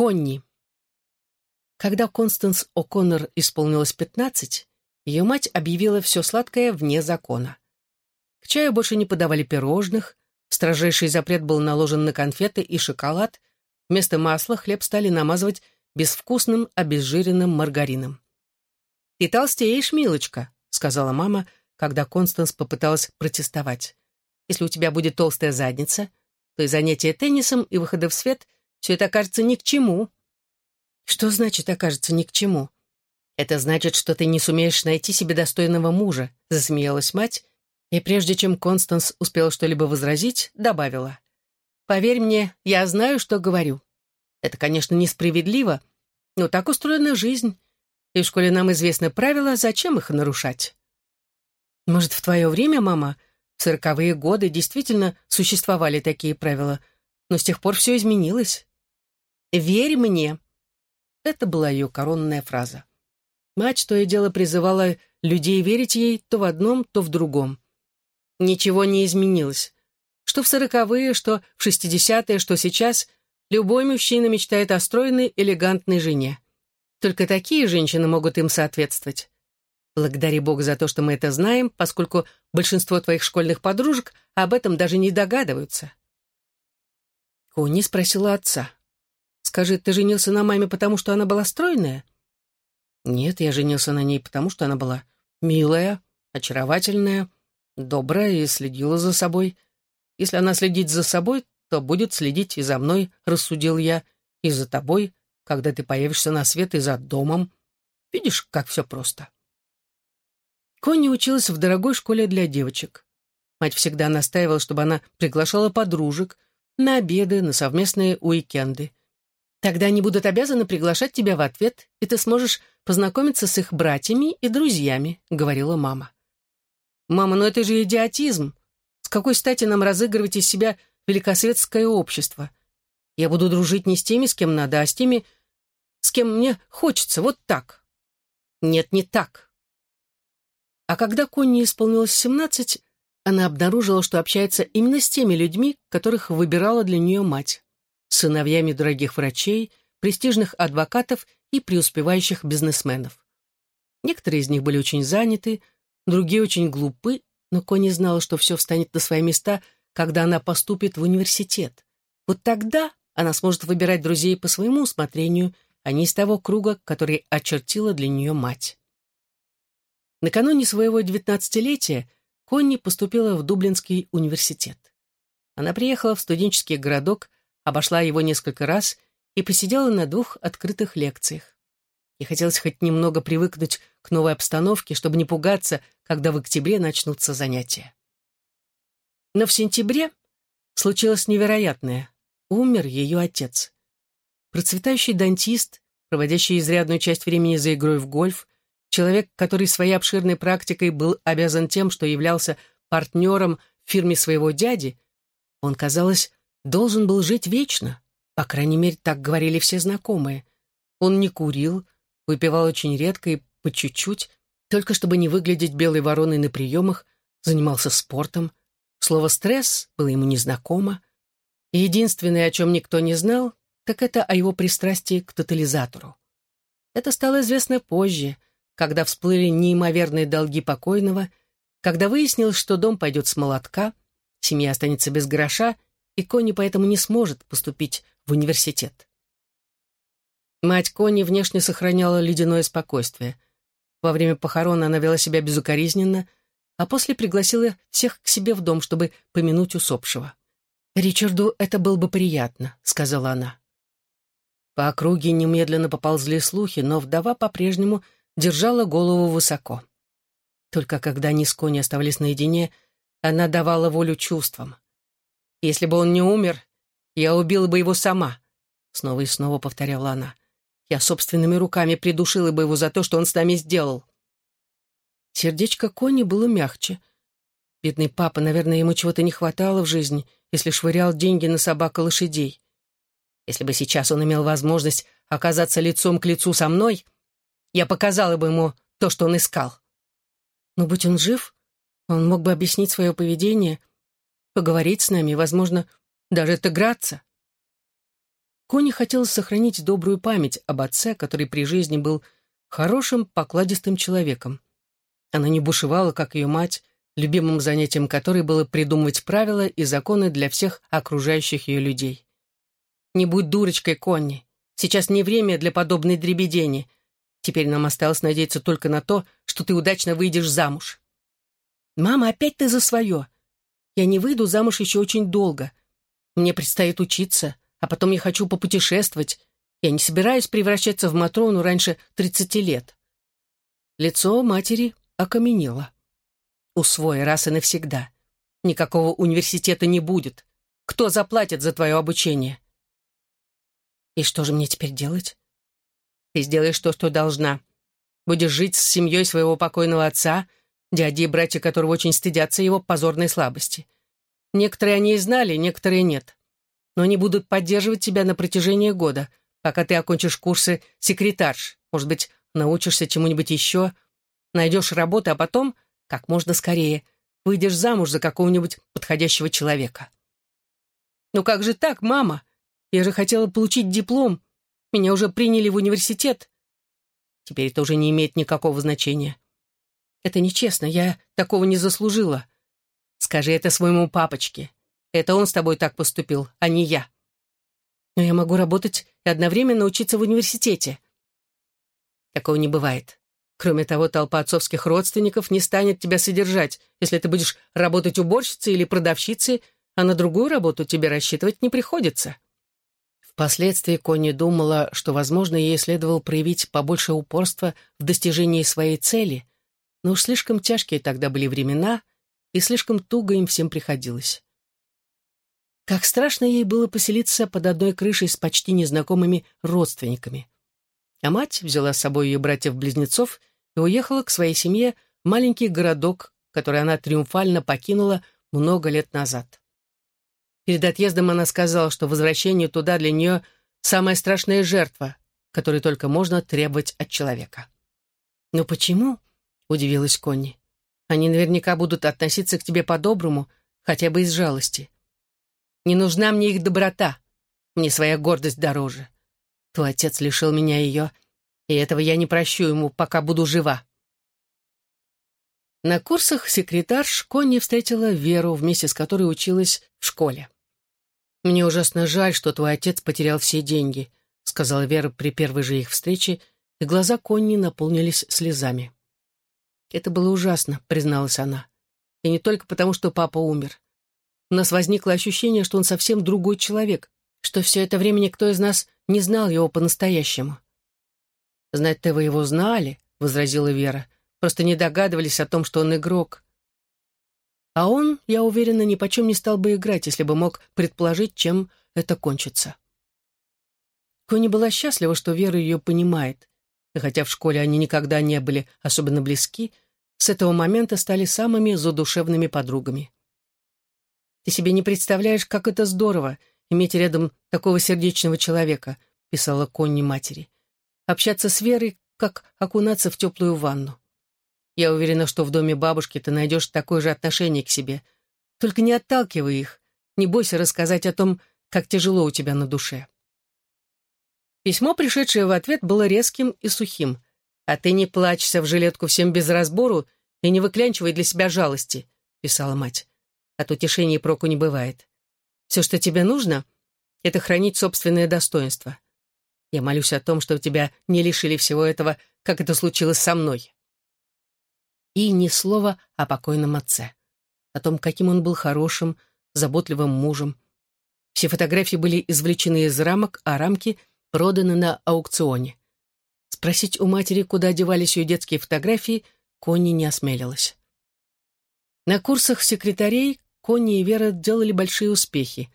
Конни. Когда Констанс О'Коннор исполнилось пятнадцать, ее мать объявила все сладкое вне закона. К чаю больше не подавали пирожных, строжайший запрет был наложен на конфеты и шоколад, вместо масла хлеб стали намазывать безвкусным обезжиренным маргарином. «Ты толстеешь, милочка», — сказала мама, когда Констанс попыталась протестовать. «Если у тебя будет толстая задница, то и занятия теннисом, и выходы в свет — все это окажется ни к чему». «Что значит окажется ни к чему?» «Это значит, что ты не сумеешь найти себе достойного мужа», — засмеялась мать, и прежде чем Констанс успела что-либо возразить, добавила. «Поверь мне, я знаю, что говорю. Это, конечно, несправедливо, но так устроена жизнь, и в школе нам известны правила, зачем их нарушать?» «Может, в твое время, мама, в сороковые годы действительно существовали такие правила, но с тех пор все изменилось?» «Верь мне!» Это была ее коронная фраза. Мать то и дело призывала людей верить ей то в одном, то в другом. Ничего не изменилось. Что в сороковые, что в шестидесятые, что сейчас, любой мужчина мечтает о стройной, элегантной жене. Только такие женщины могут им соответствовать. Благодари Бог за то, что мы это знаем, поскольку большинство твоих школьных подружек об этом даже не догадываются. Кони спросила отца. «Скажи, ты женился на маме, потому что она была стройная?» «Нет, я женился на ней, потому что она была милая, очаровательная, добрая и следила за собой. Если она следит за собой, то будет следить и за мной, рассудил я, и за тобой, когда ты появишься на свет, и за домом. Видишь, как все просто. Конни училась в дорогой школе для девочек. Мать всегда настаивала, чтобы она приглашала подружек на обеды, на совместные уикенды. Тогда они будут обязаны приглашать тебя в ответ, и ты сможешь познакомиться с их братьями и друзьями», — говорила мама. «Мама, ну это же идиотизм. С какой стати нам разыгрывать из себя великосветское общество? Я буду дружить не с теми, с кем надо, а с теми, с кем мне хочется, вот так». «Нет, не так». А когда Конни исполнилось семнадцать, она обнаружила, что общается именно с теми людьми, которых выбирала для нее мать. Сыновьями дорогих врачей, престижных адвокатов и преуспевающих бизнесменов. Некоторые из них были очень заняты, другие очень глупы, но Кони знала, что все встанет на свои места, когда она поступит в университет. Вот тогда она сможет выбирать друзей по своему усмотрению, а не из того круга, который очертила для нее мать. Накануне своего девятнадцатилетия Конни поступила в Дублинский университет. Она приехала в студенческий городок, обошла его несколько раз и посидела на двух открытых лекциях. И хотелось хоть немного привыкнуть к новой обстановке, чтобы не пугаться, когда в октябре начнутся занятия. Но в сентябре случилось невероятное. Умер ее отец. Процветающий дантист, проводящий изрядную часть времени за игрой в гольф, человек, который своей обширной практикой был обязан тем, что являлся партнером в фирме своего дяди, он, казалось, должен был жить вечно. По крайней мере, так говорили все знакомые. Он не курил, выпивал очень редко и по чуть-чуть, только чтобы не выглядеть белой вороной на приемах, занимался спортом. Слово «стресс» было ему незнакомо. И единственное, о чем никто не знал, так это о его пристрастии к тотализатору. Это стало известно позже, когда всплыли неимоверные долги покойного, когда выяснилось, что дом пойдет с молотка, семья останется без гроша, и Кони поэтому не сможет поступить в университет. Мать Кони внешне сохраняла ледяное спокойствие. Во время похорон она вела себя безукоризненно, а после пригласила всех к себе в дом, чтобы помянуть усопшего. «Ричарду это было бы приятно», — сказала она. По округе немедленно поползли слухи, но вдова по-прежнему держала голову высоко. Только когда они с Кони оставались наедине, она давала волю чувствам. «Если бы он не умер, я убила бы его сама», — снова и снова повторяла она. Я собственными руками придушила бы его за то, что он с нами сделал. Сердечко Кони было мягче. Бедный папа, наверное, ему чего-то не хватало в жизни, если швырял деньги на собак и лошадей. Если бы сейчас он имел возможность оказаться лицом к лицу со мной, я показала бы ему то, что он искал. Но будь он жив, он мог бы объяснить свое поведение, поговорить с нами, возможно, даже отыграться. Кони хотелось сохранить добрую память об отце, который при жизни был хорошим, покладистым человеком. Она не бушевала, как ее мать, любимым занятием которой было придумывать правила и законы для всех окружающих ее людей. «Не будь дурочкой, Конни. Сейчас не время для подобной дребедени. Теперь нам осталось надеяться только на то, что ты удачно выйдешь замуж». «Мама, опять ты за свое. Я не выйду замуж еще очень долго. Мне предстоит учиться, а потом я хочу попутешествовать. Я не собираюсь превращаться в Матрону раньше тридцати лет». Лицо матери окаменело. Усвой раз и навсегда. Никакого университета не будет. Кто заплатит за твое обучение? И что же мне теперь делать? Ты сделаешь то, что должна. Будешь жить с семьей своего покойного отца, дяди и братья которого очень стыдятся его позорной слабости. Некоторые они и знали, некоторые нет. Но они будут поддерживать тебя на протяжении года, пока ты окончишь курсы секретарш. Может быть, научишься чему-нибудь еще, найдешь работу, а потом как можно скорее выйдешь замуж за какого-нибудь подходящего человека. «Ну как же так, мама? Я же хотела получить диплом. Меня уже приняли в университет». Теперь это уже не имеет никакого значения. Это нечестно, я такого не заслужила. Скажи это своему папочке. Это он с тобой так поступил, а не я. Но я могу работать и одновременно учиться в университете. Такого не бывает. Кроме того, толпа отцовских родственников не станет тебя содержать, если ты будешь работать уборщицей или продавщицей, а на другую работу тебе рассчитывать не приходится. Впоследствии Конни думала, что, возможно, ей следовало проявить побольше упорства в достижении своей цели, но уж слишком тяжкие тогда были времена, и слишком туго им всем приходилось. Как страшно ей было поселиться под одной крышей с почти незнакомыми родственниками. А мать взяла с собой ее братьев-близнецов и уехала к своей семье в маленький городок, который она триумфально покинула много лет назад. Перед отъездом она сказала, что возвращение туда для нее самая страшная жертва, которую только можно требовать от человека. «Но почему?» — удивилась Конни. «Они наверняка будут относиться к тебе по-доброму, хотя бы из жалости. Не нужна мне их доброта, мне своя гордость дороже. Твой отец лишил меня ее, и этого я не прощу ему, пока буду жива. На курсах секретарш Конни встретила Веру, вместе с которой училась в школе. «Мне ужасно жаль, что твой отец потерял все деньги», сказала Вера при первой же их встрече, и глаза Конни наполнились слезами. «Это было ужасно», — призналась она. «И не только потому, что папа умер. У нас возникло ощущение, что он совсем другой человек, что все это время никто из нас не знал его по-настоящему. «Знать-то вы его знали», — возразила Вера. «Просто не догадывались о том, что он игрок». А он, я уверена, ни почем не стал бы играть, если бы мог предположить, чем это кончится. Кони была счастлива, что Вера ее понимает. И хотя в школе они никогда не были особенно близки, с этого момента стали самыми задушевными подругами. «Ты себе не представляешь, как это здорово, иметь рядом такого сердечного человека», — писала Конни матери. Общаться с Верой, как окунаться в теплую ванну. Я уверена, что в доме бабушки ты найдешь такое же отношение к себе. Только не отталкивай их. Не бойся рассказать о том, как тяжело у тебя на душе. Письмо, пришедшее в ответ, было резким и сухим. «А ты не плачься в жилетку всем без разбору и не выклянчивай для себя жалости», — писала мать. «От утешения проку не бывает. Все, что тебе нужно, — это хранить собственное достоинство. Я молюсь о том, что тебя не лишили всего этого, как это случилось со мной. И ни слова о покойном отце. О том, каким он был хорошим, заботливым мужем. Все фотографии были извлечены из рамок, а рамки проданы на аукционе. Спросить у матери, куда девались ее детские фотографии, Конни не осмелилась. На курсах секретарей Конни и Вера делали большие успехи.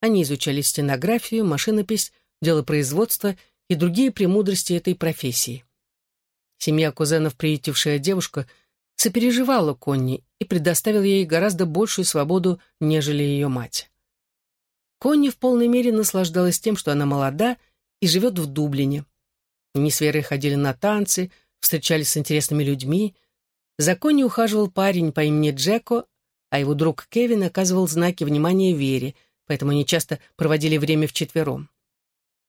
Они изучали стенографию, машинопись, дело производства и другие премудрости этой профессии. Семья кузенов, приютившая девушку, сопереживала Конни и предоставила ей гораздо большую свободу, нежели ее мать. Конни в полной мере наслаждалась тем, что она молода и живет в Дублине. Они с Верой ходили на танцы, встречались с интересными людьми. За Конни ухаживал парень по имени Джеко, а его друг Кевин оказывал знаки внимания Вере, поэтому они часто проводили время вчетвером.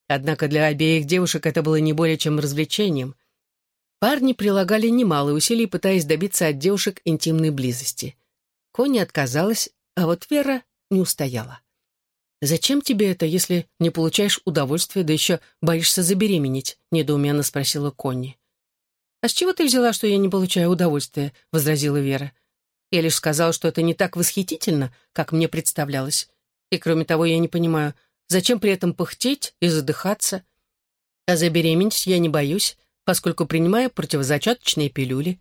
Однако для обеих девушек это было не более чем развлечением. Парни прилагали немало усилий, пытаясь добиться от девушек интимной близости. Кони отказалась, а вот Вера не устояла. «Зачем тебе это, если не получаешь удовольствия, да еще боишься забеременеть?» — недоуменно спросила Конни. «А с чего ты взяла, что я не получаю удовольствия?» — возразила Вера. «Я лишь сказала, что это не так восхитительно, как мне представлялось. И кроме того, я не понимаю, зачем при этом пыхтеть и задыхаться? А забеременеть я не боюсь, поскольку принимаю противозачаточные пилюли».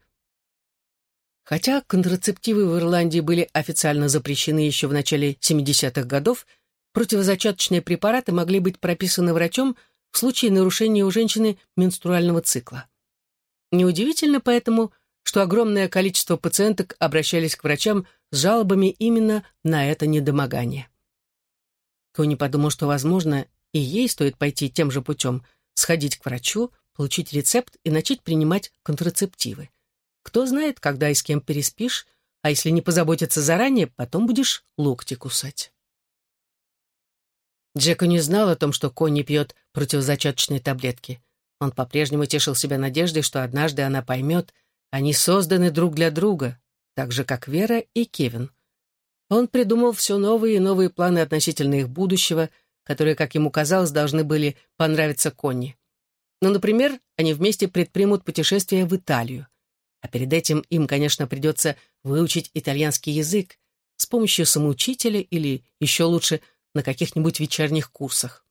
Хотя контрацептивы в Ирландии были официально запрещены еще в начале 70-х годов, противозачаточные препараты могли быть прописаны врачом в случае нарушения у женщины менструального цикла. Неудивительно поэтому, что огромное количество пациенток обращались к врачам с жалобами именно на это недомогание. Кони подумал, что, возможно, и ей стоит пойти тем же путем, сходить к врачу, получить рецепт и начать принимать контрацептивы. Кто знает, когда и с кем переспишь, а если не позаботиться заранее, потом будешь локти кусать. Джека не знал о том, что Конни пьет противозачаточные таблетки. Он по-прежнему тешил себя надеждой, что однажды она поймет, они созданы друг для друга, так же, как Вера и Кевин. Он придумал все новые и новые планы относительно их будущего, которые, как ему казалось, должны были понравиться Конни. Ну, например, они вместе предпримут путешествие в Италию. А перед этим им, конечно, придется выучить итальянский язык с помощью самоучителя или, еще лучше, на каких-нибудь вечерних курсах.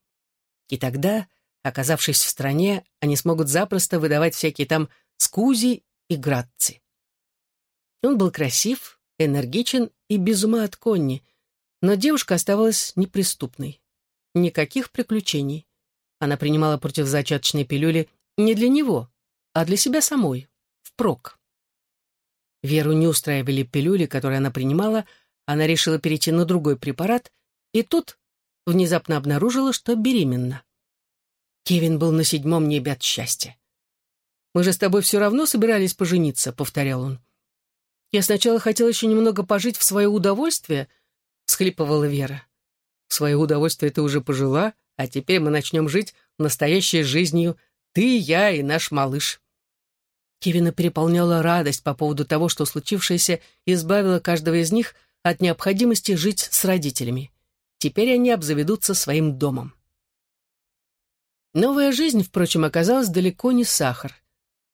И тогда, оказавшись в стране, они смогут запросто выдавать всякие там скузи и граци. Он был красив, энергичен и без ума от Конни, но девушка оставалась неприступной. Никаких приключений. Она принимала противозачаточные пилюли не для него, а для себя самой, впрок. Веру не устраивали пилюли, которые она принимала, она решила перейти на другой препарат — и тут внезапно обнаружила, что беременна. Кевин был на седьмом небе от счастья. «Мы же с тобой все равно собирались пожениться», — повторял он. «Я сначала хотела еще немного пожить в свое удовольствие», — всхлипывала Вера. «В свое удовольствие ты уже пожила, а теперь мы начнем жить настоящей жизнью, ты, я и наш малыш». Кевина переполняла радость по поводу того, что случившееся избавило каждого из них от необходимости жить с родителями. Теперь они обзаведутся своим домом. Новая жизнь, впрочем, оказалась далеко не сахар.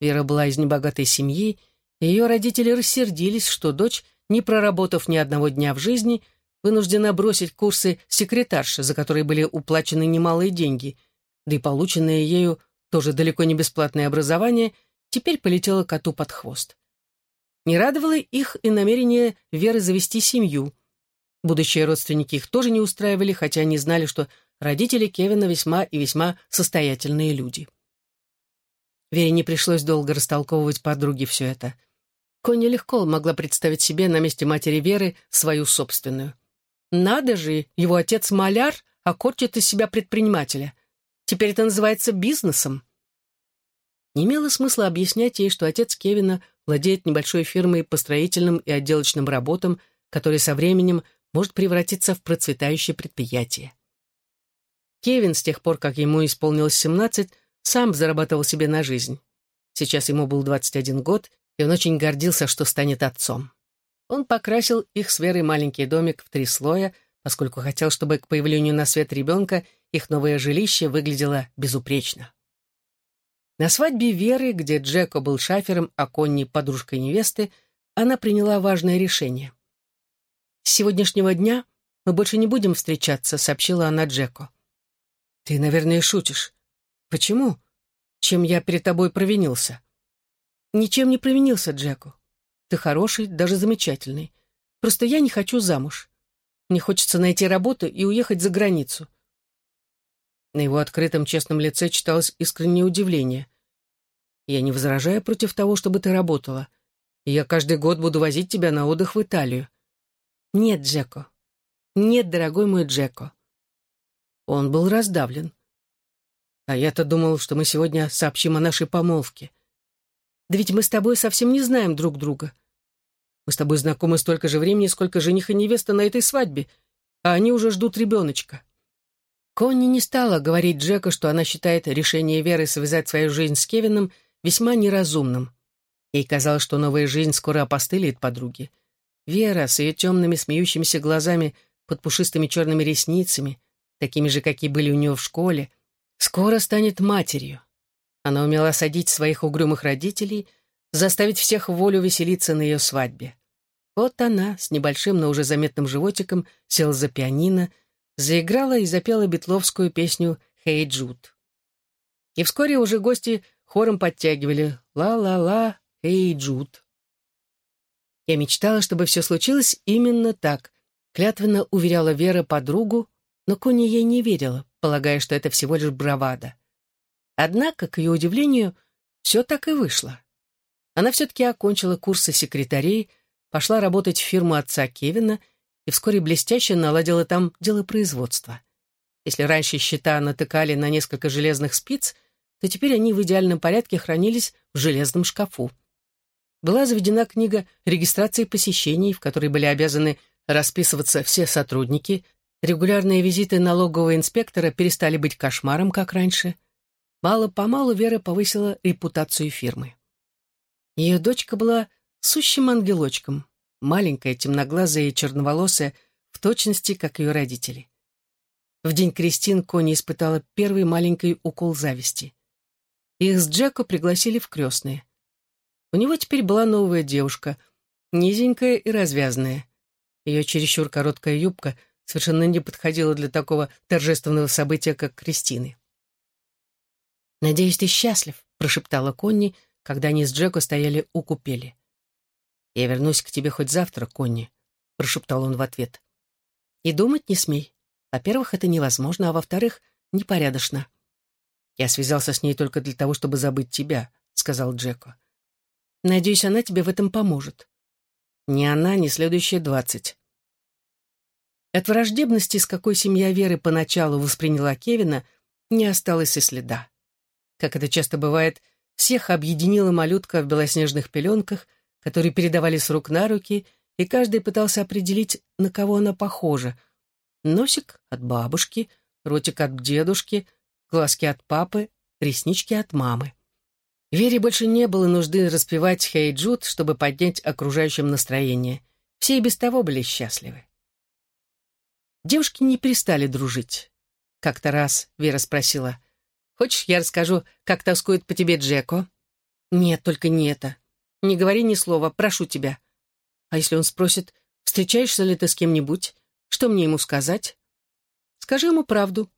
Вера была из небогатой семьи, и ее родители рассердились, что дочь, не проработав ни одного дня в жизни, вынуждена бросить курсы секретарши, за которые были уплачены немалые деньги, да и полученное ею тоже далеко не бесплатное образование теперь полетело коту под хвост. Не радовало их и намерение Веры завести семью. Будущие родственники их тоже не устраивали, хотя они знали, что родители Кевина весьма и весьма состоятельные люди. Вере не пришлось долго растолковывать подруге все это. Коня легко могла представить себе на месте матери Веры свою собственную. Надо же, его отец маляр, а корчит из себя предпринимателя. Теперь это называется бизнесом. Не имело смысла объяснять ей, что отец Кевина владеет небольшой фирмой по строительным и отделочным работам, которые со временем может превратиться в процветающее предприятие. Кевин, с тех пор, как ему исполнилось 17, сам зарабатывал себе на жизнь. Сейчас ему был 21 год, и он очень гордился, что станет отцом. Он покрасил их с Верой маленький домик в три слоя, поскольку хотел, чтобы к появлению на свет ребенка их новое жилище выглядело безупречно. На свадьбе Веры, где Джеко был шафером, а Конни — подружкой невесты, она приняла важное решение. «С сегодняшнего дня мы больше не будем встречаться», — сообщила она Джеку. «Ты, наверное, шутишь. Почему? Чем я перед тобой провинился?» «Ничем не провинился, Джеку. Ты хороший, даже замечательный. Просто я не хочу замуж. Мне хочется найти работу и уехать за границу». На его открытом честном лице читалось искреннее удивление. «Я не возражаю против того, чтобы ты работала. я каждый год буду возить тебя на отдых в Италию. «Нет, Джеко. Нет, дорогой мой Джеко». Он был раздавлен. А я-то думал, что мы сегодня сообщим о нашей помолвке. Да ведь мы с тобой совсем не знаем друг друга. Мы с тобой знакомы столько же времени, сколько жених и невеста на этой свадьбе, а они уже ждут ребеночка. Конни не стала говорить Джеку, что она считает решение Веры связать свою жизнь с Кевином весьма неразумным. Ей казалось, что новая жизнь скоро опостылит подруги. Вера с ее темными смеющимися глазами под пушистыми черными ресницами, такими же, какие были у нее в школе, скоро станет матерью. Она умела садить своих угрюмых родителей, заставить всех волю веселиться на ее свадьбе. Вот она, с небольшим, но уже заметным животиком, села за пианино, заиграла и запела битловскую песню «Хей, Джуд». И вскоре уже гости хором подтягивали «Ла-ла-ла, Хей, Джуд». Я мечтала, чтобы все случилось именно так, клятвенно уверяла Вера подругу, но Кони ей не верила, полагая, что это всего лишь бравада. Однако, к ее удивлению, все так и вышло. Она все-таки окончила курсы секретарей, пошла работать в фирму отца Кевина и вскоре блестяще наладила там дело производства. Если раньше счета натыкали на несколько железных спиц, то теперь они в идеальном порядке хранились в железном шкафу. Была заведена книга регистрации посещений, в которой были обязаны расписываться все сотрудники, регулярные визиты налогового инспектора перестали быть кошмаром, как раньше. Мало-помалу Вера повысила репутацию фирмы. Ее дочка была сущим ангелочком, маленькая, темноглазая и черноволосая, в точности, как ее родители. В день Кристин Кони испытала первый маленький укол зависти. Их с Джеко пригласили в крестные. У него теперь была новая девушка, низенькая и развязная. Ее чересчур короткая юбка совершенно не подходила для такого торжественного события, как Кристины. «Надеюсь, ты счастлив», — прошептала Конни, когда они с Джеко стояли у купели. «Я вернусь к тебе хоть завтра, Конни», — прошептал он в ответ. «И думать не смей. Во-первых, это невозможно, а во-вторых, непорядочно». «Я связался с ней только для того, чтобы забыть тебя», — сказал Джеко. «Надеюсь, она тебе в этом поможет». «Ни она, ни следующие двадцать». От враждебности, с какой семья Веры поначалу восприняла Кевина, не осталось и следа. Как это часто бывает, всех объединила малютка в белоснежных пеленках, которые передавали с рук на руки, и каждый пытался определить, на кого она похожа. Носик от бабушки, ротик от дедушки, глазки от папы, реснички от мамы. Вере больше не было нужды распевать «Хей Джуд», чтобы поднять окружающим настроение. Все и без того были счастливы. Девушки не перестали дружить. Как-то раз Вера спросила, Хочешь, я расскажу, как тоскует по тебе Джеко?» «Нет, только не это. Не говори ни слова, прошу тебя. А если он спросит, встречаешься ли ты с кем-нибудь, что мне ему сказать?» «Скажи ему правду.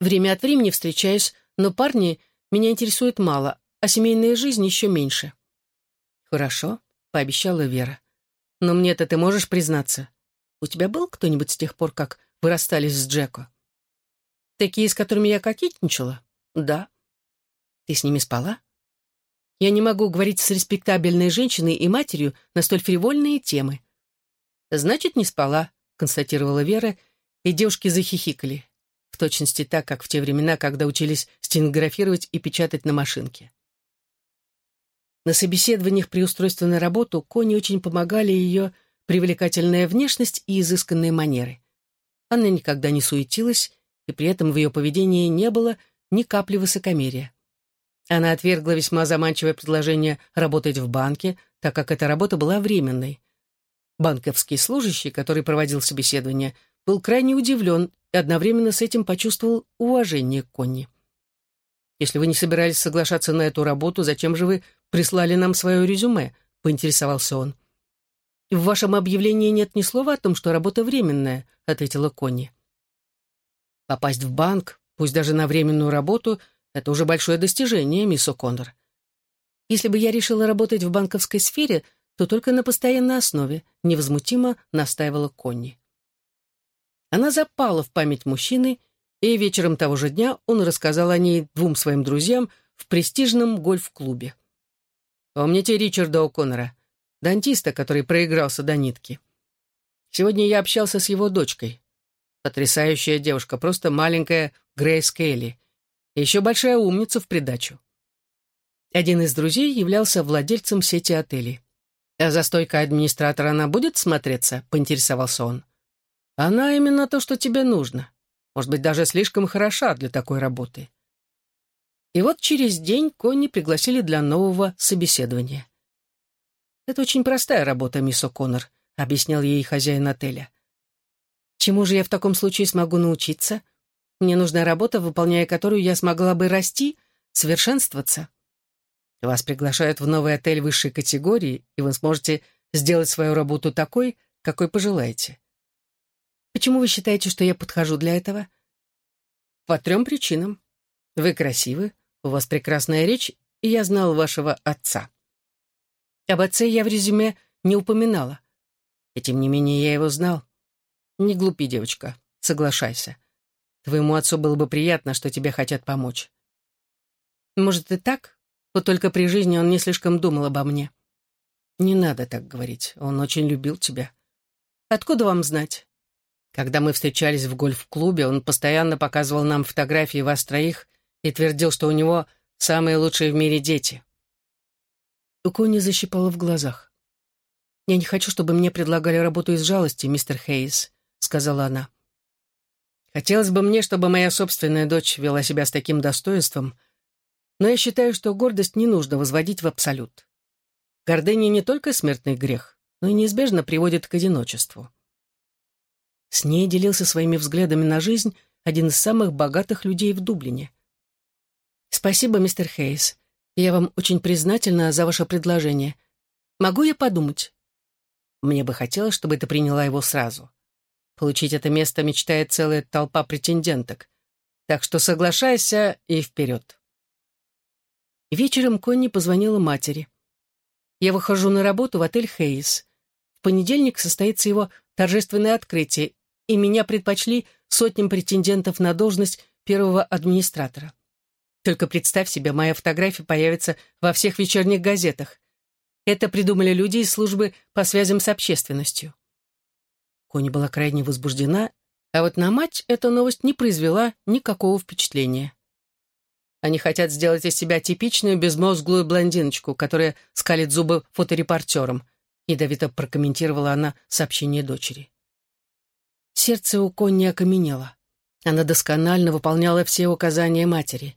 Время от времени встречаюсь, но парни меня интересуют мало, а семейная жизнь еще меньше». «Хорошо», — пообещала Вера. «Но мне-то ты можешь признаться. У тебя был кто-нибудь с тех пор, как вы расстались с Джеко?» Такие, с которыми я кокетничала? Да. Ты с ними спала? Я не могу говорить с респектабельной женщиной и матерью на столь фривольные темы. Значит, не спала, констатировала Вера, и девушки захихикали. В точности так, как в те времена, когда учились стенографировать и печатать на машинке. На собеседованиях при устройстве на работу Кони очень помогали ее привлекательная внешность и изысканные манеры. Она никогда не суетилась и при этом в ее поведении не было ни капли высокомерия. Она отвергла весьма заманчивое предложение работать в банке, так как эта работа была временной. Банковский служащий, который проводил собеседование, был крайне удивлен и одновременно с этим почувствовал уважение к Конни. «Если вы не собирались соглашаться на эту работу, зачем же вы прислали нам свое резюме?» — поинтересовался он. «В вашем объявлении нет ни слова о том, что работа временная», — ответила Конни. Попасть в банк, пусть даже на временную работу, это уже большое достижение, мисс О'Коннор. Если бы я решила работать в банковской сфере, то только на постоянной основе, невозмутимо настаивала Конни. Она запала в память мужчины, и вечером того же дня он рассказал о ней двум своим друзьям в престижном гольф-клубе. Помните Ричарда О'Коннора, дантиста, который проигрался до нитки? Сегодня я общался с его дочкой. Потрясающая девушка, просто маленькая Грейс Келли. Еще большая умница в придачу. Один из друзей являлся владельцем сети отелей. «А за стойкой администратора она будет смотреться?» — поинтересовался он. «Она именно то, что тебе нужно. Может быть, даже слишком хороша для такой работы. И вот через день Конни пригласили для нового собеседования. «Это очень простая работа, мисс О'Коннор», — объяснял ей хозяин отеля. «Чему же я в таком случае смогу научиться? Мне нужна работа, выполняя которую я смогла бы расти, совершенствоваться. Вас приглашают в новый отель высшей категории, и вы сможете сделать свою работу такой, какой пожелаете. Почему вы считаете, что я подхожу для этого? По трем причинам. Вы красивы, у вас прекрасная речь, и я знал вашего отца. Об отце я в резюме не упоминала. И тем не менее я его знал. Не глупи, девочка, соглашайся. Твоему отцу было бы приятно, что тебе хотят помочь. Может и так, вот только при жизни он не слишком думал обо мне. Не надо так говорить, он очень любил тебя. Откуда вам знать? Когда мы встречались в гольф-клубе, он постоянно показывал нам фотографии вас троих и твердил, что у него самые лучшие в мире дети. У Кони защипало в глазах. «Я не хочу, чтобы мне предлагали работу из жалости, мистер Хейс», — сказала она. «Хотелось бы мне, чтобы моя собственная дочь вела себя с таким достоинством, но я считаю, что гордость не нужно возводить в абсолют. Гордыня не только смертный грех, но и неизбежно приводит к одиночеству». С ней делился своими взглядами на жизнь один из самых богатых людей в Дублине. «Спасибо, мистер Хейс. Я вам очень признательна за ваше предложение. Могу я подумать?» Мне бы хотелось, чтобы ты приняла его сразу. Получить это место мечтает целая толпа претенденток. Так что соглашайся и вперед. Вечером Конни позвонила матери. «Я выхожу на работу в отель «Хейс». В понедельник состоится его торжественное открытие, и меня предпочли сотням претендентов на должность первого администратора. Только представь себе, моя фотография появится во всех вечерних газетах. Это придумали люди из службы по связям с общественностью. Кони была крайне возбуждена, а вот на мать эта новость не произвела никакого впечатления. Они хотят сделать из себя типичную безмозглую блондиночку, которая скалит зубы фоторепортерам, ядовито прокомментировала она сообщение дочери. Сердце у Конни окаменело. Она досконально выполняла все указания матери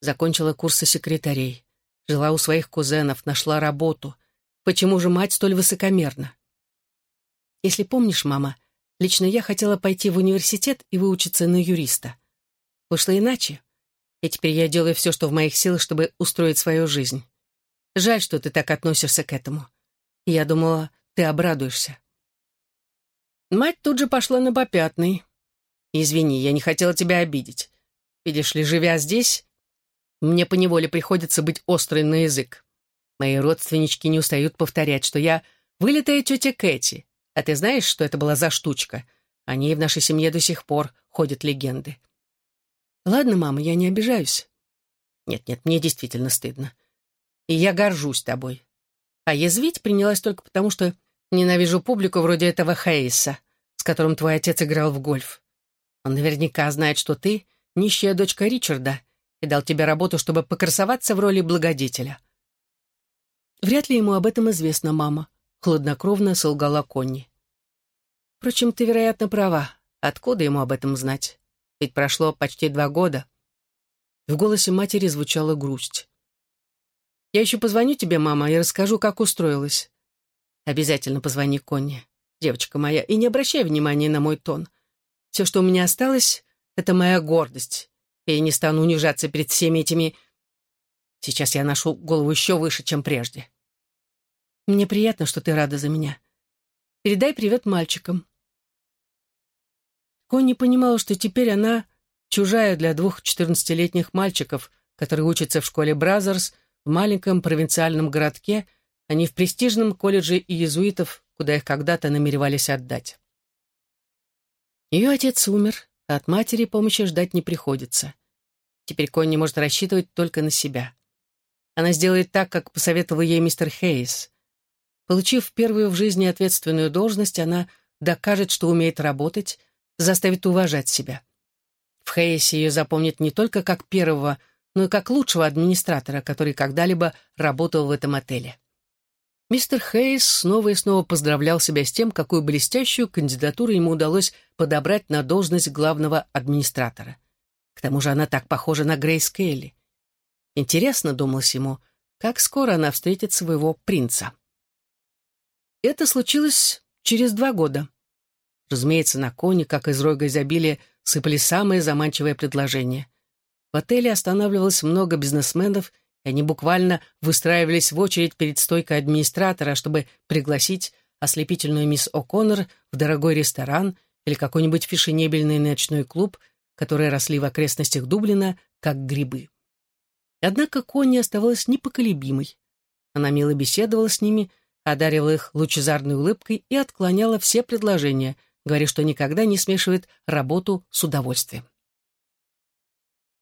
закончила курсы секретарей, жила у своих кузенов, нашла работу. Почему же мать столь высокомерна? Если помнишь, мама, лично я хотела пойти в университет и выучиться на юриста. Вышло иначе. И теперь я делаю все, что в моих силах, чтобы устроить свою жизнь. Жаль, что ты так относишься к этому. Я думала, ты обрадуешься. Мать тут же пошла на попятный. «Извини, я не хотела тебя обидеть. Видишь ли, живя здесь, мне поневоле приходится быть острой на язык. Мои родственнички не устают повторять, что я вылитая тетя Кэти. А ты знаешь, что это была за штучка? О ней в нашей семье до сих пор ходят легенды. Ладно, мама, я не обижаюсь. Нет-нет, мне действительно стыдно. И я горжусь тобой. А язвить принялась только потому, что ненавижу публику вроде этого Хейса, с которым твой отец играл в гольф. Он наверняка знает, что ты — нищая дочка Ричарда, и дал тебе работу, чтобы покрасоваться в роли благодетеля. Вряд ли ему об этом известно, мама, хладнокровно солгала Конни. Впрочем, ты, вероятно, права. Откуда ему об этом знать? Ведь прошло почти два года. В голосе матери звучала грусть. «Я еще позвоню тебе, мама, и расскажу, как устроилась». «Обязательно позвони Конни, девочка моя, и не обращай внимания на мой тон. Все, что у меня осталось, — это моя гордость, и не стану унижаться перед всеми этими... Сейчас я ношу голову еще выше, чем прежде. Мне приятно, что ты рада за меня. Передай привет мальчикам. Конни понимала, что теперь она чужая для двух четырнадцатилетних мальчиков, которые учатся в школе Бразерс в маленьком провинциальном городке, а не в престижном колледже иезуитов, куда их когда-то намеревались отдать. Ее отец умер, от матери помощи ждать не приходится. Теперь Конни может рассчитывать только на себя. Она сделает так, как посоветовал ей мистер Хейс. Получив первую в жизни ответственную должность, она докажет, что умеет работать, заставит уважать себя. В Хейсе ее запомнят не только как первого, но и как лучшего администратора, который когда-либо работал в этом отеле. Мистер Хейс снова и снова поздравлял себя с тем, какую блестящую кандидатуру ему удалось подобрать на должность главного администратора. К тому же она так похожа на Грейс Келли. Интересно, думалось ему, как скоро она встретит своего принца. Это случилось через два года. Разумеется, на коне, как из рога изобилия, сыпали самые заманчивые предложения. В отеле останавливалось много бизнесменов, и они буквально выстраивались в очередь перед стойкой администратора, чтобы пригласить ослепительную мисс О'Коннор в дорогой ресторан или какой-нибудь фешенебельный ночной клуб, которые росли в окрестностях Дублина, как грибы. Однако Конни оставалась непоколебимой. Она мило беседовала с ними, одаривала их лучезарной улыбкой и отклоняла все предложения, говоря, что никогда не смешивает работу с удовольствием.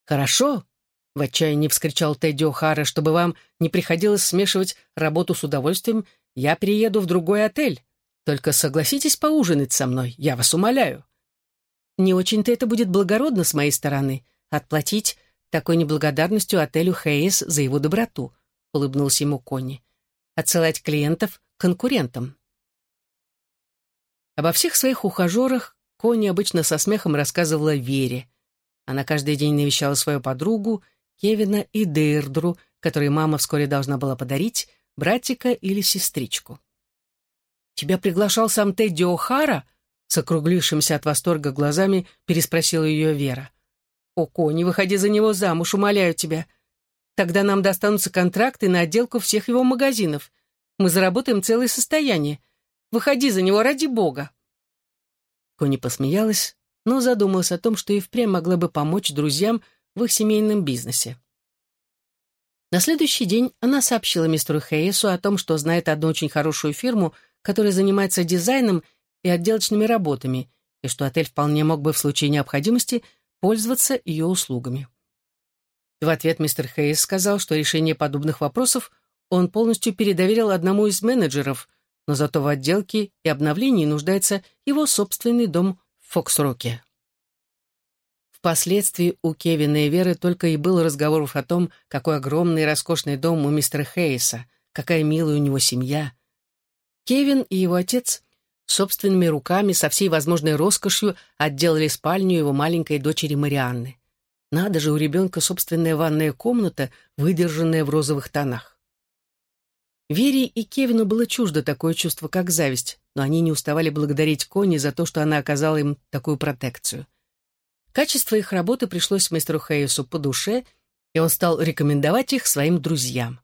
«Хорошо», в отчаянии вскричал Тедди О'Хара, чтобы вам не приходилось смешивать работу с удовольствием, я перееду в другой отель. Только согласитесь поужинать со мной, я вас умоляю. Не очень-то это будет благородно с моей стороны, отплатить такой неблагодарностью отелю Хейс за его доброту, улыбнулся ему Конни. Отсылать клиентов конкурентам. Обо всех своих ухажерах Конни обычно со смехом рассказывала Вере. Она каждый день навещала свою подругу Кевина и Дейрдру, которые мама вскоре должна была подарить, братика или сестричку. «Тебя приглашал сам Тедди О'Хара?» С округлившимся от восторга глазами переспросила ее Вера. «О, Кони, выходи за него замуж, умоляю тебя. Тогда нам достанутся контракты на отделку всех его магазинов. Мы заработаем целое состояние. Выходи за него ради бога». Кони посмеялась, но задумалась о том, что и впрямь могла бы помочь друзьям в их семейном бизнесе. На следующий день она сообщила мистеру Хейсу о том, что знает одну очень хорошую фирму, которая занимается дизайном и отделочными работами, и что отель вполне мог бы в случае необходимости пользоваться ее услугами. В ответ мистер Хейс сказал, что решение подобных вопросов он полностью передоверил одному из менеджеров, но зато в отделке и обновлении нуждается его собственный дом в Фоксроке. Впоследствии у Кевина и Веры только и было разговоров о том, какой огромный и роскошный дом у мистера Хейса, какая милая у него семья. Кевин и его отец собственными руками со всей возможной роскошью отделали спальню его маленькой дочери Марианны. Надо же, у ребенка собственная ванная комната, выдержанная в розовых тонах. Вере и Кевину было чуждо такое чувство, как зависть, но они не уставали благодарить Кони за то, что она оказала им такую протекцию. Качество их работы пришлось мистеру Хейсу по душе, и он стал рекомендовать их своим друзьям.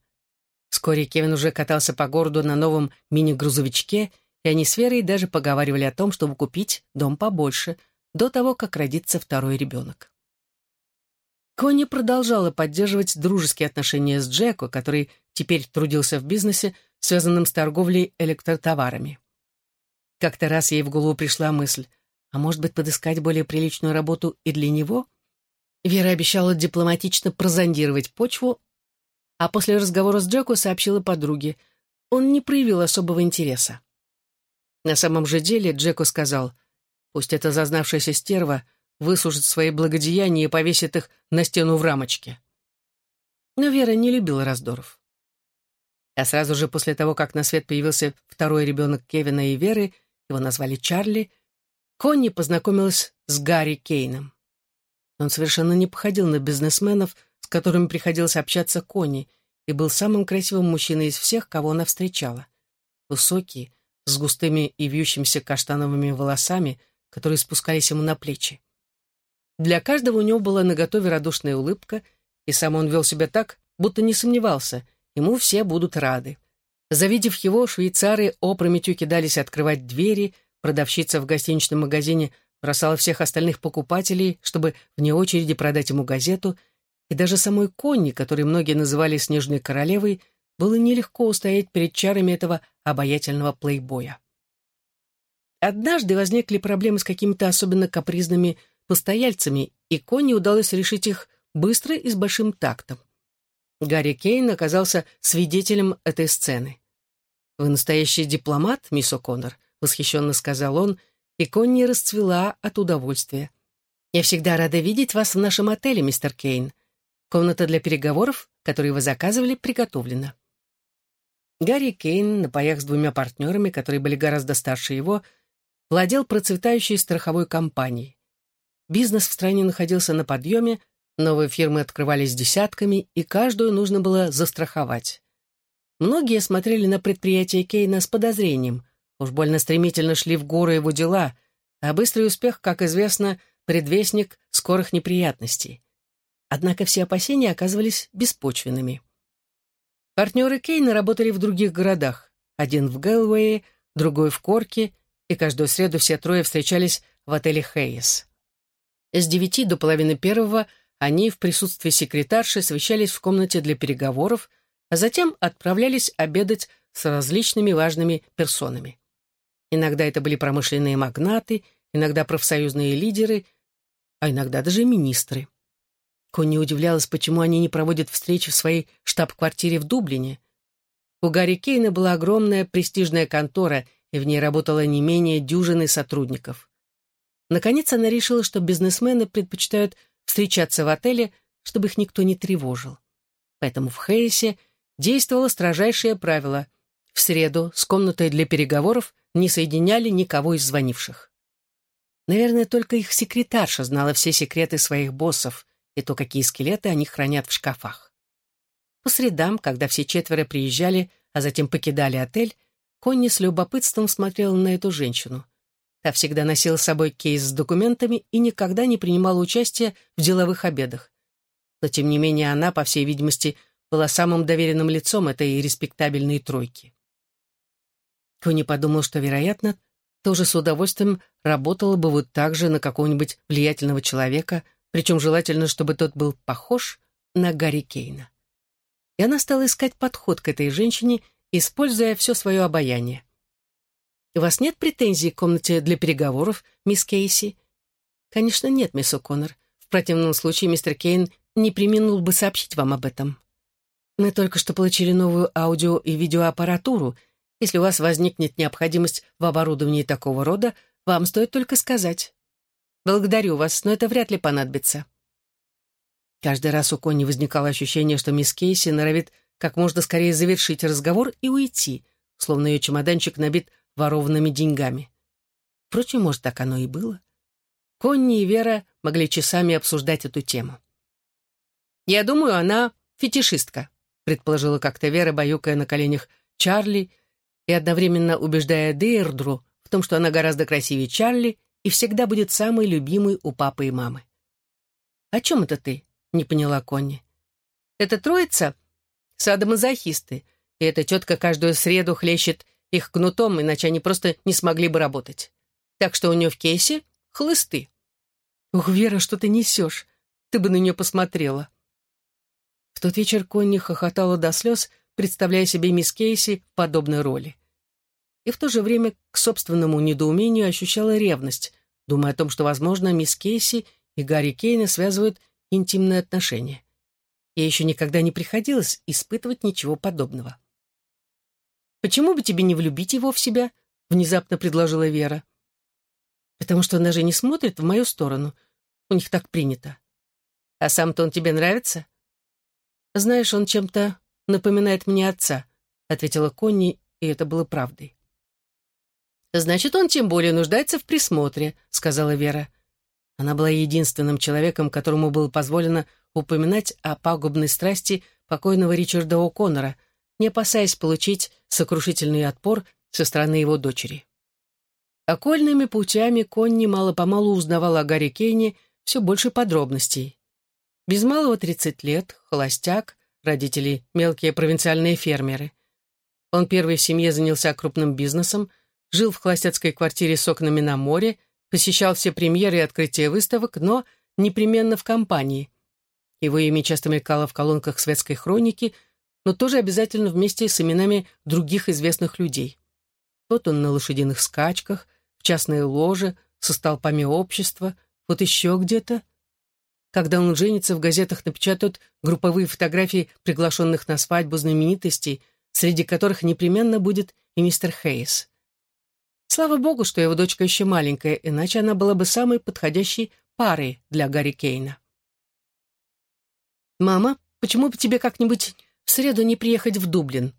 Вскоре Кевин уже катался по городу на новом мини-грузовичке, и они с Верой даже поговаривали о том, чтобы купить дом побольше, до того, как родится второй ребенок. Конни продолжала поддерживать дружеские отношения с Джеко, который теперь трудился в бизнесе, связанном с торговлей электротоварами. Как-то раз ей в голову пришла мысль, а может быть, подыскать более приличную работу и для него? Вера обещала дипломатично прозондировать почву, а после разговора с Джеку сообщила подруге. Он не проявил особого интереса. На самом же деле Джеку сказал, пусть эта зазнавшаяся стерва высушит свои благодеяния и повесит их на стену в рамочке. Но Вера не любила раздоров. А сразу же после того, как на свет появился второй ребенок Кевина и Веры, его назвали Чарли, Конни познакомилась с Гарри Кейном. Он совершенно не походил на бизнесменов, с которыми приходилось общаться Конни, и был самым красивым мужчиной из всех, кого она встречала. Высокий, с густыми и вьющимися каштановыми волосами, которые спускались ему на плечи. Для каждого у него была наготове радушная улыбка, и сам он вел себя так, будто не сомневался, ему все будут рады. Завидев его, швейцары опрометью кидались открывать двери, Продавщица в гостиничном магазине бросала всех остальных покупателей, чтобы вне очереди продать ему газету, и даже самой Конни, которой многие называли «Снежной королевой», было нелегко устоять перед чарами этого обаятельного плейбоя. Однажды возникли проблемы с какими-то особенно капризными постояльцами, и Конни удалось решить их быстро и с большим тактом. Гарри Кейн оказался свидетелем этой сцены. «Вы настоящий дипломат, мисс О'Коннор», — восхищенно сказал он, и Конни расцвела от удовольствия. «Я всегда рада видеть вас в нашем отеле, мистер Кейн. Комната для переговоров, которую вы заказывали, приготовлена». Гарри Кейн, на паях с двумя партнерами, которые были гораздо старше его, владел процветающей страховой компанией. Бизнес в стране находился на подъеме, новые фирмы открывались десятками, и каждую нужно было застраховать. Многие смотрели на предприятие Кейна с подозрением. Уж больно стремительно шли в горы его дела, а быстрый успех, как известно, предвестник скорых неприятностей. Однако все опасения оказывались беспочвенными. Партнеры Кейна работали в других городах. Один в Гэлвее, другой в Корке, и каждую среду все трое встречались в отеле «Хейес». С девяти до половины первого они в присутствии секретарши совещались в комнате для переговоров, а затем отправлялись обедать с различными важными персонами. Иногда это были промышленные магнаты, иногда профсоюзные лидеры, а иногда даже министры. Конни удивлялась, почему они не проводят встречи в своей штаб-квартире в Дублине. У Гарри Кейна была огромная престижная контора, и в ней работало не менее дюжины сотрудников. Наконец она решила, что бизнесмены предпочитают встречаться в отеле, чтобы их никто не тревожил. Поэтому в Хейсе действовало строжайшее правило — в среду с комнатой для переговоров не соединяли никого из звонивших. Наверное, только их секретарша знала все секреты своих боссов, и то, какие скелеты они хранят в шкафах. По средам, когда все четверо приезжали, а затем покидали отель, Конни с любопытством смотрела на эту женщину. Та всегда носила с собой кейс с документами и никогда не принимала участия в деловых обедах. Но, тем не менее, она, по всей видимости, была самым доверенным лицом этой респектабельной тройки. Конни подумал, что, вероятно, тоже с удовольствием работала бы вот так же на какого-нибудь влиятельного человека, причем желательно, чтобы тот был похож на Гарри Кейна. И она стала искать подход к этой женщине, используя все свое обаяние. «У вас нет претензий к комнате для переговоров, мисс Кейси?» «Конечно, нет, мисс О'Коннор. В противном случае мистер Кейн не применил бы сообщить вам об этом. Мы только что получили новую аудио- и видеоаппаратуру. Если у вас возникнет необходимость в оборудовании такого рода, вам стоит только сказать. Благодарю вас, но это вряд ли понадобится». Каждый раз у Конни возникало ощущение, что мисс Кейси норовит как можно скорее завершить разговор и уйти, словно ее чемоданчик набит ворованными деньгами. Впрочем, может, так оно и было. Конни и Вера могли часами обсуждать эту тему. «Я думаю, она фетишистка», — предположила как-то Вера, баюкая на коленях Чарли и одновременно убеждая Дейрдру в том, что она гораздо красивее Чарли и всегда будет самой любимой у папы и мамы. «О чем это ты?» — не поняла Конни. «Это троица — садомазохисты, и эта тетка каждую среду хлещет их кнутом, иначе они просто не смогли бы работать. Так что у нее в кейсе хлысты». «Ух, Вера, что ты несешь? Ты бы на нее посмотрела». В тот вечер Конни хохотала до слез, представляя себе мисс Кейси в подобной роли и в то же время к собственному недоумению ощущала ревность, думая о том, что, возможно, мисс Кейси и Гарри Кейна связывают интимные отношения. Ей еще никогда не приходилось испытывать ничего подобного. «Почему бы тебе не влюбить его в себя?» — внезапно предложила Вера. «Потому что она же не смотрит в мою сторону. У них так принято. А сам-то он тебе нравится?» «Знаешь, он чем-то напоминает мне отца», — ответила Конни, и это было правдой. «Значит, он тем более нуждается в присмотре», — сказала Вера. Она была единственным человеком, которому было позволено упоминать о пагубной страсти покойного Ричарда О'Коннора, не опасаясь получить сокрушительный отпор со стороны его дочери. Окольными путями Конни мало-помалу узнавала о Гарри Кейне все больше подробностей. Без малого 30 лет, холостяк, родители — мелкие провинциальные фермеры. Он первый в семье занялся крупным бизнесом, жил в холостяцкой квартире с окнами на море, посещал все премьеры и открытия выставок, но непременно в компании. Его имя часто мелькало в колонках светской хроники, но тоже обязательно вместе с именами других известных людей. Вот он на лошадиных скачках, в частной ложе, со столпами общества, вот еще где-то. Когда он женится, в газетах напечатают групповые фотографии приглашенных на свадьбу знаменитостей, среди которых непременно будет и мистер Хейс. Слава богу, что его дочка еще маленькая, иначе она была бы самой подходящей парой для Гарри Кейна. «Мама, почему бы тебе как-нибудь в среду не приехать в Дублин?»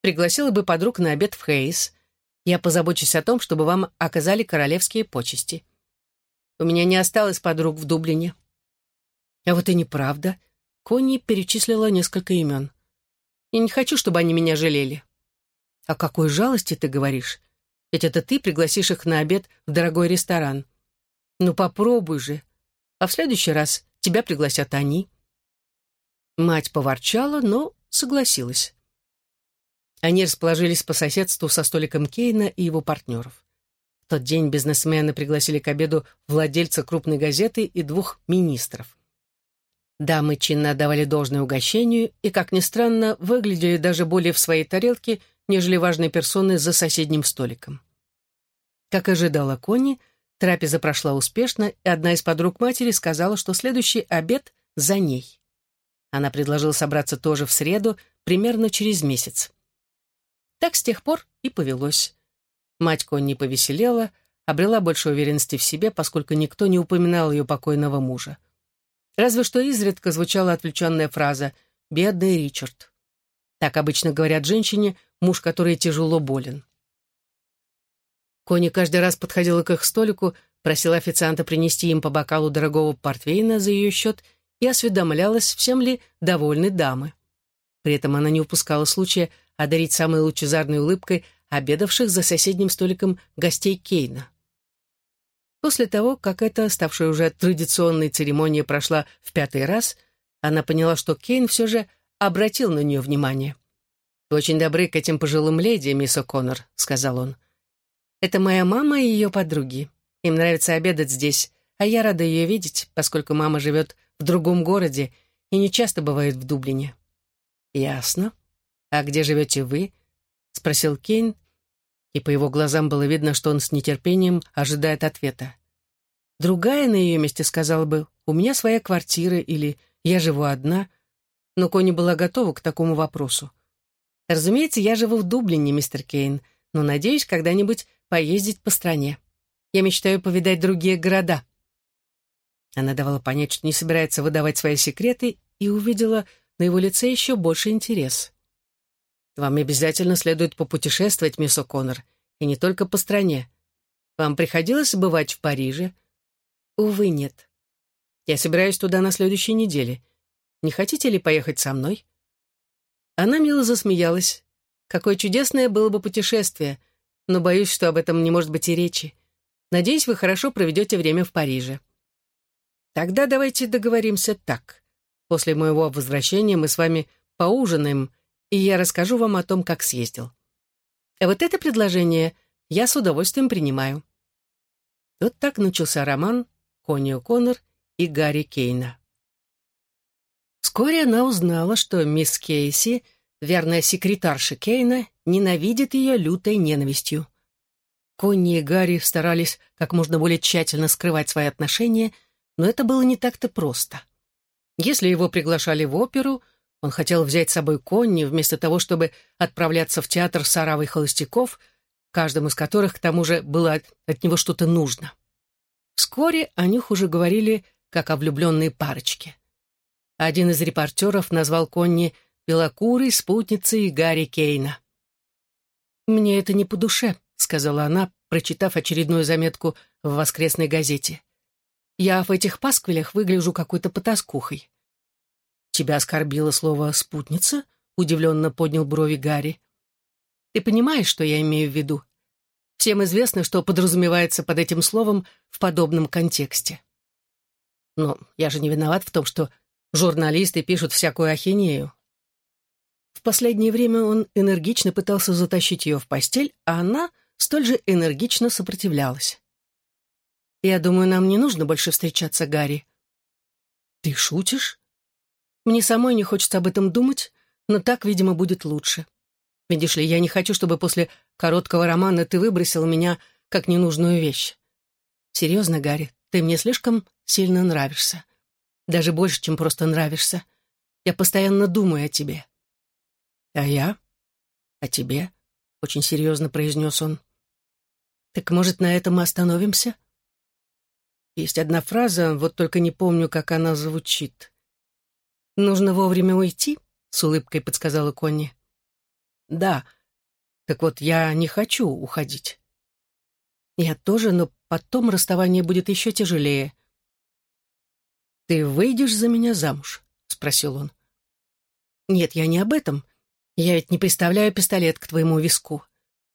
пригласила бы подруг на обед в Хейс. Я позабочусь о том, чтобы вам оказали королевские почести. У меня не осталось подруг в Дублине. А вот и неправда. Конни перечислила несколько имен. Я не хочу, чтобы они меня жалели. О какой жалости ты говоришь? Ведь это ты пригласишь их на обед в дорогой ресторан. Ну попробуй же. А в следующий раз тебя пригласят они. Мать поворчала, но согласилась. Они расположились по соседству со столиком Кейна и его партнеров. В тот день бизнесмены пригласили к обеду владельца крупной газеты и двух министров. Дамы чинно отдавали должное угощению и, как ни странно, выглядели даже более в своей тарелке, нежели важные персоны за соседним столиком. Как ожидала Конни, трапеза прошла успешно, и одна из подруг матери сказала, что следующий обед за ней. Она предложила собраться тоже в среду, примерно через месяц. Так с тех пор и повелось. Мать Конни повеселела, обрела больше уверенности в себе, поскольку никто не упоминал ее покойного мужа. Разве что изредка звучала отвлеченная фраза «бедный Ричард». Так обычно говорят женщине, муж которой тяжело болен. Кони каждый раз подходила к их столику, просила официанта принести им по бокалу дорогого портвейна за ее счет и осведомлялась, всем ли довольны дамы. При этом она не упускала случая одарить самой лучезарной улыбкой обедавших за соседним столиком гостей Кейна. После того, как эта, ставшая уже традиционной церемония, прошла в пятый раз, она поняла, что Кейн все же обратил на нее внимание. «Вы очень добры к этим пожилым леди, мисс О'Коннор», — сказал он. «Это моя мама и ее подруги. Им нравится обедать здесь, а я рада ее видеть, поскольку мама живет в другом городе и не часто бывает в Дублине». «Ясно. А где живете вы?» — спросил Кейн, и по его глазам было видно, что он с нетерпением ожидает ответа. Другая на ее месте сказала бы «У меня своя квартира» или «Я живу одна», но Кони была готова к такому вопросу. «Разумеется, я живу в Дублине, мистер Кейн, но надеюсь когда-нибудь поездить по стране. Я мечтаю повидать другие города». Она давала понять, что не собирается выдавать свои секреты, и увидела на его лице еще больше интерес. Вам обязательно следует попутешествовать, мисс О'Коннор, и не только по стране. Вам приходилось бывать в Париже? Увы, нет. Я собираюсь туда на следующей неделе. Не хотите ли поехать со мной? Она мило засмеялась. Какое чудесное было бы путешествие, но боюсь, что об этом не может быть и речи. Надеюсь, вы хорошо проведете время в Париже. Тогда давайте договоримся так. После моего возвращения мы с вами поужинаем и я расскажу вам о том, как съездил. А вот это предложение я с удовольствием принимаю. Вот так начался роман Конни О'Коннор и Гарри Кейна. Вскоре она узнала, что мисс Кейси, верная секретарша Кейна, ненавидит ее лютой ненавистью. Конни и Гарри старались как можно более тщательно скрывать свои отношения, но это было не так-то просто. Если его приглашали в оперу, он хотел взять с собой Конни, вместо того, чтобы отправляться в театр с оравой холостяков, каждому из которых, к тому же, было от, от него что-то нужно. Вскоре о них уже говорили, как о влюбленной парочке. Один из репортеров назвал Конни белокурой спутницей Гарри Кейна. «Мне это не по душе», — сказала она, прочитав очередную заметку в воскресной газете. «Я в этих пасквилях выгляжу какой-то потаскухой. «Тебя оскорбило слово «спутница»?» — удивленно поднял брови Гарри. «Ты понимаешь, что я имею в виду? Всем известно, что подразумевается под этим словом в подобном контексте. Но я же не виноват в том, что журналисты пишут всякую ахинею. В последнее время он энергично пытался затащить ее в постель, а она столь же энергично сопротивлялась. «Я думаю, нам не нужно больше встречаться, Гарри». «Ты шутишь?» Мне самой не хочется об этом думать, но так, видимо, будет лучше. Видишь ли, я не хочу, чтобы после короткого романа ты выбросил меня как ненужную вещь. Серьезно, Гарри, ты мне слишком сильно нравишься. Даже больше, чем просто нравишься. Я постоянно думаю о тебе. А я? О тебе? Очень серьезно произнес он. Так, может, на этом мы остановимся? Есть одна фраза, вот только не помню, как она звучит. «Нужно вовремя уйти», — с улыбкой подсказала Конни. Да. Так вот, я не хочу уходить. Я тоже, но потом расставание будет еще тяжелее. «Ты выйдешь за меня замуж?» — спросил он. «Нет, я не об этом. Я ведь не представляю пистолет к твоему виску.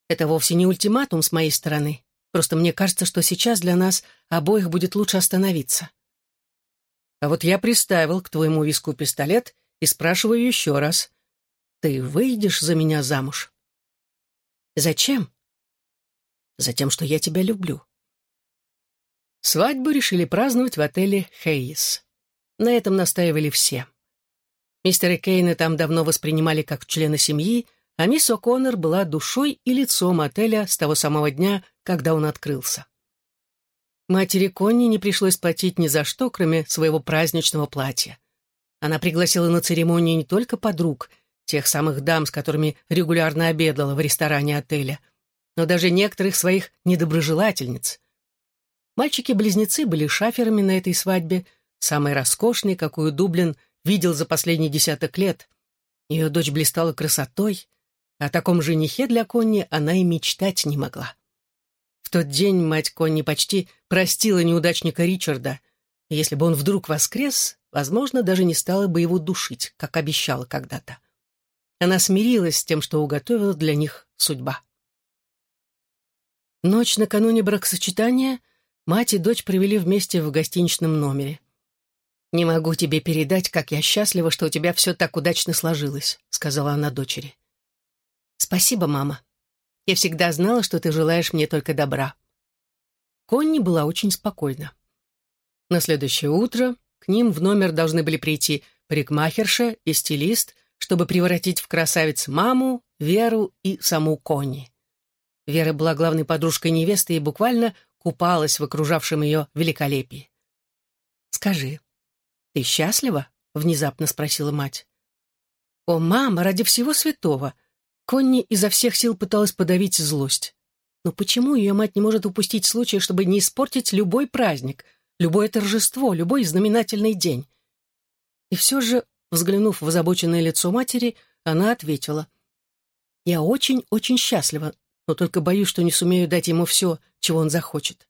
Это вовсе не ультиматум с моей стороны. Просто мне кажется, что сейчас для нас обоих будет лучше остановиться. А вот я приставил к твоему виску пистолет и спрашиваю еще раз. Ты выйдешь за меня замуж? Зачем? Затем, что я тебя люблю. Свадьбу решили праздновать в отеле «Хейс». На этом настаивали все. Мистера Кейна там давно воспринимали как члена семьи, а мисс О'Коннор была душой и лицом отеля с того самого дня, когда он открылся. Матери Конни не пришлось платить ни за что, кроме своего праздничного платья. Она пригласила на церемонию не только подруг, тех самых дам, с которыми регулярно обедала в ресторане отеля, но даже некоторых своих недоброжелательниц. Мальчики-близнецы были шаферами на этой свадьбе, самой роскошной, какую Дублин видел за последние десяток лет. Ее дочь блистала красотой, о таком женихе для Конни она и мечтать не могла. В тот день мать Конни почти простила неудачника Ричарда. И если бы он вдруг воскрес, возможно, даже не стала бы его душить, как обещала когда-то. Она смирилась с тем, что уготовила для них судьба. Ночь накануне бракосочетания мать и дочь провели вместе в гостиничном номере. «Не могу тебе передать, как я счастлива, что у тебя все так удачно сложилось», — сказала она дочери. «Спасибо, мама. Я всегда знала, что ты желаешь мне только добра». Конни была очень спокойна. На следующее утро к ним в номер должны были прийти парикмахерша и стилист, чтобы превратить в красавиц маму, Веру и саму Конни. Вера была главной подружкой невесты и буквально купалась в окружавшем ее великолепии. «Скажи, ты счастлива?» — внезапно спросила мать. «О, мама, ради всего святого!» Конни изо всех сил пыталась подавить злость. Но почему ее мать не может упустить случая, чтобы не испортить любой праздник, любое торжество, любой знаменательный день? И все же, взглянув в озабоченное лицо матери, она ответила. «Я очень-очень счастлива, но только боюсь, что не сумею дать ему все, чего он захочет.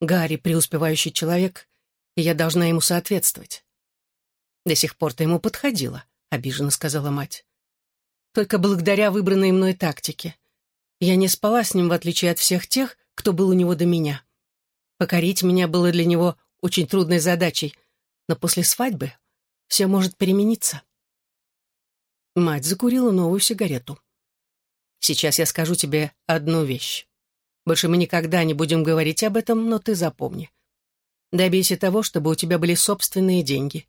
Гарри — преуспевающий человек, и я должна ему соответствовать». «До сих пор ты ему подходила», — обиженно сказала мать только благодаря выбранной мной тактике. Я не спала с ним, в отличие от всех тех, кто был у него до меня. Покорить меня было для него очень трудной задачей, но после свадьбы все может перемениться. Мать закурила новую сигарету. «Сейчас я скажу тебе одну вещь. Больше мы никогда не будем говорить об этом, но ты запомни. Добейся того, чтобы у тебя были собственные деньги.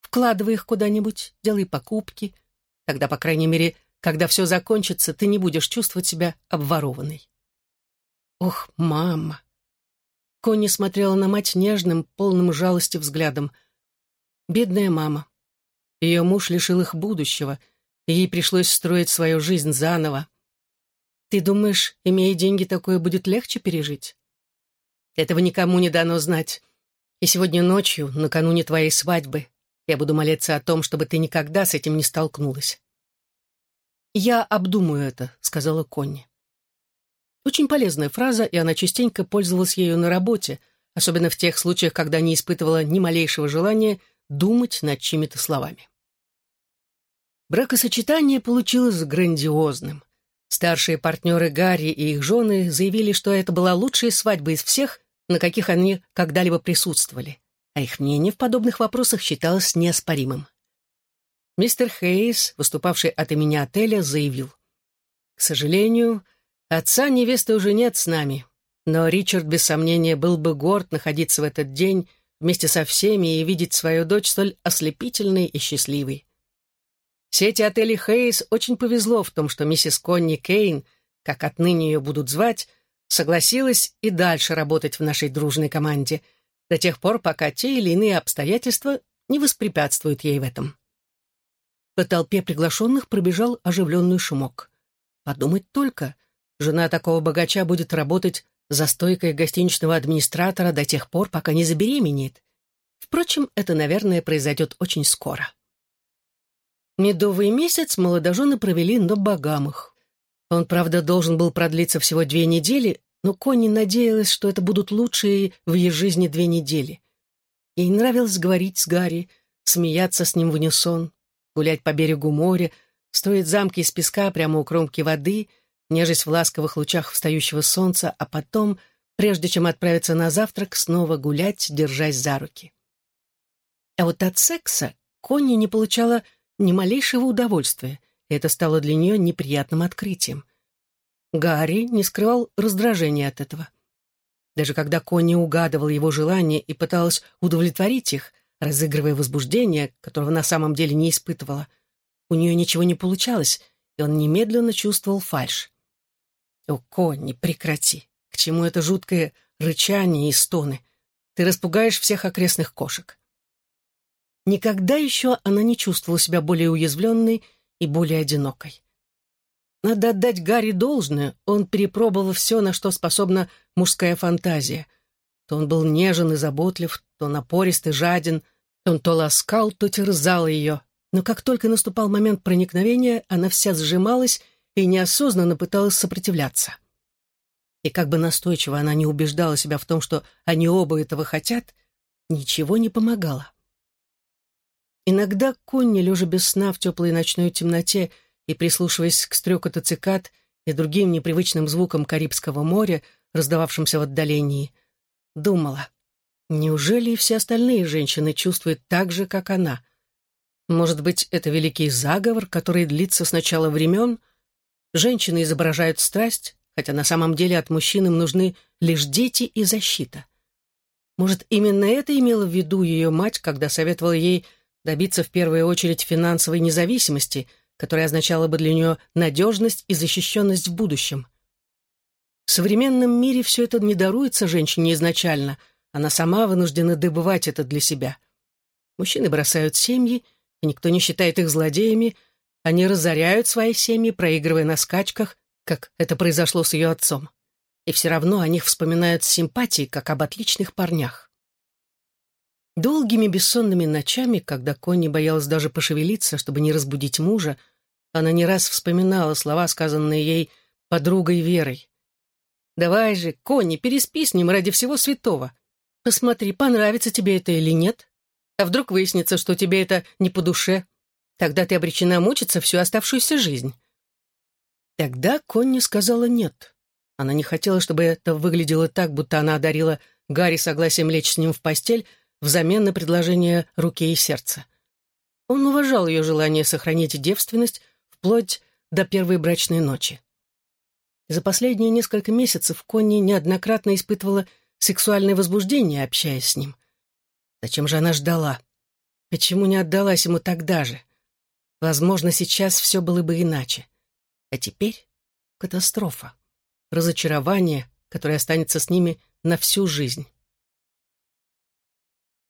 Вкладывай их куда-нибудь, делай покупки. Тогда, по крайней мере, когда все закончится, ты не будешь чувствовать себя обворованной. Ох, мама! Конни смотрела на мать нежным, полным жалости взглядом. Бедная мама. Ее муж лишил их будущего, и ей пришлось строить свою жизнь заново. Ты думаешь, имея деньги, такое будет легче пережить? Этого никому не дано знать. И сегодня ночью, накануне твоей свадьбы, я буду молиться о том, чтобы ты никогда с этим не столкнулась. «Я обдумаю это», — сказала Конни. Очень полезная фраза, и она частенько пользовалась ею на работе, особенно в тех случаях, когда не испытывала ни малейшего желания думать над чьими-то словами. Бракосочетание получилось грандиозным. Старшие партнеры Гарри и их жены заявили, что это была лучшая свадьба из всех, на каких они когда-либо присутствовали, а их мнение в подобных вопросах считалось неоспоримым. Мистер Хейс, выступавший от имени отеля, заявил. «К сожалению, отца невесты уже нет с нами, но Ричард, без сомнения, был бы горд находиться в этот день вместе со всеми и видеть свою дочь столь ослепительной и счастливой. Сети отелей Хейс очень повезло в том, что миссис Конни Кейн, как отныне ее будут звать, согласилась и дальше работать в нашей дружной команде, до тех пор, пока те или иные обстоятельства не воспрепятствуют ей в этом. По толпе приглашенных пробежал оживленный шумок. Подумать только, жена такого богача будет работать за стойкой гостиничного администратора до тех пор, пока не забеременеет. Впрочем, это, наверное, произойдет очень скоро. Медовый месяц молодожены провели на Багамах. Он, правда, должен был продлиться всего две недели, но Конни надеялась, что это будут лучшие в ее жизни две недели. Ей нравилось говорить с Гарри, смеяться с ним в унисон, гулять по берегу моря, строить замки из песка прямо у кромки воды, нежесть в ласковых лучах встающего солнца, а потом, прежде чем отправиться на завтрак, снова гулять, держась за руки. А вот от секса Конни не получала ни малейшего удовольствия, и это стало для нее неприятным открытием. Гарри не скрывал раздражения от этого. Даже когда Конни угадывал его желания и пыталась удовлетворить их, разыгрывая возбуждение, которого на самом деле не испытывала, у нее ничего не получалось, и он немедленно чувствовал фальшь. «О, Конни, прекрати! К чему это жуткое рычание и стоны? Ты распугаешь всех окрестных кошек». Никогда еще она не чувствовала себя более уязвленной и более одинокой. Надо отдать Гарри должное, он перепробовал все, на что способна мужская фантазия. То он был нежен и заботлив, то напорист и жаден, то он то ласкал, то терзал ее. Но как только наступал момент проникновения, она вся сжималась и неосознанно пыталась сопротивляться. И как бы настойчиво она не убеждала себя в том, что они оба этого хотят, ничего не помогало. Иногда Конни, лежа без сна в теплой ночной темноте и прислушиваясь к стрекоту цикад и другим непривычным звукам Карибского моря, раздававшимся в отдалении, думала, неужели и все остальные женщины чувствуют так же, как она? Может быть, это великий заговор, который длится с начала времен? Женщины изображают страсть, хотя на самом деле от мужчин им нужны лишь дети и защита. Может, именно это имела в виду ее мать, когда советовала ей добиться в первую очередь финансовой независимости, которая означала бы для нее надежность и защищенность в будущем. В современном мире все это не даруется женщине изначально, она сама вынуждена добывать это для себя. Мужчины бросают семьи, и никто не считает их злодеями, они разоряют свои семьи, проигрывая на скачках, как это произошло с ее отцом. И все равно о них вспоминают с симпатией, как об отличных парнях. Долгими бессонными ночами, когда Конни боялась даже пошевелиться, чтобы не разбудить мужа, она не раз вспоминала слова, сказанные ей подругой Верой. «Давай же, Конни, переспи с ним ради всего святого. Посмотри, понравится тебе это или нет. А вдруг выяснится, что тебе это не по душе? Тогда ты обречена мучиться всю оставшуюся жизнь». Тогда Конни сказала «нет». Она не хотела, чтобы это выглядело так, будто она одарила Гарри согласием лечь с ним в постель, взамен на предложение руки и сердца. Он уважал ее желание сохранить девственность вплоть до первой брачной ночи. За последние несколько месяцев Конни неоднократно испытывала сексуальное возбуждение, общаясь с ним. Зачем же она ждала? Почему не отдалась ему тогда же? Возможно, сейчас все было бы иначе. А теперь катастрофа. Разочарование, которое останется с ними на всю жизнь.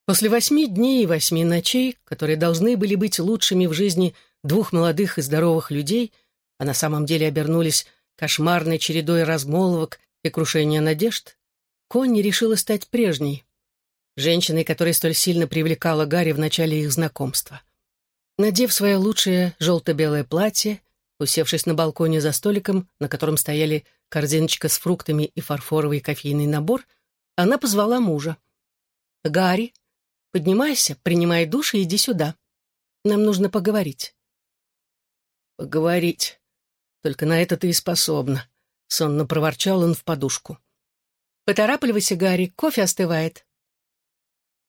После восьми дней и восьми ночей, которые должны были быть лучшими в жизни двух молодых и здоровых людей, а на самом деле обернулись кошмарной чередой размолвок и крушения надежд, Конни решила стать прежней, женщиной, которая столь сильно привлекала Гарри в начале их знакомства. Надев свое лучшее желто-белое платье, усевшись на балконе за столиком, на котором стояли корзиночка с фруктами и фарфоровый кофейный набор, она позвала мужа. «Гарри, Поднимайся, принимай душ и иди сюда. Нам нужно поговорить». «Поговорить. Только на это ты и способна», — сонно проворчал он в подушку. «Поторапливайся, Гарри, кофе остывает».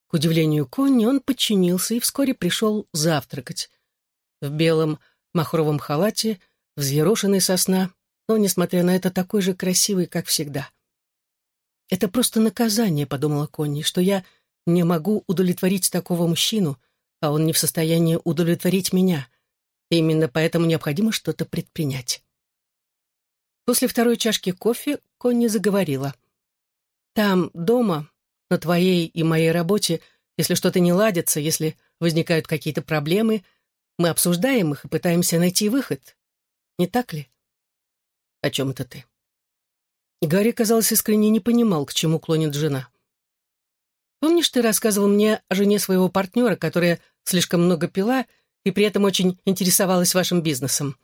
К удивлению Конни он подчинился и вскоре пришел завтракать. В белом махровом халате, взъерошенный сосна, но, несмотря на это, такой же красивый, как всегда. «Это просто наказание», — подумала Конни, — «что я не могу удовлетворить такого мужчину, а он не в состоянии удовлетворить меня. Именно поэтому необходимо что-то предпринять. После второй чашки кофе Конни заговорила. «Там, дома, на твоей и моей работе, если что-то не ладится, если возникают какие-то проблемы, мы обсуждаем их и пытаемся найти выход. Не так ли?» «О чем это ты?» Гарри, казалось, искренне не понимал, к чему клонит жена. Помнишь, ты рассказывал мне о жене своего партнера, которая слишком много пила и при этом очень интересовалась вашим бизнесом.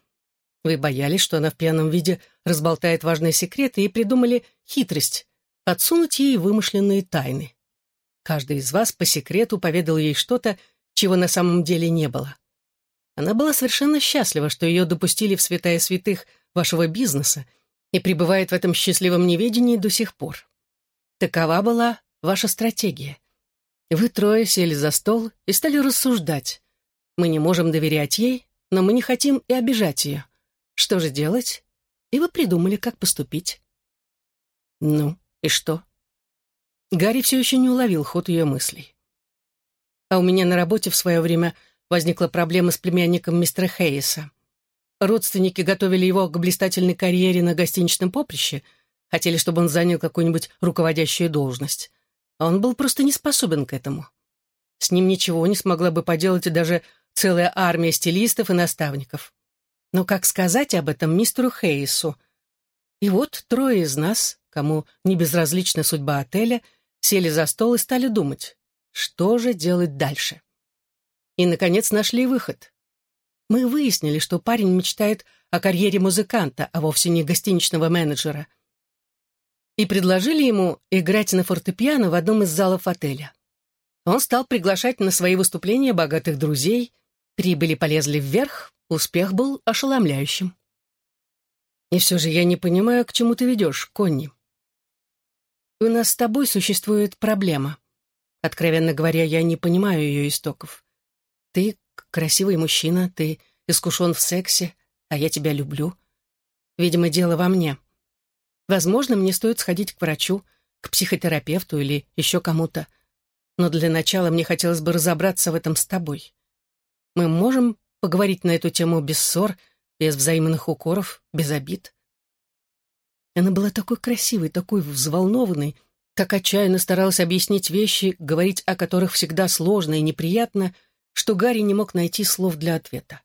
Вы боялись, что она в пьяном виде разболтает важные секреты и придумали хитрость — отсунуть ей вымышленные тайны. Каждый из вас по секрету поведал ей что-то, чего на самом деле не было. Она была совершенно счастлива, что ее допустили в святая святых вашего бизнеса и пребывает в этом счастливом неведении до сих пор. Такова была ваша стратегия. Вы трое сели за стол и стали рассуждать. Мы не можем доверять ей, но мы не хотим и обижать ее. Что же делать? И вы придумали, как поступить. Ну, и что? Гарри все еще не уловил ход ее мыслей. А у меня на работе в свое время возникла проблема с племянником мистера Хейса. Родственники готовили его к блистательной карьере на гостиничном поприще, хотели, чтобы он занял какую-нибудь руководящую должность. А он был просто не способен к этому. С ним ничего не смогла бы поделать даже целая армия стилистов и наставников. Но как сказать об этом мистеру Хейсу? И вот трое из нас, кому не безразлична судьба отеля, сели за стол и стали думать, что же делать дальше и, наконец, нашли выход. Мы выяснили, что парень мечтает о карьере музыканта, а вовсе не гостиничного менеджера. И предложили ему играть на фортепиано в одном из залов отеля. Он стал приглашать на свои выступления богатых друзей, прибыли полезли вверх, успех был ошеломляющим. И все же я не понимаю, к чему ты ведешь, Конни. У нас с тобой существует проблема. Откровенно говоря, я не понимаю ее истоков. Ты красивый мужчина, ты искушен в сексе, а я тебя люблю. Видимо, дело во мне. Возможно, мне стоит сходить к врачу, к психотерапевту или еще кому-то. Но для начала мне хотелось бы разобраться в этом с тобой. Мы можем поговорить на эту тему без ссор, без взаимных укоров, без обид. Она была такой красивой, такой взволнованной, так отчаянно старалась объяснить вещи, говорить о которых всегда сложно и неприятно — что Гарри не мог найти слов для ответа.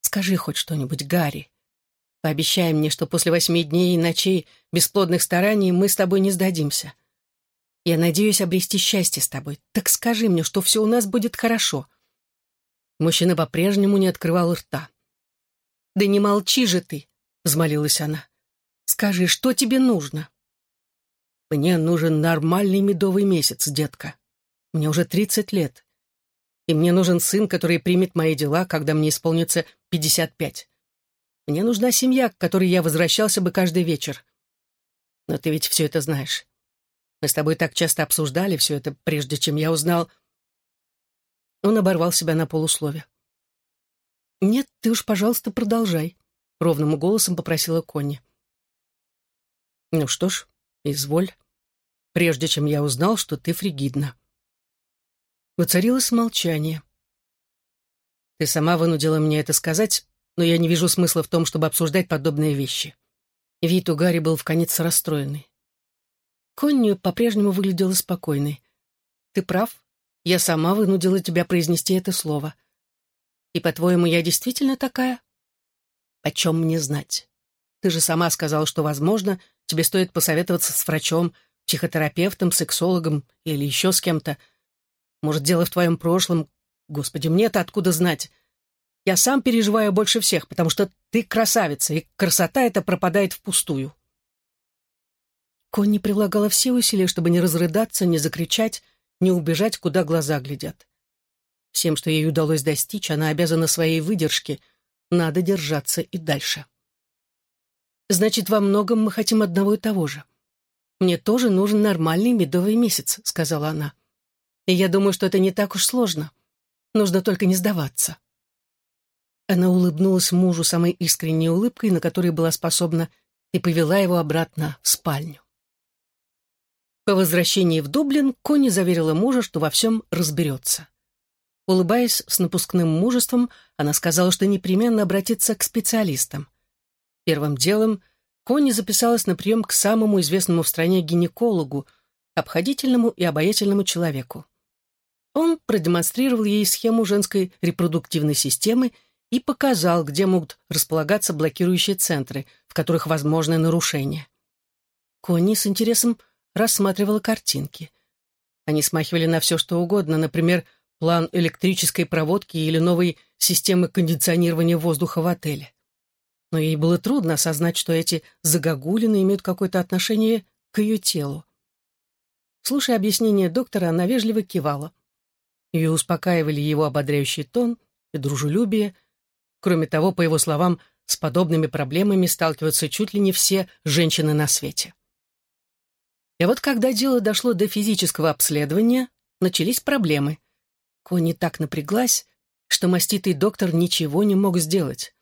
«Скажи хоть что-нибудь, Гарри. Пообещай мне, что после восьми дней и ночей бесплодных стараний мы с тобой не сдадимся. Я надеюсь обрести счастье с тобой. Так скажи мне, что все у нас будет хорошо». Мужчина по-прежнему не открывал рта. «Да не молчи же ты!» — взмолилась она. «Скажи, что тебе нужно?» «Мне нужен нормальный медовый месяц, детка. Мне уже тридцать лет и мне нужен сын, который примет мои дела, когда мне исполнится пятьдесят пять. Мне нужна семья, к которой я возвращался бы каждый вечер. Но ты ведь все это знаешь. Мы с тобой так часто обсуждали все это, прежде чем я узнал...» Он оборвал себя на полуслове. «Нет, ты уж, пожалуйста, продолжай», — ровным голосом попросила Конни. «Ну что ж, изволь, прежде чем я узнал, что ты фригидна». Воцарилось молчание. «Ты сама вынудила мне это сказать, но я не вижу смысла в том, чтобы обсуждать подобные вещи». Вид у Гарри был в конец расстроенный. Конни по-прежнему выглядела спокойной. «Ты прав. Я сама вынудила тебя произнести это слово. И, по-твоему, я действительно такая?» «О чем мне знать? Ты же сама сказала, что, возможно, тебе стоит посоветоваться с врачом, психотерапевтом, сексологом или еще с кем-то, может, дело в твоем прошлом? Господи, мне-то откуда знать? Я сам переживаю больше всех, потому что ты красавица, и красота эта пропадает впустую. Конни прилагала все усилия, чтобы не разрыдаться, не закричать, не убежать, куда глаза глядят. Всем, что ей удалось достичь, она обязана своей выдержке. Надо держаться и дальше. «Значит, во многом мы хотим одного и того же. Мне тоже нужен нормальный медовый месяц», — сказала она. И я думаю, что это не так уж сложно. Нужно только не сдаваться. Она улыбнулась мужу самой искренней улыбкой, на которой была способна, и повела его обратно в спальню. По возвращении в Дублин Конни заверила мужа, что во всем разберется. Улыбаясь с напускным мужеством, она сказала, что непременно обратится к специалистам. Первым делом Конни записалась на прием к самому известному в стране гинекологу, обходительному и обаятельному человеку. Он продемонстрировал ей схему женской репродуктивной системы и показал, где могут располагаться блокирующие центры, в которых возможны нарушения. Конни с интересом рассматривала картинки. Они смахивали на все, что угодно, например, план электрической проводки или новой системы кондиционирования воздуха в отеле. Но ей было трудно осознать, что эти загогулины имеют какое-то отношение к ее телу. Слушая объяснение доктора, она вежливо кивала. Ее успокаивали его ободряющий тон и дружелюбие. Кроме того, по его словам, с подобными проблемами сталкиваются чуть ли не все женщины на свете. И вот когда дело дошло до физического обследования, начались проблемы. Конни так напряглась, что маститый доктор ничего не мог сделать.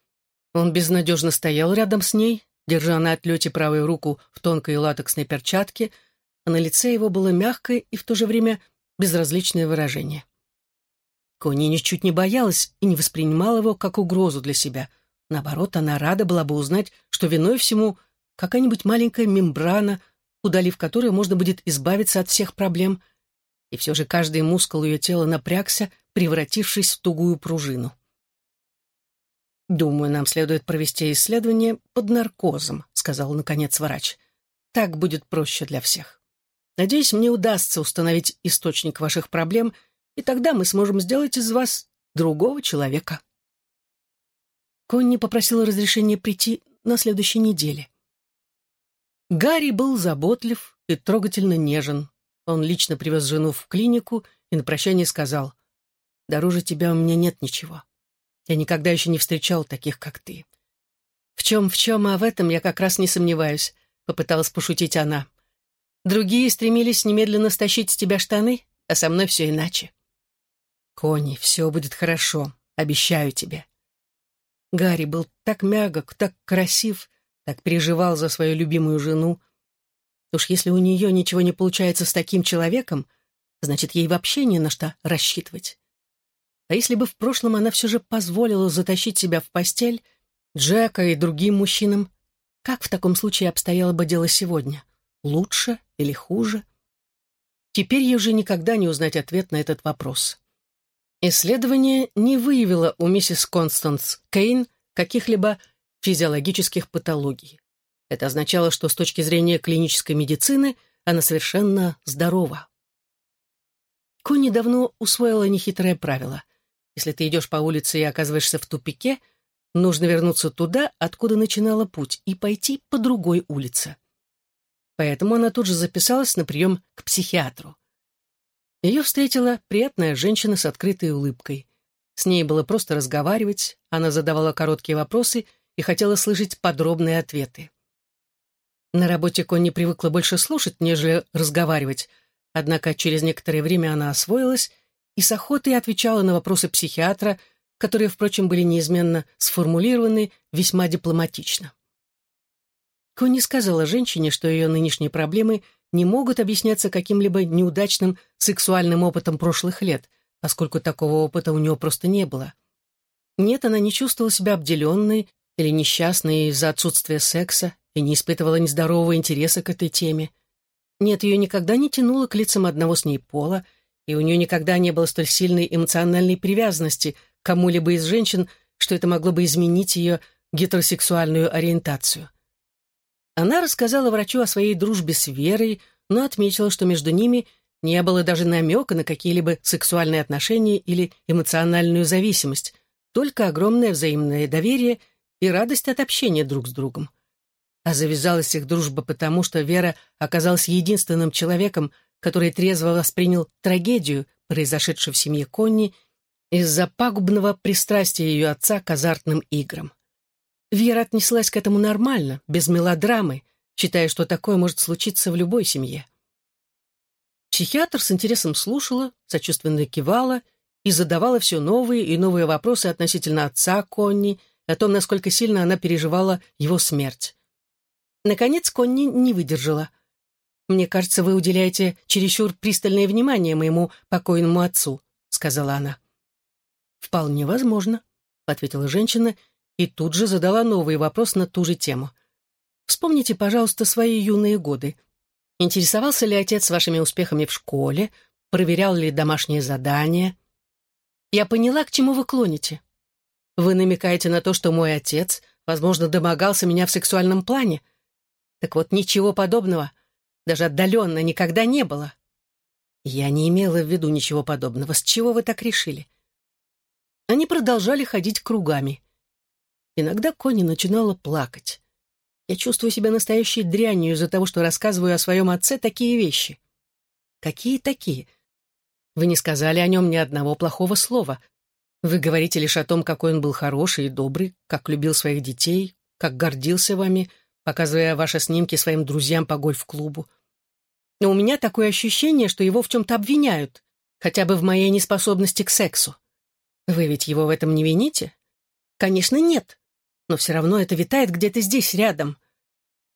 Он безнадежно стоял рядом с ней, держа на отлете правую руку в тонкой латексной перчатке, а на лице его было мягкое и в то же время безразличное выражение. Конни ничуть не боялась и не воспринимала его как угрозу для себя. Наоборот, она рада была бы узнать, что виной всему какая-нибудь маленькая мембрана, удалив которую можно будет избавиться от всех проблем. И все же каждый мускул ее тела напрягся, превратившись в тугую пружину. «Думаю, нам следует провести исследование под наркозом», — сказал, наконец, врач. «Так будет проще для всех. Надеюсь, мне удастся установить источник ваших проблем, и тогда мы сможем сделать из вас другого человека». Конни попросила разрешения прийти на следующей неделе. Гарри был заботлив и трогательно нежен. Он лично привез жену в клинику и на прощание сказал, «Дороже тебя у меня нет ничего. Я никогда еще не встречал таких, как ты». «В чем, в чем, а в этом я как раз не сомневаюсь», — попыталась пошутить она. «Другие стремились немедленно стащить с тебя штаны, а со мной все иначе». «Конни, все будет хорошо, обещаю тебе». Гарри был так мягок, так красив, так переживал за свою любимую жену. Уж если у нее ничего не получается с таким человеком, значит, ей вообще не на что рассчитывать. А если бы в прошлом она все же позволила затащить себя в постель, Джека и другим мужчинам, как в таком случае обстояло бы дело сегодня? Лучше или хуже? Теперь ей уже никогда не узнать ответ на этот вопрос. Исследование не выявило у миссис Констанс Кейн каких-либо физиологических патологий. Это означало, что с точки зрения клинической медицины она совершенно здорова. Конни давно усвоила нехитрое правило. Если ты идешь по улице и оказываешься в тупике, нужно вернуться туда, откуда начинала путь, и пойти по другой улице. Поэтому она тут же записалась на прием к психиатру. Ее встретила приятная женщина с открытой улыбкой. С ней было просто разговаривать, она задавала короткие вопросы — и хотела слышать подробные ответы. На работе Конни привыкла больше слушать, нежели разговаривать, однако через некоторое время она освоилась и с охотой отвечала на вопросы психиатра, которые, впрочем, были неизменно сформулированы весьма дипломатично. Конни сказала женщине, что ее нынешние проблемы не могут объясняться каким-либо неудачным сексуальным опытом прошлых лет, поскольку такого опыта у нее просто не было. Нет, она не чувствовала себя обделенной или несчастной из-за отсутствия секса и не испытывала нездорового интереса к этой теме. Нет, ее никогда не тянуло к лицам одного с ней пола, и у нее никогда не было столь сильной эмоциональной привязанности к кому-либо из женщин, что это могло бы изменить ее гетеросексуальную ориентацию. Она рассказала врачу о своей дружбе с Верой, но отметила, что между ними не было даже намека на какие-либо сексуальные отношения или эмоциональную зависимость, только огромное взаимное доверие и радость от общения друг с другом. А завязалась их дружба потому, что Вера оказалась единственным человеком, который трезво воспринял трагедию, произошедшую в семье Конни, из-за пагубного пристрастия ее отца к азартным играм. Вера отнеслась к этому нормально, без мелодрамы, считая, что такое может случиться в любой семье. Психиатр с интересом слушала, сочувственно кивала и задавала все новые и новые вопросы относительно отца Конни о том, насколько сильно она переживала его смерть. Наконец Конни не выдержала. «Мне кажется, вы уделяете чересчур пристальное внимание моему покойному отцу», — сказала она. «Вполне возможно», — ответила женщина и тут же задала новый вопрос на ту же тему. «Вспомните, пожалуйста, свои юные годы. Интересовался ли отец вашими успехами в школе? Проверял ли домашние задания?» «Я поняла, к чему вы клоните», вы намекаете на то, что мой отец, возможно, домогался меня в сексуальном плане? Так вот, ничего подобного, даже отдаленно, никогда не было. Я не имела в виду ничего подобного. С чего вы так решили? Они продолжали ходить кругами. Иногда Конни начинала плакать. Я чувствую себя настоящей дрянью из-за того, что рассказываю о своем отце такие вещи. Какие такие? Вы не сказали о нем ни одного плохого слова. Вы говорите лишь о том, какой он был хороший и добрый, как любил своих детей, как гордился вами, показывая ваши снимки своим друзьям по гольф-клубу. Но у меня такое ощущение, что его в чем-то обвиняют, хотя бы в моей неспособности к сексу. Вы ведь его в этом не вините? Конечно, нет. Но все равно это витает где-то здесь, рядом.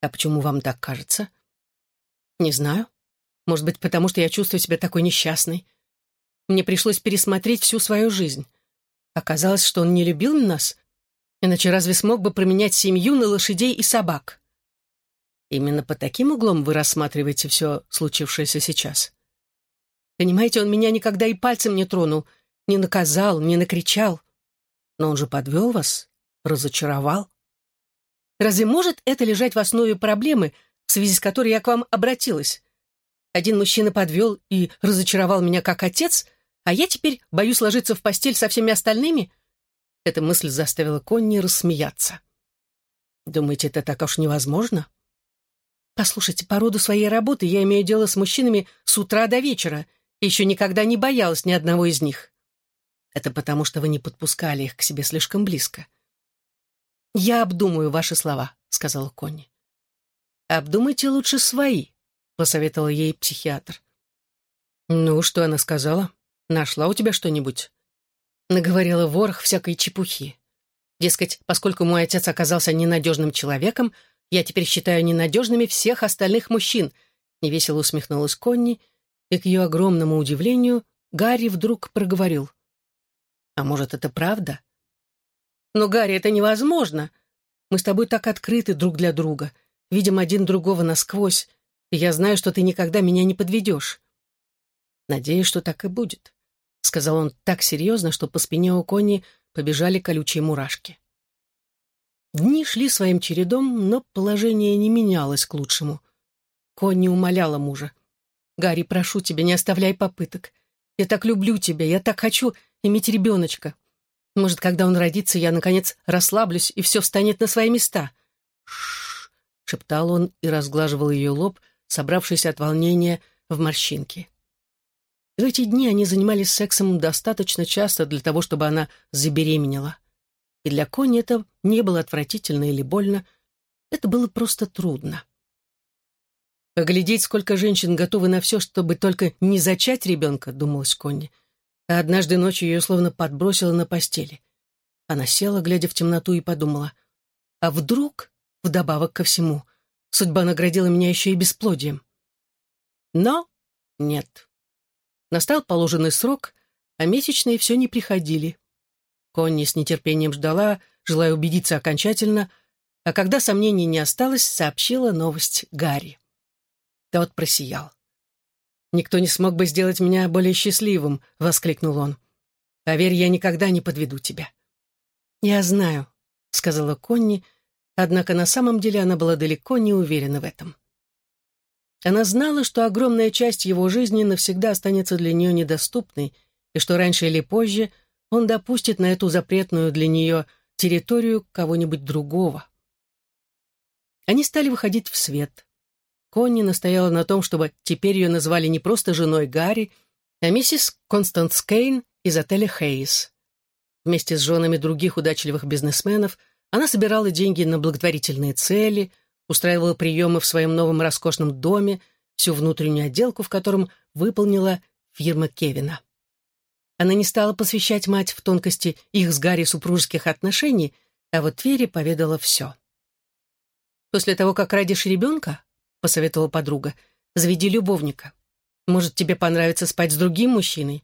А почему вам так кажется? Не знаю. Может быть, потому что я чувствую себя такой несчастной. Мне пришлось пересмотреть всю свою жизнь. Оказалось, что он не любил нас, иначе разве смог бы променять семью на лошадей и собак? Именно под таким углом вы рассматриваете все случившееся сейчас. Понимаете, он меня никогда и пальцем не тронул, не наказал, не накричал. Но он же подвел вас, разочаровал. Разве может это лежать в основе проблемы, в связи с которой я к вам обратилась? Один мужчина подвел и разочаровал меня как отец, а я теперь боюсь ложиться в постель со всеми остальными? Эта мысль заставила Конни рассмеяться. Думаете, это так уж невозможно? Послушайте, по роду своей работы я имею дело с мужчинами с утра до вечера и еще никогда не боялась ни одного из них. Это потому, что вы не подпускали их к себе слишком близко. «Я обдумаю ваши слова», — сказала Конни. «Обдумайте лучше свои», — посоветовал ей психиатр. «Ну, что она сказала? Нашла у тебя что-нибудь?» Наговорила ворох всякой чепухи. Дескать, поскольку мой отец оказался ненадежным человеком, я теперь считаю ненадежными всех остальных мужчин, невесело усмехнулась Конни, и к ее огромному удивлению Гарри вдруг проговорил. «А может, это правда?» «Но, Гарри, это невозможно. Мы с тобой так открыты друг для друга, видим один другого насквозь, и я знаю, что ты никогда меня не подведешь». «Надеюсь, что так и будет», — сказал он так серьезно, что по спине у Конни побежали колючие мурашки. Дни шли своим чередом, но положение не менялось к лучшему. Конни умоляла мужа. «Гарри, прошу тебя, не оставляй попыток. Я так люблю тебя, я так хочу иметь ребеночка. Может, когда он родится, я, наконец, расслаблюсь, и все встанет на свои места. Ш шептал он и разглаживал ее лоб, собравшийся от волнения в морщинки. В эти дни они занимались сексом достаточно часто для того, чтобы она забеременела. И для Кони это не было отвратительно или больно, это было просто трудно. «Поглядеть, сколько женщин готовы на все, чтобы только не зачать ребенка», — думалась Конни а однажды ночью ее словно подбросило на постели. Она села, глядя в темноту, и подумала, а вдруг, вдобавок ко всему, судьба наградила меня еще и бесплодием. Но нет. Настал положенный срок, а месячные все не приходили. Конни с нетерпением ждала, желая убедиться окончательно, а когда сомнений не осталось, сообщила новость Гарри. Тот просиял. «Никто не смог бы сделать меня более счастливым», — воскликнул он. «Поверь, я никогда не подведу тебя». «Я знаю», — сказала Конни, однако на самом деле она была далеко не уверена в этом. Она знала, что огромная часть его жизни навсегда останется для нее недоступной, и что раньше или позже он допустит на эту запретную для нее территорию кого-нибудь другого. Они стали выходить в свет. Конни настояла на том, чтобы теперь ее назвали не просто женой Гарри, а миссис Констанс Кейн из отеля «Хейс». Вместе с женами других удачливых бизнесменов она собирала деньги на благотворительные цели, устраивала приемы в своем новом роскошном доме, всю внутреннюю отделку в котором выполнила фирма Кевина. Она не стала посвящать мать в тонкости их с Гарри супружеских отношений, а вот Вере поведала все. После того, как родишь ребенка, посоветовала подруга. «Заведи любовника. Может, тебе понравится спать с другим мужчиной.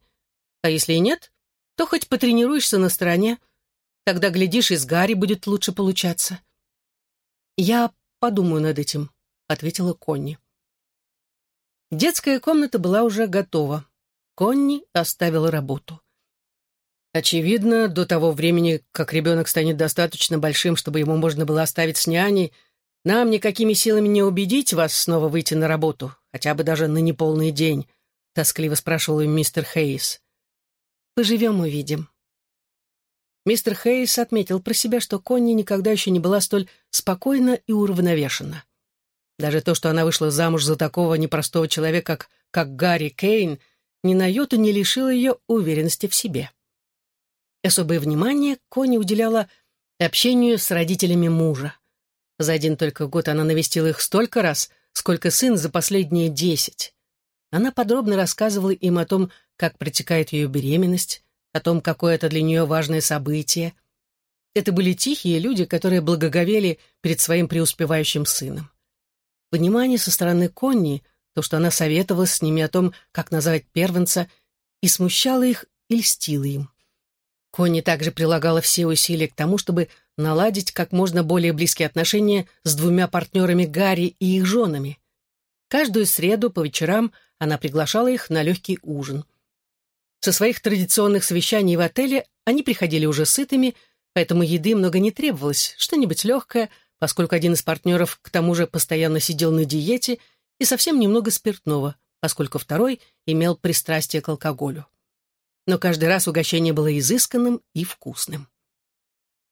А если и нет, то хоть потренируешься на стороне. Тогда, глядишь, и с Гарри будет лучше получаться». «Я подумаю над этим», — ответила Конни. Детская комната была уже готова. Конни оставила работу. Очевидно, до того времени, как ребенок станет достаточно большим, чтобы ему можно было оставить с няней, нам никакими силами не убедить вас снова выйти на работу, хотя бы даже на неполный день», — тоскливо спрашивал мистер Хейс. «Поживем — увидим». Мистер Хейс отметил про себя, что Конни никогда еще не была столь спокойна и уравновешена. Даже то, что она вышла замуж за такого непростого человека, как, как Гарри Кейн, ни на йоту не лишило ее уверенности в себе. Особое внимание Конни уделяла общению с родителями мужа. За один только год она навестила их столько раз, сколько сын за последние десять. Она подробно рассказывала им о том, как протекает ее беременность, о том, какое это для нее важное событие. Это были тихие люди, которые благоговели перед своим преуспевающим сыном. Внимание со стороны Конни, то, что она советовала с ними о том, как назвать первенца, и смущало их, и льстило им. Конни также прилагала все усилия к тому, чтобы наладить как можно более близкие отношения с двумя партнерами Гарри и их женами. Каждую среду по вечерам она приглашала их на легкий ужин. Со своих традиционных совещаний в отеле они приходили уже сытыми, поэтому еды много не требовалось, что-нибудь легкое, поскольку один из партнеров к тому же постоянно сидел на диете, и совсем немного спиртного, поскольку второй имел пристрастие к алкоголю. Но каждый раз угощение было изысканным и вкусным.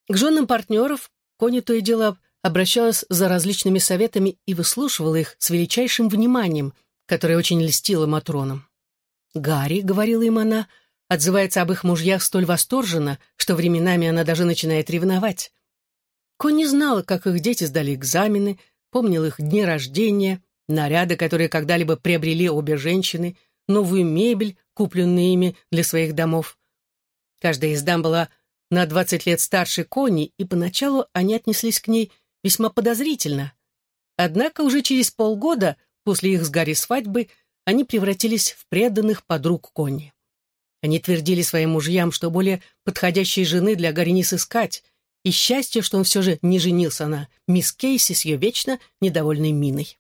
К женам партнеров Кони то и дело обращалась за различными советами и выслушивала их с величайшим вниманием, которое очень льстило Матронам. «Гарри», — говорила им она, — отзывается об их мужьях столь восторженно, что временами она даже начинает ревновать. Конни знала, как их дети сдали экзамены, помнил их дни рождения, наряды, которые когда-либо приобрели обе женщины, новую мебель, купленную ими для своих домов. Каждая из дам была на двадцать лет старше Конни, и поначалу они отнеслись к ней весьма подозрительно. Однако уже через полгода после их с Гарри свадьбы они превратились в преданных подруг Конни. Они твердили своим мужьям, что более подходящей жены для Гарри не сыскать, и счастье, что он все же не женился на мисс Кейси с ее вечно недовольной миной.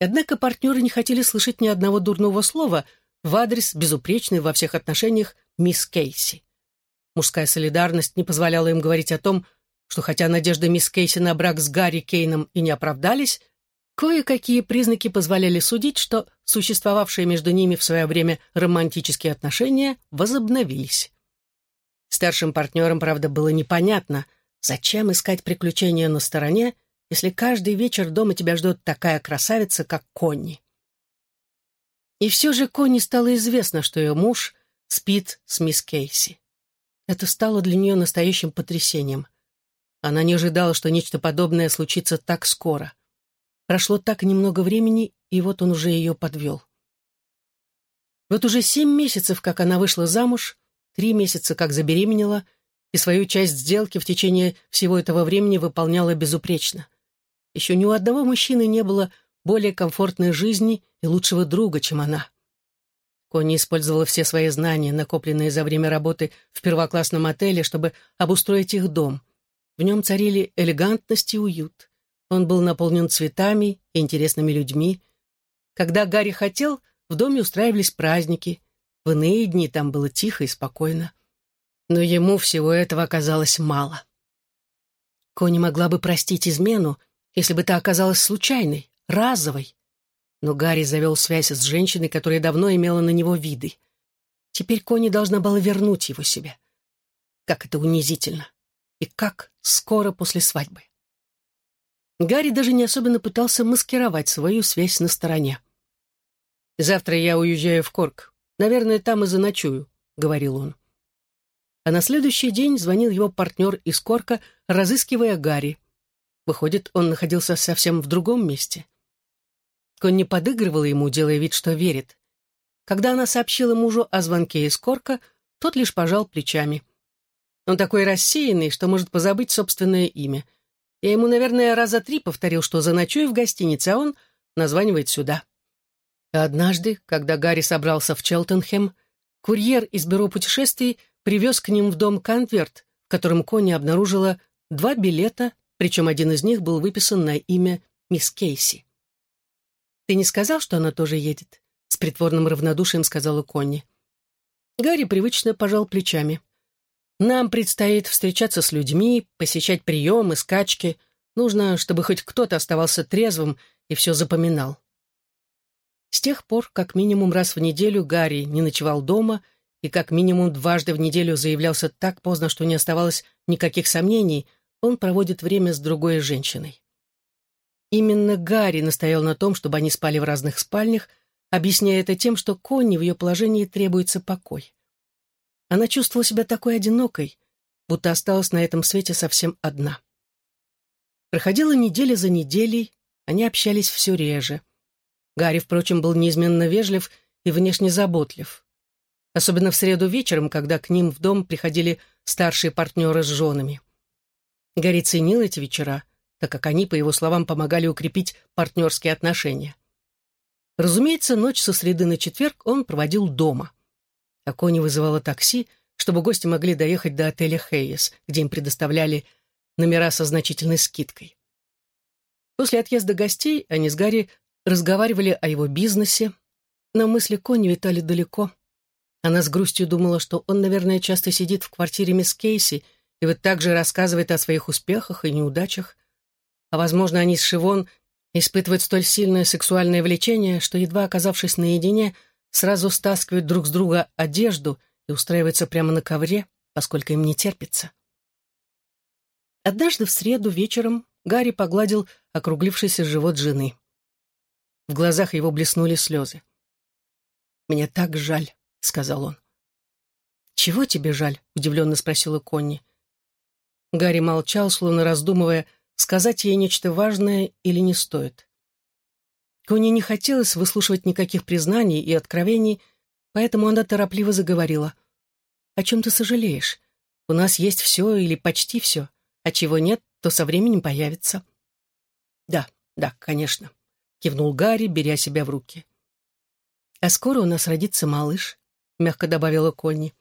Однако партнеры не хотели слышать ни одного дурного слова в адрес безупречной во всех отношениях мисс Кейси. Мужская солидарность не позволяла им говорить о том, что хотя надежды мисс Кейси на брак с Гарри Кейном и не оправдались, Кое-какие признаки позволяли судить, что существовавшие между ними в свое время романтические отношения возобновились. Старшим партнерам, правда, было непонятно, зачем искать приключения на стороне, если каждый вечер дома тебя ждет такая красавица, как Конни. И все же Конни стало известно, что ее муж спит с мисс Кейси. Это стало для нее настоящим потрясением. Она не ожидала, что нечто подобное случится так скоро. Прошло так немного времени, и вот он уже ее подвел. Вот уже семь месяцев, как она вышла замуж, три месяца, как забеременела, и свою часть сделки в течение всего этого времени выполняла безупречно. Еще ни у одного мужчины не было более комфортной жизни и лучшего друга, чем она. Конни использовала все свои знания, накопленные за время работы в первоклассном отеле, чтобы обустроить их дом. В нем царили элегантность и уют. Он был наполнен цветами и интересными людьми. Когда Гарри хотел, в доме устраивались праздники. В иные дни там было тихо и спокойно. Но ему всего этого оказалось мало. Кони могла бы простить измену, если бы та оказалась случайной, разовой. Но Гарри завел связь с женщиной, которая давно имела на него виды. Теперь Кони должна была вернуть его себе. Как это унизительно. И как скоро после свадьбы. Гарри даже не особенно пытался маскировать свою связь на стороне. «Завтра я уезжаю в Корк. Наверное, там и заночую», — говорил он. А на следующий день звонил его партнер из Корка, разыскивая Гарри. Выходит, он находился совсем в другом месте. Конни подыгрывала ему, делая вид, что верит. Когда она сообщила мужу о звонке из Корка, тот лишь пожал плечами. Он такой рассеянный, что может позабыть собственное имя — я ему, наверное, раза три повторил, что заночую в гостинице, а он названивает сюда. однажды, когда Гарри собрался в Челтенхэм, курьер из бюро путешествий привез к ним в дом конверт, в котором Кони обнаружила два билета, причем один из них был выписан на имя мисс Кейси. «Ты не сказал, что она тоже едет?» — с притворным равнодушием сказала Конни. Гарри привычно пожал плечами. Нам предстоит встречаться с людьми, посещать приемы, скачки. Нужно, чтобы хоть кто-то оставался трезвым и все запоминал. С тех пор, как минимум раз в неделю Гарри не ночевал дома и как минимум дважды в неделю заявлялся так поздно, что не оставалось никаких сомнений, он проводит время с другой женщиной. Именно Гарри настоял на том, чтобы они спали в разных спальнях, объясняя это тем, что Конни в ее положении требуется покой. Она чувствовала себя такой одинокой, будто осталась на этом свете совсем одна. Проходила неделя за неделей, они общались все реже. Гарри, впрочем, был неизменно вежлив и внешне заботлив. Особенно в среду вечером, когда к ним в дом приходили старшие партнеры с женами. Гарри ценил эти вечера, так как они, по его словам, помогали укрепить партнерские отношения. Разумеется, ночь со среды на четверг он проводил дома. Кони вызывала такси, чтобы гости могли доехать до отеля «Хейес», где им предоставляли номера со значительной скидкой. После отъезда гостей они с Гарри разговаривали о его бизнесе, но мысли Кони витали далеко. Она с грустью думала, что он, наверное, часто сидит в квартире мисс Кейси и вот так же рассказывает о своих успехах и неудачах. А, возможно, они с Шивон испытывают столь сильное сексуальное влечение, что, едва оказавшись наедине, сразу стаскивают друг с друга одежду и устраиваются прямо на ковре, поскольку им не терпится. Однажды в среду вечером Гарри погладил округлившийся живот жены. В глазах его блеснули слезы. «Мне так жаль», — сказал он. «Чего тебе жаль?» — удивленно спросила Конни. Гарри молчал, словно раздумывая, сказать ей нечто важное или не стоит. Конни не хотелось выслушивать никаких признаний и откровений, поэтому она торопливо заговорила. «О чем ты сожалеешь? У нас есть все или почти все, а чего нет, то со временем появится». «Да, да, конечно», — кивнул Гарри, беря себя в руки. «А скоро у нас родится малыш», — мягко добавила Конни.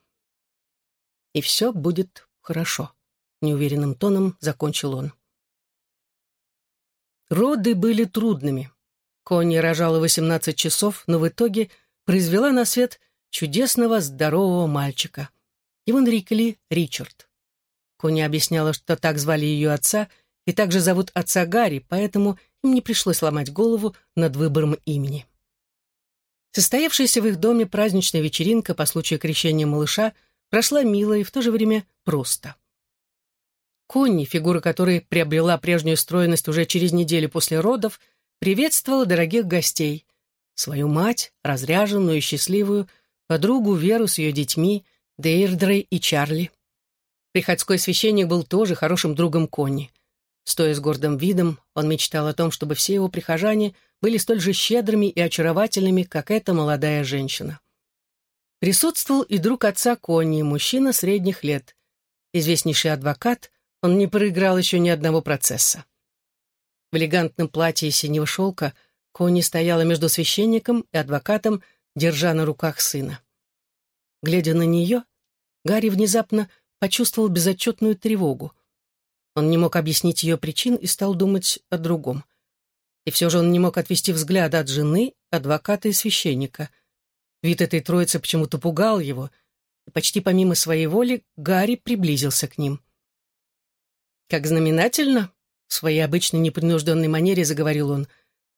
«И все будет хорошо», — неуверенным тоном закончил он. Роды были трудными. Конни рожала 18 часов, но в итоге произвела на свет чудесного здорового мальчика. Его нарекли Ричард. Конни объясняла, что так звали ее отца, и также зовут отца Гарри, поэтому им не пришлось ломать голову над выбором имени. Состоявшаяся в их доме праздничная вечеринка по случаю крещения малыша прошла мило и в то же время просто. Конни, фигура которой приобрела прежнюю стройность уже через неделю после родов, приветствовала дорогих гостей. Свою мать, разряженную и счастливую, подругу Веру с ее детьми, Дейрдрой и Чарли. Приходской священник был тоже хорошим другом Конни. Стоя с гордым видом, он мечтал о том, чтобы все его прихожане были столь же щедрыми и очаровательными, как эта молодая женщина. Присутствовал и друг отца Конни, мужчина средних лет, известнейший адвокат, он не проиграл еще ни одного процесса. В элегантном платье синего шелка Кони стояла между священником и адвокатом, держа на руках сына. Глядя на нее, Гарри внезапно почувствовал безотчетную тревогу. Он не мог объяснить ее причин и стал думать о другом. И все же он не мог отвести взгляд от жены, адвоката и священника. Вид этой троицы почему-то пугал его, и почти помимо своей воли Гарри приблизился к ним. «Как знаменательно!» В своей обычной непринужденной манере заговорил он.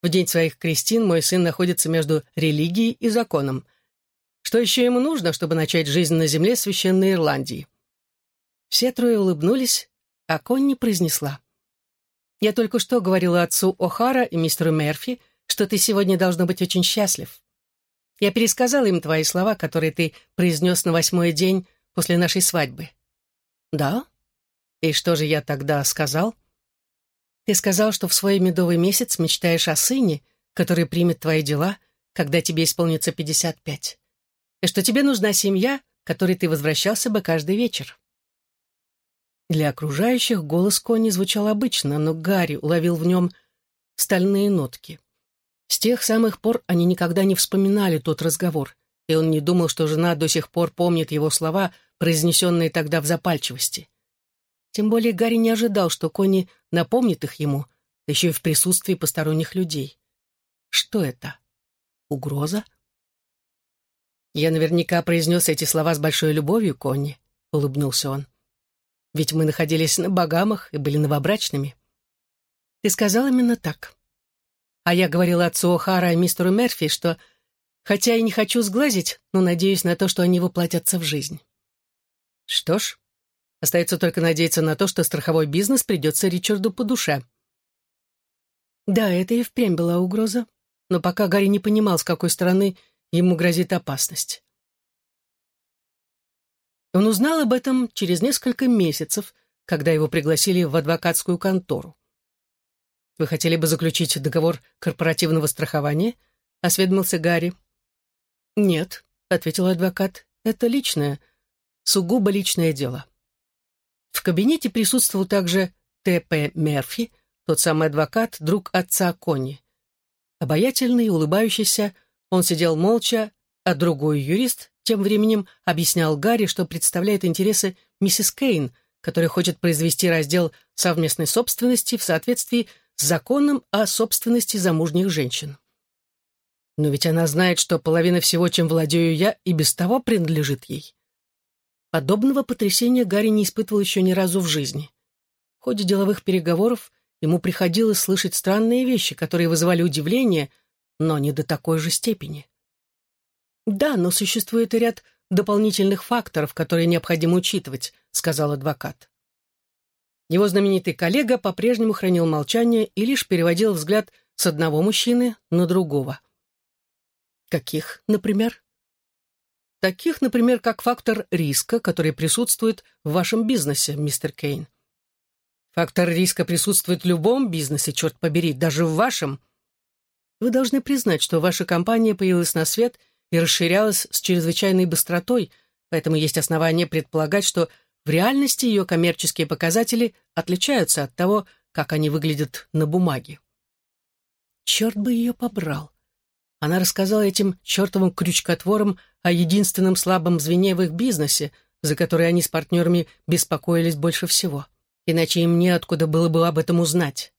«В день своих крестин мой сын находится между религией и законом. Что еще ему нужно, чтобы начать жизнь на земле священной Ирландии?» Все трое улыбнулись, а Конни произнесла. «Я только что говорила отцу О'Хара и мистеру Мерфи, что ты сегодня должна быть очень счастлив. Я пересказала им твои слова, которые ты произнес на восьмой день после нашей свадьбы». «Да?» «И что же я тогда сказал?» «Ты сказал, что в свой медовый месяц мечтаешь о сыне, который примет твои дела, когда тебе исполнится пятьдесят пять, и что тебе нужна семья, которой ты возвращался бы каждый вечер». Для окружающих голос Конни звучал обычно, но Гарри уловил в нем стальные нотки. С тех самых пор они никогда не вспоминали тот разговор, и он не думал, что жена до сих пор помнит его слова, произнесенные тогда в запальчивости. Тем более Гарри не ожидал, что Конни напомнит их ему, еще и в присутствии посторонних людей. Что это? Угроза? «Я наверняка произнес эти слова с большой любовью, Конни», — улыбнулся он. «Ведь мы находились на Багамах и были новобрачными». «Ты сказал именно так». А я говорила отцу О'Хара и мистеру Мерфи, что, хотя и не хочу сглазить, но надеюсь на то, что они воплотятся в жизнь. Что ж, остается только надеяться на то, что страховой бизнес придется Ричарду по душе. Да, это и впрямь была угроза, но пока Гарри не понимал, с какой стороны ему грозит опасность. Он узнал об этом через несколько месяцев, когда его пригласили в адвокатскую контору. «Вы хотели бы заключить договор корпоративного страхования?» — осведомился Гарри. «Нет», — ответил адвокат, — «это личное, сугубо личное дело». В кабинете присутствовал также Т.П. Мерфи, тот самый адвокат, друг отца Конни. Обаятельный, улыбающийся, он сидел молча, а другой юрист тем временем объяснял Гарри, что представляет интересы миссис Кейн, которая хочет произвести раздел совместной собственности в соответствии с законом о собственности замужних женщин. Но ведь она знает, что половина всего, чем владею я, и без того принадлежит ей. Подобного потрясения Гарри не испытывал еще ни разу в жизни. В ходе деловых переговоров ему приходилось слышать странные вещи, которые вызывали удивление, но не до такой же степени. «Да, но существует и ряд дополнительных факторов, которые необходимо учитывать», — сказал адвокат. Его знаменитый коллега по-прежнему хранил молчание и лишь переводил взгляд с одного мужчины на другого. Каких, например? Таких, например, как фактор риска, который присутствует в вашем бизнесе, мистер Кейн. Фактор риска присутствует в любом бизнесе, черт побери, даже в вашем. Вы должны признать, что ваша компания появилась на свет — и расширялась с чрезвычайной быстротой, поэтому есть основания предполагать, что в реальности ее коммерческие показатели отличаются от того, как они выглядят на бумаге. Черт бы ее побрал. Она рассказала этим чертовым крючкотворам о единственном слабом звене в их бизнесе, за который они с партнерами беспокоились больше всего. Иначе им неоткуда было бы об этом узнать.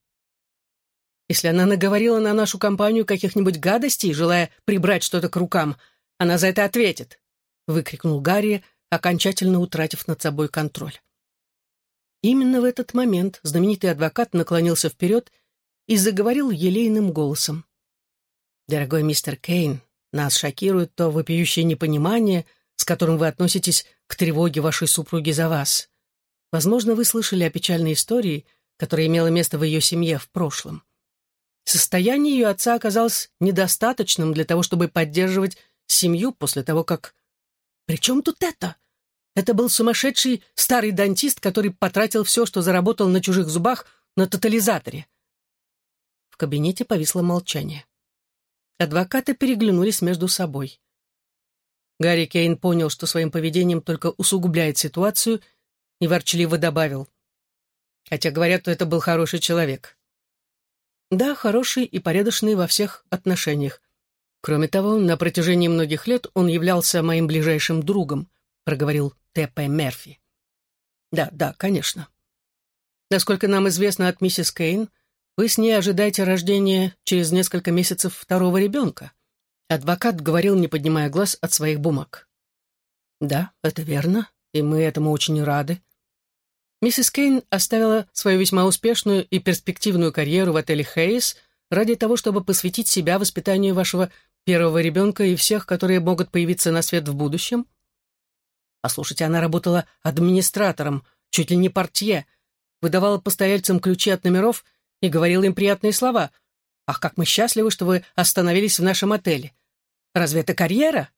Если она наговорила на нашу компанию каких-нибудь гадостей, желая прибрать что-то к рукам, она за это ответит», — выкрикнул Гарри, окончательно утратив над собой контроль. Именно в этот момент знаменитый адвокат наклонился вперед и заговорил елейным голосом. «Дорогой мистер Кейн, нас шокирует то вопиющее непонимание, с которым вы относитесь к тревоге вашей супруги за вас. Возможно, вы слышали о печальной истории, которая имела место в ее семье в прошлом. Состояние ее отца оказалось недостаточным для того, чтобы поддерживать семью после того, как... «При чем тут это?» Это был сумасшедший старый дантист, который потратил все, что заработал на чужих зубах, на тотализаторе. В кабинете повисло молчание. Адвокаты переглянулись между собой. Гарри Кейн понял, что своим поведением только усугубляет ситуацию, и ворчливо добавил. Хотя, говорят, что это был хороший человек. Да, хороший и порядочный во всех отношениях. Кроме того, на протяжении многих лет он являлся моим ближайшим другом, проговорил Т.П. Мерфи. Да, да, конечно. Насколько нам известно от миссис Кейн, вы с ней ожидаете рождения через несколько месяцев второго ребенка. Адвокат говорил, не поднимая глаз от своих бумаг. Да, это верно, и мы этому очень рады. Миссис Кейн оставила свою весьма успешную и перспективную карьеру в отеле «Хейс» ради того, чтобы посвятить себя воспитанию вашего первого ребенка и всех, которые могут появиться на свет в будущем? Послушайте, она работала администратором, чуть ли не портье, выдавала постояльцам ключи от номеров и говорила им приятные слова. «Ах, как мы счастливы, что вы остановились в нашем отеле! Разве это карьера?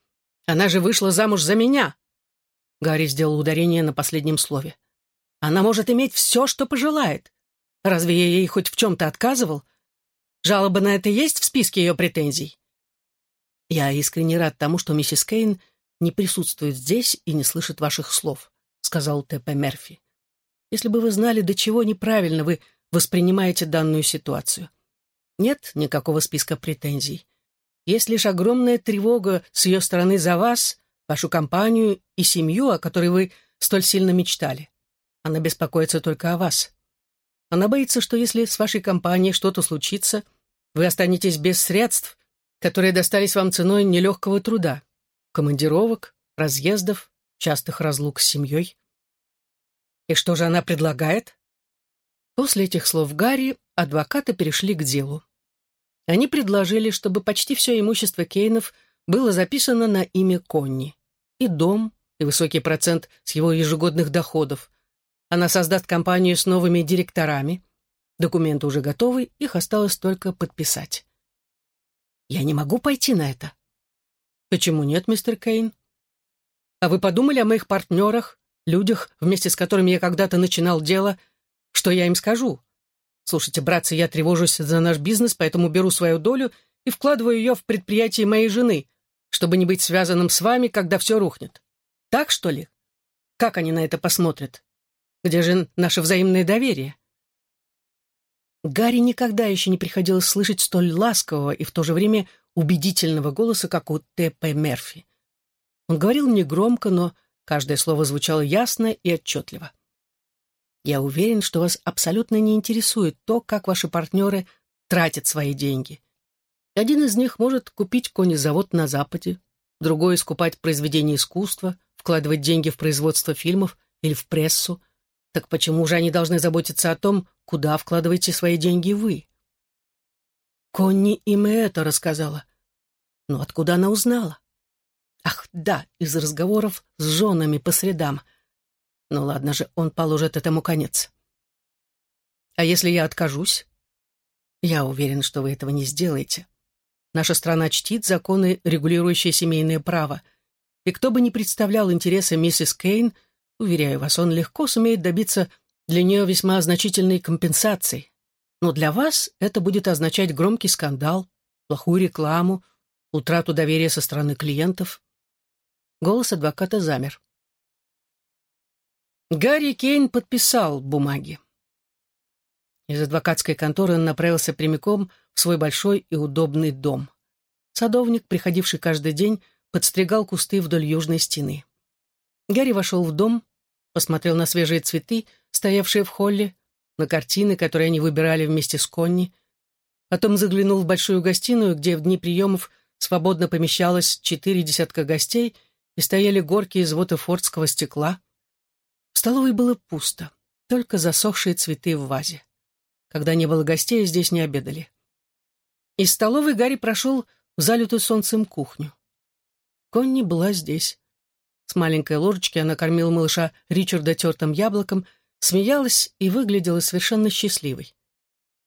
Она же вышла замуж за меня!» Гарри сделал ударение на последнем слове. Она может иметь все, что пожелает. Разве я ей хоть в чем-то отказывал? Жалоба на это есть в списке ее претензий? Я искренне рад тому, что миссис Кейн не присутствует здесь и не слышит ваших слов, сказал Т.П. Мерфи. Если бы вы знали, до чего неправильно вы воспринимаете данную ситуацию. Нет никакого списка претензий. Есть лишь огромная тревога с ее стороны за вас, вашу компанию и семью, о которой вы столь сильно мечтали. Она беспокоится только о вас. Она боится, что если с вашей компанией что-то случится, вы останетесь без средств, которые достались вам ценой нелегкого труда, командировок, разъездов, частых разлук с семьей. И что же она предлагает? После этих слов Гарри адвокаты перешли к делу. Они предложили, чтобы почти все имущество Кейнов было записано на имя Конни. И дом, и высокий процент с его ежегодных доходов. Она создаст компанию с новыми директорами. Документы уже готовы, их осталось только подписать. Я не могу пойти на это. Почему нет, мистер Кейн? А вы подумали о моих партнерах, людях, вместе с которыми я когда-то начинал дело, что я им скажу? Слушайте, братцы, я тревожусь за наш бизнес, поэтому беру свою долю и вкладываю ее в предприятие моей жены, чтобы не быть связанным с вами, когда все рухнет. Так, что ли? Как они на это посмотрят? Где же наше взаимное доверие? Гарри никогда еще не приходилось слышать столь ласкового и в то же время убедительного голоса, как у Т.П. Мерфи. Он говорил негромко, но каждое слово звучало ясно и отчетливо. Я уверен, что вас абсолютно не интересует то, как ваши партнеры тратят свои деньги. Один из них может купить конезавод на Западе, другой — искупать произведения искусства, вкладывать деньги в производство фильмов или в прессу. Так почему же они должны заботиться о том, куда вкладываете свои деньги вы? Конни им это рассказала. Но откуда она узнала? Ах, да, из разговоров с женами по средам — ну ладно же, он положит этому конец. А если я откажусь? Я уверен, что вы этого не сделаете. Наша страна чтит законы, регулирующие семейное право. И кто бы ни представлял интересы миссис Кейн, уверяю вас, он легко сумеет добиться для нее весьма значительной компенсации. Но для вас это будет означать громкий скандал, плохую рекламу, утрату доверия со стороны клиентов. Голос адвоката замер. Гарри Кейн подписал бумаги. Из адвокатской конторы он направился прямиком в свой большой и удобный дом. Садовник, приходивший каждый день, подстригал кусты вдоль южной стены. Гарри вошел в дом, посмотрел на свежие цветы, стоявшие в холле, на картины, которые они выбирали вместе с Конни, потом заглянул в большую гостиную, где в дни приемов свободно помещалось четыре десятка гостей и стояли горки из вотефордского стекла. В столовой было пусто, только засохшие цветы в вазе. Когда не было гостей, здесь не обедали. Из столовой Гарри прошел в залитую солнцем кухню. Конни была здесь. С маленькой ложечки она кормила малыша Ричарда тертым яблоком, смеялась и выглядела совершенно счастливой.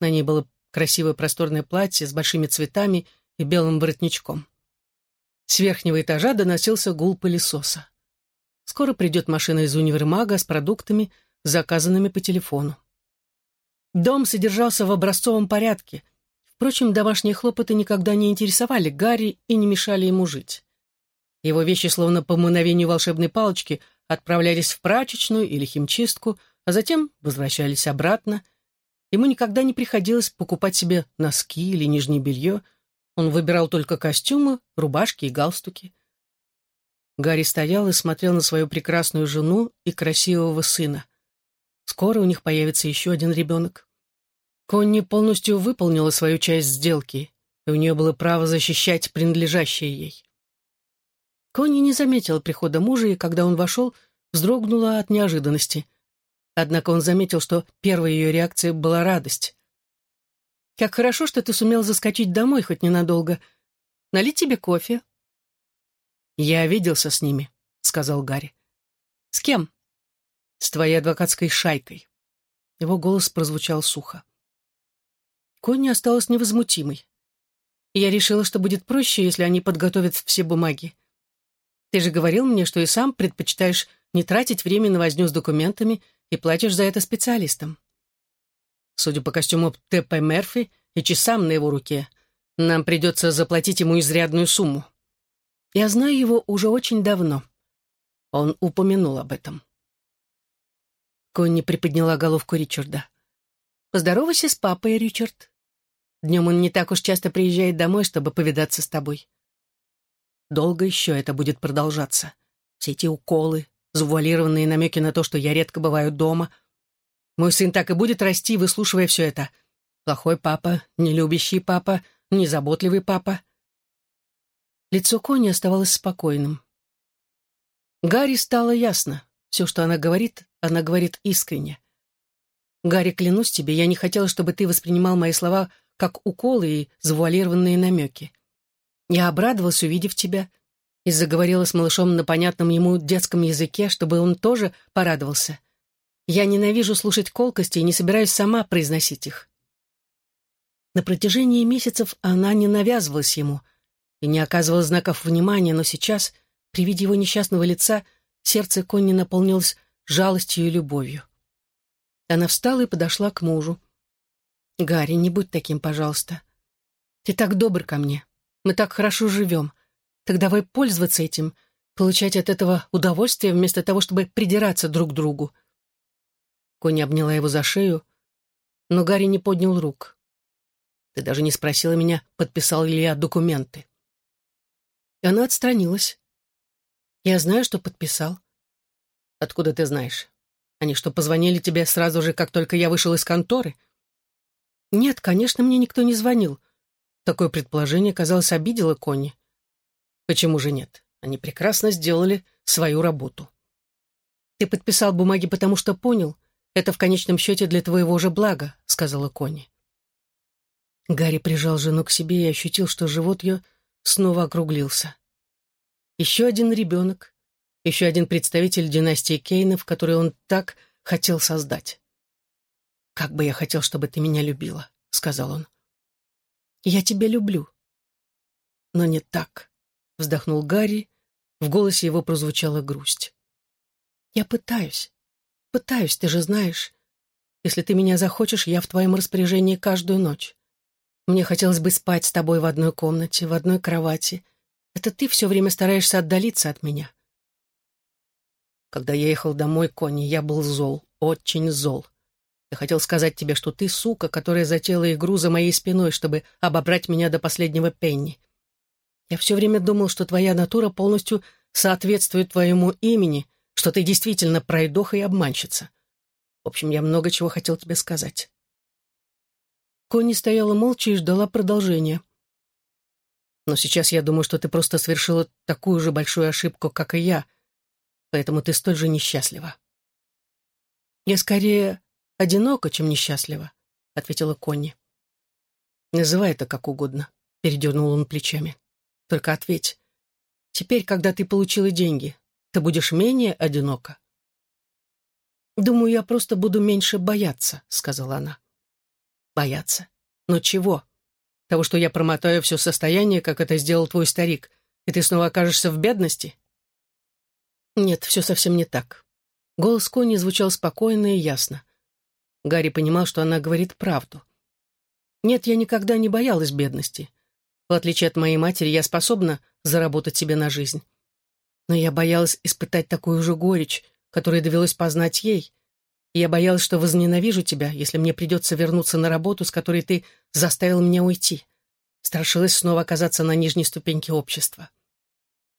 На ней было красивое просторное платье с большими цветами и белым воротничком. С верхнего этажа доносился гул пылесоса. Скоро придет машина из универмага с продуктами, заказанными по телефону. Дом содержался в образцовом порядке. Впрочем, домашние хлопоты никогда не интересовали Гарри и не мешали ему жить. Его вещи, словно по мгновению волшебной палочки, отправлялись в прачечную или химчистку, а затем возвращались обратно. Ему никогда не приходилось покупать себе носки или нижнее белье. Он выбирал только костюмы, рубашки и галстуки. Гарри стоял и смотрел на свою прекрасную жену и красивого сына. Скоро у них появится еще один ребенок. Конни полностью выполнила свою часть сделки, и у нее было право защищать принадлежащее ей. Конни не заметила прихода мужа, и когда он вошел, вздрогнула от неожиданности. Однако он заметил, что первой ее реакцией была радость. «Как хорошо, что ты сумел заскочить домой хоть ненадолго. Налить тебе кофе?» «Я виделся с ними», — сказал Гарри. «С кем?» «С твоей адвокатской шайкой». Его голос прозвучал сухо. Конни осталась невозмутимой. Я решила, что будет проще, если они подготовят все бумаги. Ты же говорил мне, что и сам предпочитаешь не тратить время на возню с документами и платишь за это специалистам. Судя по костюму Т.П. Мерфи и часам на его руке, нам придется заплатить ему изрядную сумму. Я знаю его уже очень давно. Он упомянул об этом. Конни приподняла головку Ричарда. «Поздоровайся с папой, Ричард. Днем он не так уж часто приезжает домой, чтобы повидаться с тобой. Долго еще это будет продолжаться. Все эти уколы, завуалированные намеки на то, что я редко бываю дома. Мой сын так и будет расти, выслушивая все это. Плохой папа, нелюбящий папа, незаботливый папа. Лицо Кони оставалось спокойным. Гарри стало ясно. Все, что она говорит, она говорит искренне. «Гарри, клянусь тебе, я не хотела, чтобы ты воспринимал мои слова как уколы и завуалированные намеки. Я обрадовалась, увидев тебя, и заговорила с малышом на понятном ему детском языке, чтобы он тоже порадовался. Я ненавижу слушать колкости и не собираюсь сама произносить их. На протяжении месяцев она не навязывалась ему и не оказывала знаков внимания, но сейчас, при виде его несчастного лица, сердце Конни наполнилось жалостью и любовью. Она встала и подошла к мужу. «Гарри, не будь таким, пожалуйста. Ты так добр ко мне. Мы так хорошо живем. Так давай пользоваться этим, получать от этого удовольствие вместо того, чтобы придираться друг к другу». Коня обняла его за шею, но Гарри не поднял рук. «Ты даже не спросила меня, подписал ли я документы». Она отстранилась. «Я знаю, что подписал». «Откуда ты знаешь? Они что, позвонили тебе сразу же, как только я вышел из конторы?» «Нет, конечно, мне никто не звонил». Такое предположение, казалось, обидело Конни. «Почему же нет? Они прекрасно сделали свою работу». «Ты подписал бумаги, потому что понял. Это в конечном счете для твоего же блага», — сказала Конни. Гарри прижал жену к себе и ощутил, что живот ее снова округлился. Еще один ребенок, еще один представитель династии Кейнов, который он так хотел создать. «Как бы я хотел, чтобы ты меня любила», — сказал он. «Я тебя люблю». «Но не так», — вздохнул Гарри, в голосе его прозвучала грусть. «Я пытаюсь, пытаюсь, ты же знаешь. Если ты меня захочешь, я в твоем распоряжении каждую ночь. Мне хотелось бы спать с тобой в одной комнате, в одной кровати. Это ты все время стараешься отдалиться от меня. Когда я ехал домой, Конни, я был зол, очень зол. Я хотел сказать тебе, что ты сука, которая затеяла игру за моей спиной, чтобы обобрать меня до последнего пенни. Я все время думал, что твоя натура полностью соответствует твоему имени, что ты действительно пройдоха и обманщица. В общем, я много чего хотел тебе сказать. Конни стояла молча и ждала продолжения. Но сейчас я думаю, что ты просто совершила такую же большую ошибку, как и я — поэтому ты столь же несчастлива». «Я скорее одинока, чем несчастлива», — ответила Конни. «Называй это как угодно», — передернул он плечами. «Только ответь. Теперь, когда ты получила деньги, ты будешь менее одинока?» «Думаю, я просто буду меньше бояться», — сказала она. «Бояться? Но чего? Того, что я промотаю все состояние, как это сделал твой старик, и ты снова окажешься в бедности?» Нет, все совсем не так. Голос Кони звучал спокойно и ясно. Гарри понимал, что она говорит правду. Нет, я никогда не боялась бедности. В отличие от моей матери, я способна заработать себе на жизнь. Но я боялась испытать такую же горечь, которую довелось познать ей. Я боялась, что возненавижу тебя, если мне придется вернуться на работу, с которой ты заставил меня уйти. Страшилась снова оказаться на нижней ступеньке общества.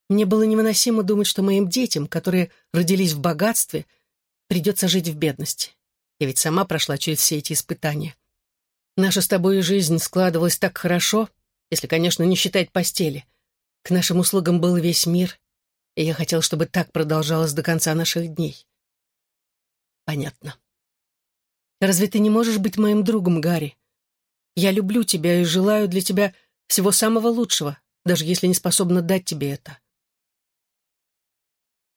Мне было невыносимо думать, что моим детям, которые родились в богатстве, придется жить в бедности. Я ведь сама прошла через все эти испытания. Наша с тобой жизнь складывалась так хорошо, если, конечно, не считать постели. К нашим услугам был весь мир, и я хотел, чтобы так продолжалось до конца наших дней. Понятно. Разве ты не можешь быть моим другом, Гарри? Я люблю тебя и желаю для тебя всего самого лучшего, даже если не способна дать тебе это.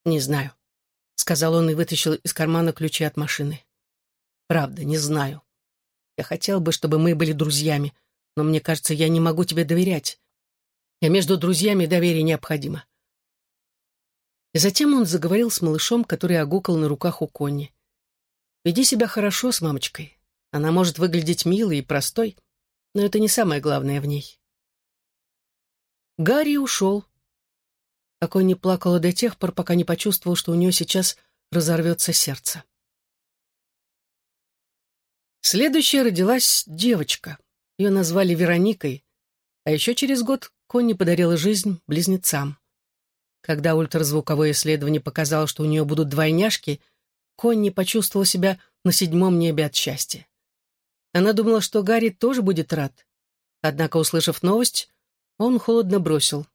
«Не знаю», — сказал он и вытащил из кармана ключи от машины. «Правда, не знаю. Я хотел бы, чтобы мы были друзьями, но мне кажется, я не могу тебе доверять. И между друзьями доверие необходимо». И затем он заговорил с малышом, который огукал на руках у Конни. «Веди себя хорошо с мамочкой. Она может выглядеть милой и простой, но это не самое главное в ней». Гарри ушел, какой не плакала до тех пор, пока не почувствовал, что у нее сейчас разорвется сердце. Следующая родилась девочка. Ее назвали Вероникой, а еще через год Конни подарила жизнь близнецам. Когда ультразвуковое исследование показало, что у нее будут двойняшки, Конни почувствовала себя на седьмом небе от счастья. Она думала, что Гарри тоже будет рад. Однако, услышав новость, он холодно бросил.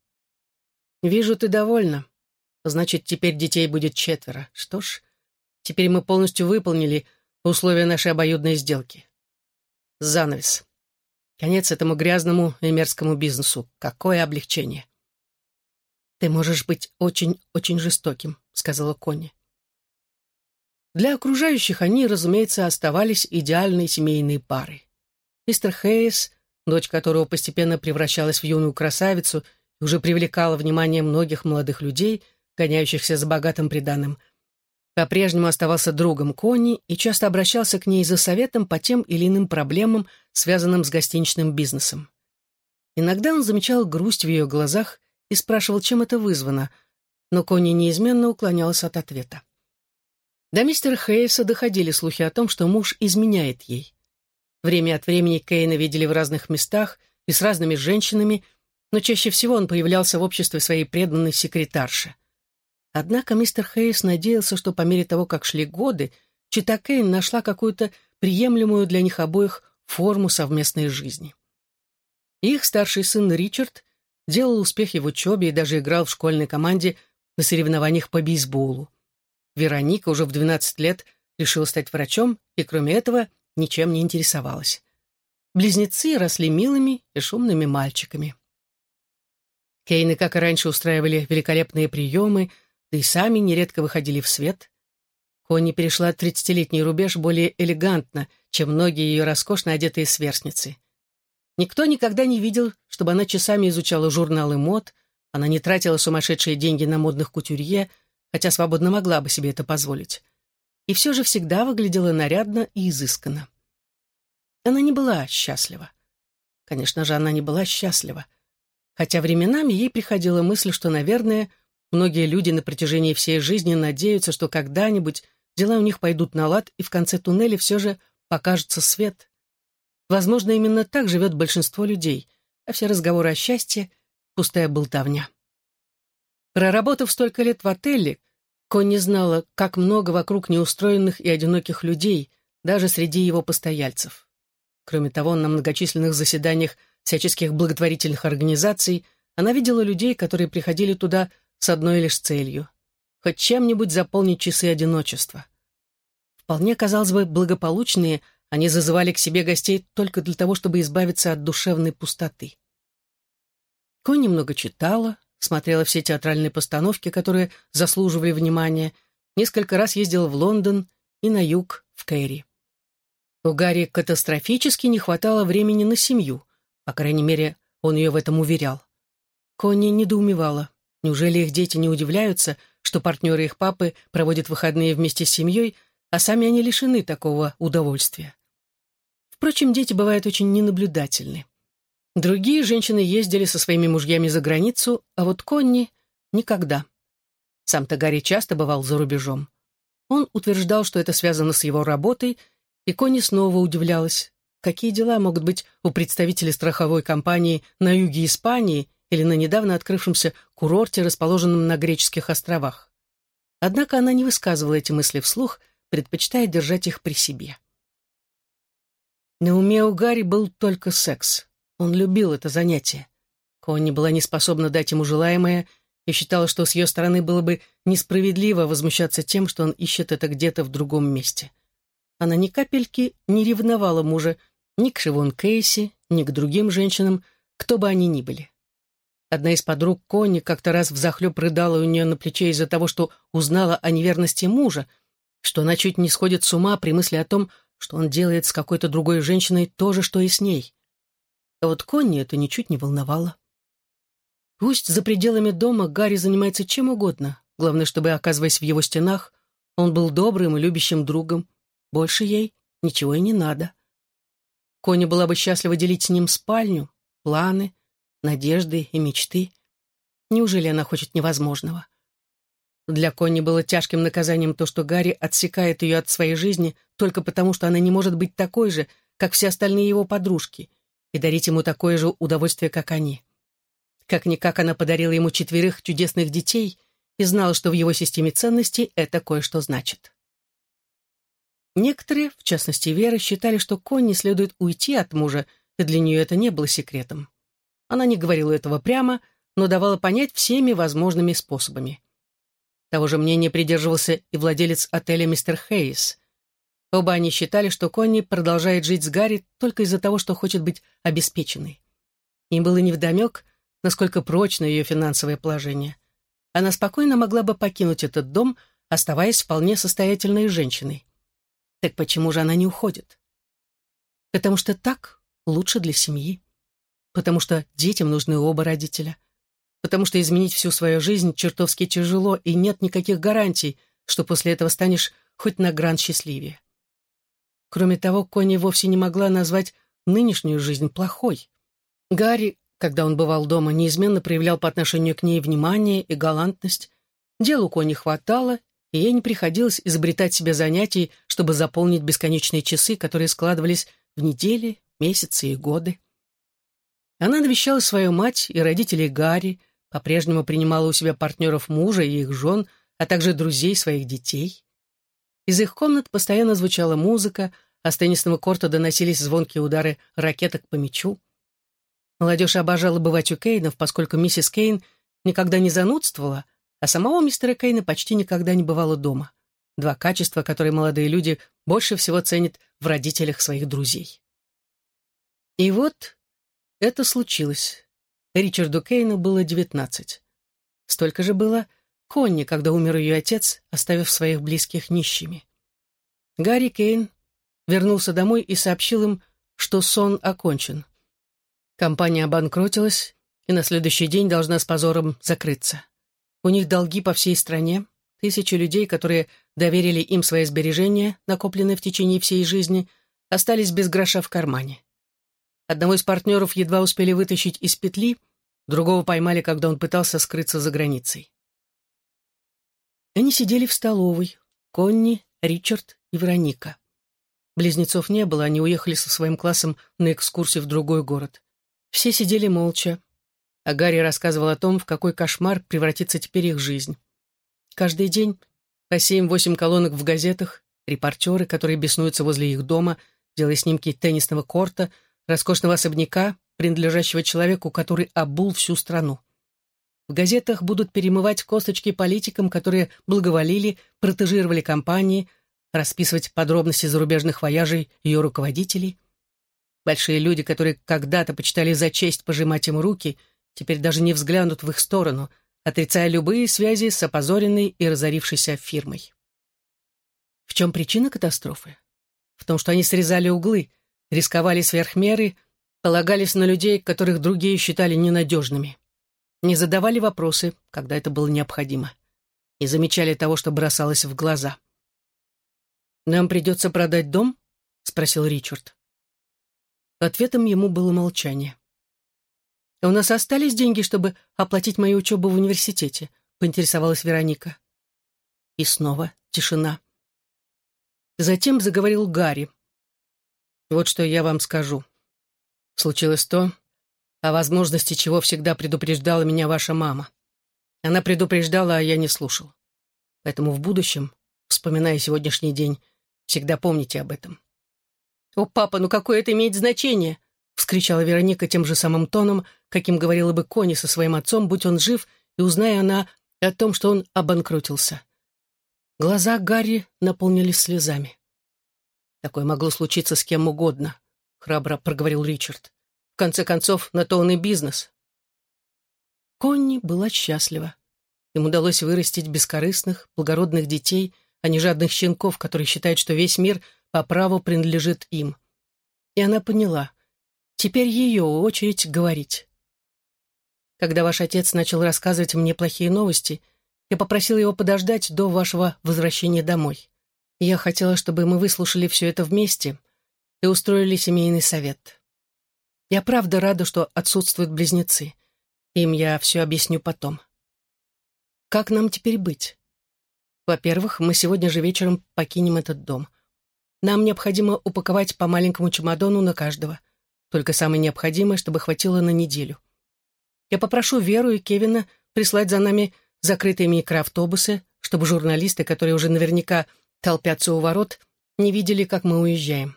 «Вижу, ты довольна. Значит, теперь детей будет четверо. Что ж, теперь мы полностью выполнили условия нашей обоюдной сделки. Занавес. Конец этому грязному и мерзкому бизнесу. Какое облегчение. «Ты можешь быть очень-очень жестоким», — сказала Конни. Для окружающих они, разумеется, оставались идеальной семейной парой. Мистер Хейс, дочь которого постепенно превращалась в юную красавицу и уже привлекала внимание многих молодых людей, гоняющихся за богатым приданым, по-прежнему оставался другом Конни и часто обращался к ней за советом по тем или иным проблемам, связанным с гостиничным бизнесом. Иногда он замечал грусть в ее глазах и спрашивал, чем это вызвано, но Конни неизменно уклонялась от ответа. До мистера Хейса доходили слухи о том, что муж изменяет ей. Время от времени Кейна видели в разных местах и с разными женщинами, но чаще всего он появлялся в обществе своей преданной секретарши. Однако мистер Хейс надеялся, что по мере того, как шли годы, Чита Кейн нашла какую-то приемлемую для них обоих форму совместной жизни. Их старший сын Ричард делал успехи в учебе и даже играл в школьной команде на соревнованиях по бейсболу. Вероника уже в 12 лет решила стать врачом и, кроме этого, ничем не интересовалась. Близнецы росли милыми и шумными мальчиками. Кейны, как и раньше, устраивали великолепные приемы, да и сами нередко выходили в свет. Конни перешла тридцатилетний рубеж более элегантно, чем многие ее роскошно одетые сверстницы. Никто никогда не видел, чтобы она часами изучала журналы мод, она не тратила сумасшедшие деньги на модных кутюрье, хотя свободно могла бы себе это позволить. И все же всегда выглядела нарядно и изысканно. Она не была счастлива. Конечно же, она не была счастлива. Хотя временами ей приходила мысль, что, наверное, многие люди на протяжении всей жизни надеются, что когда-нибудь дела у них пойдут на лад, и в конце туннеля все же покажется свет. Возможно, именно так живет большинство людей, а все разговоры о счастье — пустая болтовня. Проработав столько лет в отеле, Конни знала, как много вокруг неустроенных и одиноких людей, даже среди его постояльцев. Кроме того, на многочисленных заседаниях всяческих благотворительных организаций она видела людей, которые приходили туда с одной лишь целью — хоть чем-нибудь заполнить часы одиночества. Вполне, казалось бы, благополучные, они зазывали к себе гостей только для того, чтобы избавиться от душевной пустоты. Конни много читала, смотрела все театральные постановки, которые заслуживали внимания, несколько раз ездила в Лондон и на юг, в Кэрри. У Гарри катастрофически не хватало времени на семью, по крайней мере, он ее в этом уверял. Конни недоумевала. Неужели их дети не удивляются, что партнеры их папы проводят выходные вместе с семьей, а сами они лишены такого удовольствия? Впрочем, дети бывают очень ненаблюдательны. Другие женщины ездили со своими мужьями за границу, а вот Конни — никогда. Сам-то Гарри часто бывал за рубежом. Он утверждал, что это связано с его работой, и Конни снова удивлялась, какие дела могут быть у представителей страховой компании на юге Испании или на недавно открывшемся курорте, расположенном на греческих островах. Однако она не высказывала эти мысли вслух, предпочитая держать их при себе. На уме у Гарри был только секс. Он любил это занятие. Конни была не способна дать ему желаемое и считала, что с ее стороны было бы несправедливо возмущаться тем, что он ищет это где-то в другом месте. Она ни капельки не ревновала мужа ни к Шивон Кейси, ни к другим женщинам, кто бы они ни были. Одна из подруг Конни как-то раз взахлеб рыдала у нее на плече из-за того, что узнала о неверности мужа, что она чуть не сходит с ума при мысли о том, что он делает с какой-то другой женщиной то же, что и с ней. А вот Конни это ничуть не волновало. Пусть за пределами дома Гарри занимается чем угодно, главное, чтобы, оказываясь в его стенах, он был добрым и любящим другом. Больше ей ничего и не надо. Конни была бы счастлива делить с ним спальню, планы, надежды и мечты. Неужели она хочет невозможного? Для Конни было тяжким наказанием то, что Гарри отсекает ее от своей жизни только потому, что она не может быть такой же, как все остальные его подружки, и дарить ему такое же удовольствие, как они. Как-никак она подарила ему четверых чудесных детей и знала, что в его системе ценностей это кое-что значит. Некоторые, в частности Вера, считали, что Конни следует уйти от мужа, и для нее это не было секретом. Она не говорила этого прямо, но давала понять всеми возможными способами. Того же мнения придерживался и владелец отеля мистер Хейс. Оба они считали, что Конни продолжает жить с Гарри только из-за того, что хочет быть обеспеченной. Им было невдомек, насколько прочно ее финансовое положение. Она спокойно могла бы покинуть этот дом, оставаясь вполне состоятельной женщиной. Так почему же она не уходит? Потому что так лучше для семьи. Потому что детям нужны оба родителя. Потому что изменить всю свою жизнь чертовски тяжело, и нет никаких гарантий, что после этого станешь хоть на гран счастливее. Кроме того, Конни вовсе не могла назвать нынешнюю жизнь плохой. Гарри, когда он бывал дома, неизменно проявлял по отношению к ней внимание и галантность. Делу Конни хватало, и ей не приходилось изобретать себе занятий, чтобы заполнить бесконечные часы, которые складывались в недели, месяцы и годы. Она навещала свою мать и родителей Гарри, по-прежнему принимала у себя партнеров мужа и их жен, а также друзей своих детей. Из их комнат постоянно звучала музыка, а с теннисного корта доносились звонкие удары ракеток по мячу. Молодежь обожала бывать у Кейнов, поскольку миссис Кейн никогда не занудствовала, а самого мистера Кейна почти никогда не бывало дома. Два качества, которые молодые люди больше всего ценят в родителях своих друзей. И вот это случилось. Ричарду Кейну было девятнадцать. Столько же было Конни, когда умер ее отец, оставив своих близких нищими. Гарри Кейн вернулся домой и сообщил им, что сон окончен. Компания обанкротилась и на следующий день должна с позором закрыться. У них долги по всей стране, тысячи людей, которые доверили им свои сбережения, накопленные в течение всей жизни, остались без гроша в кармане. Одного из партнеров едва успели вытащить из петли, другого поймали, когда он пытался скрыться за границей. Они сидели в столовой. Конни, Ричард и Вероника. Близнецов не было, они уехали со своим классом на экскурсию в другой город. Все сидели молча, а Гарри рассказывал о том, в какой кошмар превратится теперь их жизнь. Каждый день по семь-восемь колонок в газетах, репортеры, которые беснуются возле их дома, делая снимки теннисного корта, роскошного особняка, принадлежащего человеку, который обул всю страну. В газетах будут перемывать косточки политикам, которые благоволили, протежировали компании, расписывать подробности зарубежных вояжей ее руководителей. Большие люди, которые когда-то почитали за честь пожимать им руки, теперь даже не взглянут в их сторону, отрицая любые связи с опозоренной и разорившейся фирмой. В чем причина катастрофы? В том, что они срезали углы, рисковали сверх меры, полагались на людей, которых другие считали ненадежными не задавали вопросы, когда это было необходимо, не замечали того, что бросалось в глаза. «Нам придется продать дом?» — спросил Ричард. Ответом ему было молчание. «У нас остались деньги, чтобы оплатить мою учебу в университете?» — поинтересовалась Вероника. И снова тишина. Затем заговорил Гарри. «Вот что я вам скажу. Случилось то, о возможности чего всегда предупреждала меня ваша мама. Она предупреждала, а я не слушал. Поэтому в будущем, вспоминая сегодняшний день, всегда помните об этом. «О, папа, ну какое это имеет значение?» — вскричала Вероника тем же самым тоном, каким говорила бы Кони со своим отцом, будь он жив, и узная она о том, что он обанкротился. Глаза Гарри наполнились слезами. «Такое могло случиться с кем угодно», — храбро проговорил Ричард. В конце концов, на то он и бизнес. Конни была счастлива. Им удалось вырастить бескорыстных, благородных детей, а не жадных щенков, которые считают, что весь мир по праву принадлежит им. И она поняла. Теперь ее очередь говорить. Когда ваш отец начал рассказывать мне плохие новости, я попросила его подождать до вашего возвращения домой. Я хотела, чтобы мы выслушали все это вместе и устроили семейный совет. Я правда рада, что отсутствуют близнецы. Им я все объясню потом. Как нам теперь быть? Во-первых, мы сегодня же вечером покинем этот дом. Нам необходимо упаковать по маленькому чемодану на каждого. Только самое необходимое, чтобы хватило на неделю. Я попрошу Веру и Кевина прислать за нами закрытые микроавтобусы, чтобы журналисты, которые уже наверняка толпятся у ворот, не видели, как мы уезжаем.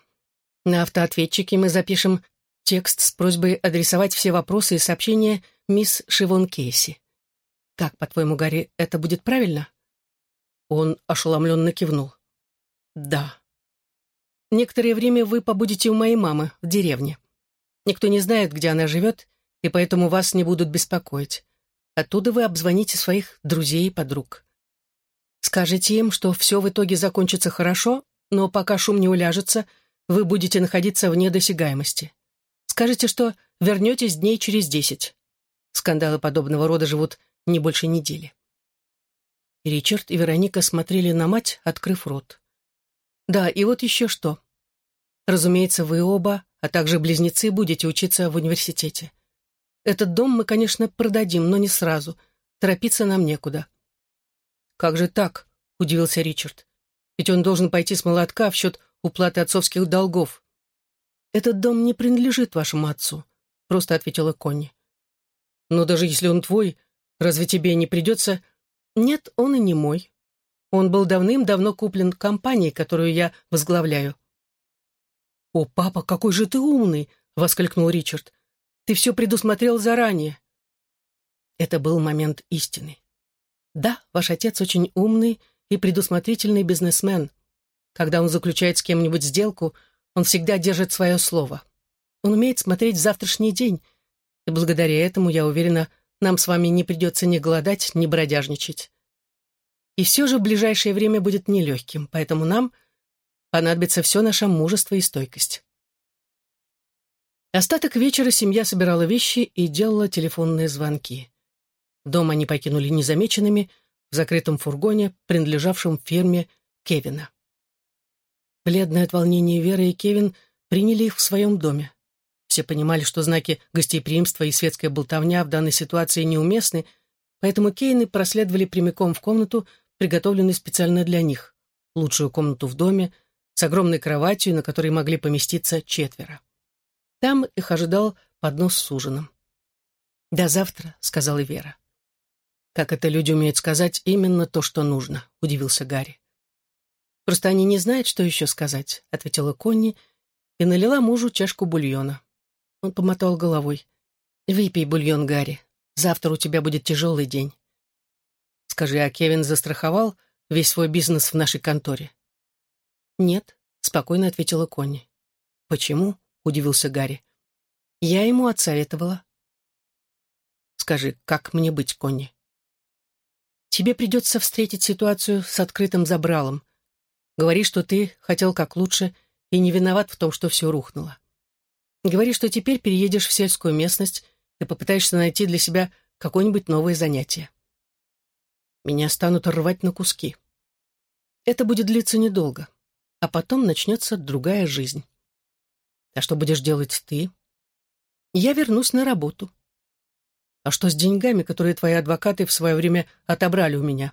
На автоответчике мы запишем текст с просьбой адресовать все вопросы и сообщения мисс Шивон Кейси. Как, по-твоему, Гарри, это будет правильно? Он ошеломленно кивнул. Да. некоторое время вы побудете у моей мамы в деревне. Никто не знает, где она живет, и поэтому вас не будут беспокоить. Оттуда вы обзвоните своих друзей и подруг. Скажите им, что все в итоге закончится хорошо, но пока шум не уляжется, вы будете находиться вне досягаемости. Скажите, что вернетесь дней через десять. Скандалы подобного рода живут не больше недели. Ричард и Вероника смотрели на мать, открыв рот. «Да, и вот еще что. Разумеется, вы оба, а также близнецы, будете учиться в университете. Этот дом мы, конечно, продадим, но не сразу. Торопиться нам некуда». «Как же так?» — удивился Ричард. «Ведь он должен пойти с молотка в счет уплаты отцовских долгов». «Этот дом не принадлежит вашему отцу», — просто ответила Конни. «Но даже если он твой, разве тебе не придется...» «Нет, он и не мой. Он был давным-давно куплен компанией, которую я возглавляю». «О, папа, какой же ты умный!» — воскликнул Ричард. «Ты все предусмотрел заранее». Это был момент истины. Да, ваш отец очень умный и предусмотрительный бизнесмен. Когда он заключает с кем-нибудь сделку, он всегда держит свое слово. Он умеет смотреть в завтрашний день, и благодаря этому, я уверена, нам с вами не придется ни голодать, ни бродяжничать. И все же ближайшее время будет нелегким, поэтому нам понадобится все наше мужество и стойкость. Остаток вечера семья собирала вещи и делала телефонные звонки. Дом они покинули незамеченными в закрытом фургоне, принадлежавшем фирме Кевина. Бледное от волнения Вера и Кевин приняли их в своем доме. Все понимали, что знаки гостеприимства и светская болтовня в данной ситуации неуместны, поэтому Кейны проследовали прямиком в комнату, приготовленную специально для них, лучшую комнату в доме, с огромной кроватью, на которой могли поместиться четверо. Там их ожидал поднос с ужином. «До завтра», — сказала Вера. «Как это люди умеют сказать именно то, что нужно», — удивился Гарри. «Просто они не знают, что еще сказать», — ответила Конни и налила мужу чашку бульона. Он помотал головой. «Выпей бульон, Гарри. Завтра у тебя будет тяжелый день». «Скажи, а Кевин застраховал весь свой бизнес в нашей конторе?» «Нет», — спокойно ответила Конни. «Почему?» — удивился Гарри. «Я ему отсоветовала». «Скажи, как мне быть, Конни?» «Тебе придется встретить ситуацию с открытым забралом. Говори, что ты хотел как лучше и не виноват в том, что все рухнуло. Говори, что теперь переедешь в сельскую местность и попытаешься найти для себя какое-нибудь новое занятие. Меня станут рвать на куски. Это будет длиться недолго, а потом начнется другая жизнь. А что будешь делать ты? Я вернусь на работу. А что с деньгами, которые твои адвокаты в свое время отобрали у меня?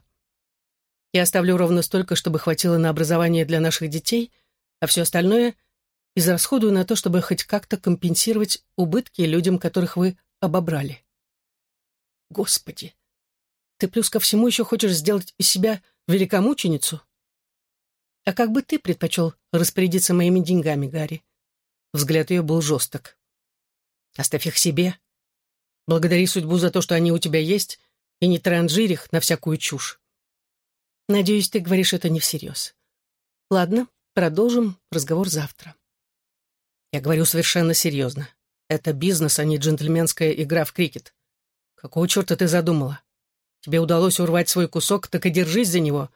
Я оставлю ровно столько, чтобы хватило на образование для наших детей, а все остальное — израсходую на то, чтобы хоть как-то компенсировать убытки людям, которых вы обобрали. Господи, ты плюс ко всему еще хочешь сделать из себя великомученицу? А как бы ты предпочел распорядиться моими деньгами, Гарри? Взгляд ее был жесток. Оставь их себе. Благодари судьбу за то, что они у тебя есть, и не транжирь их на всякую чушь. Надеюсь, ты говоришь это не всерьез. Ладно, продолжим разговор завтра. Я говорю совершенно серьезно. Это бизнес, а не джентльменская игра в крикет. Какого черта ты задумала? Тебе удалось урвать свой кусок, так и держись за него.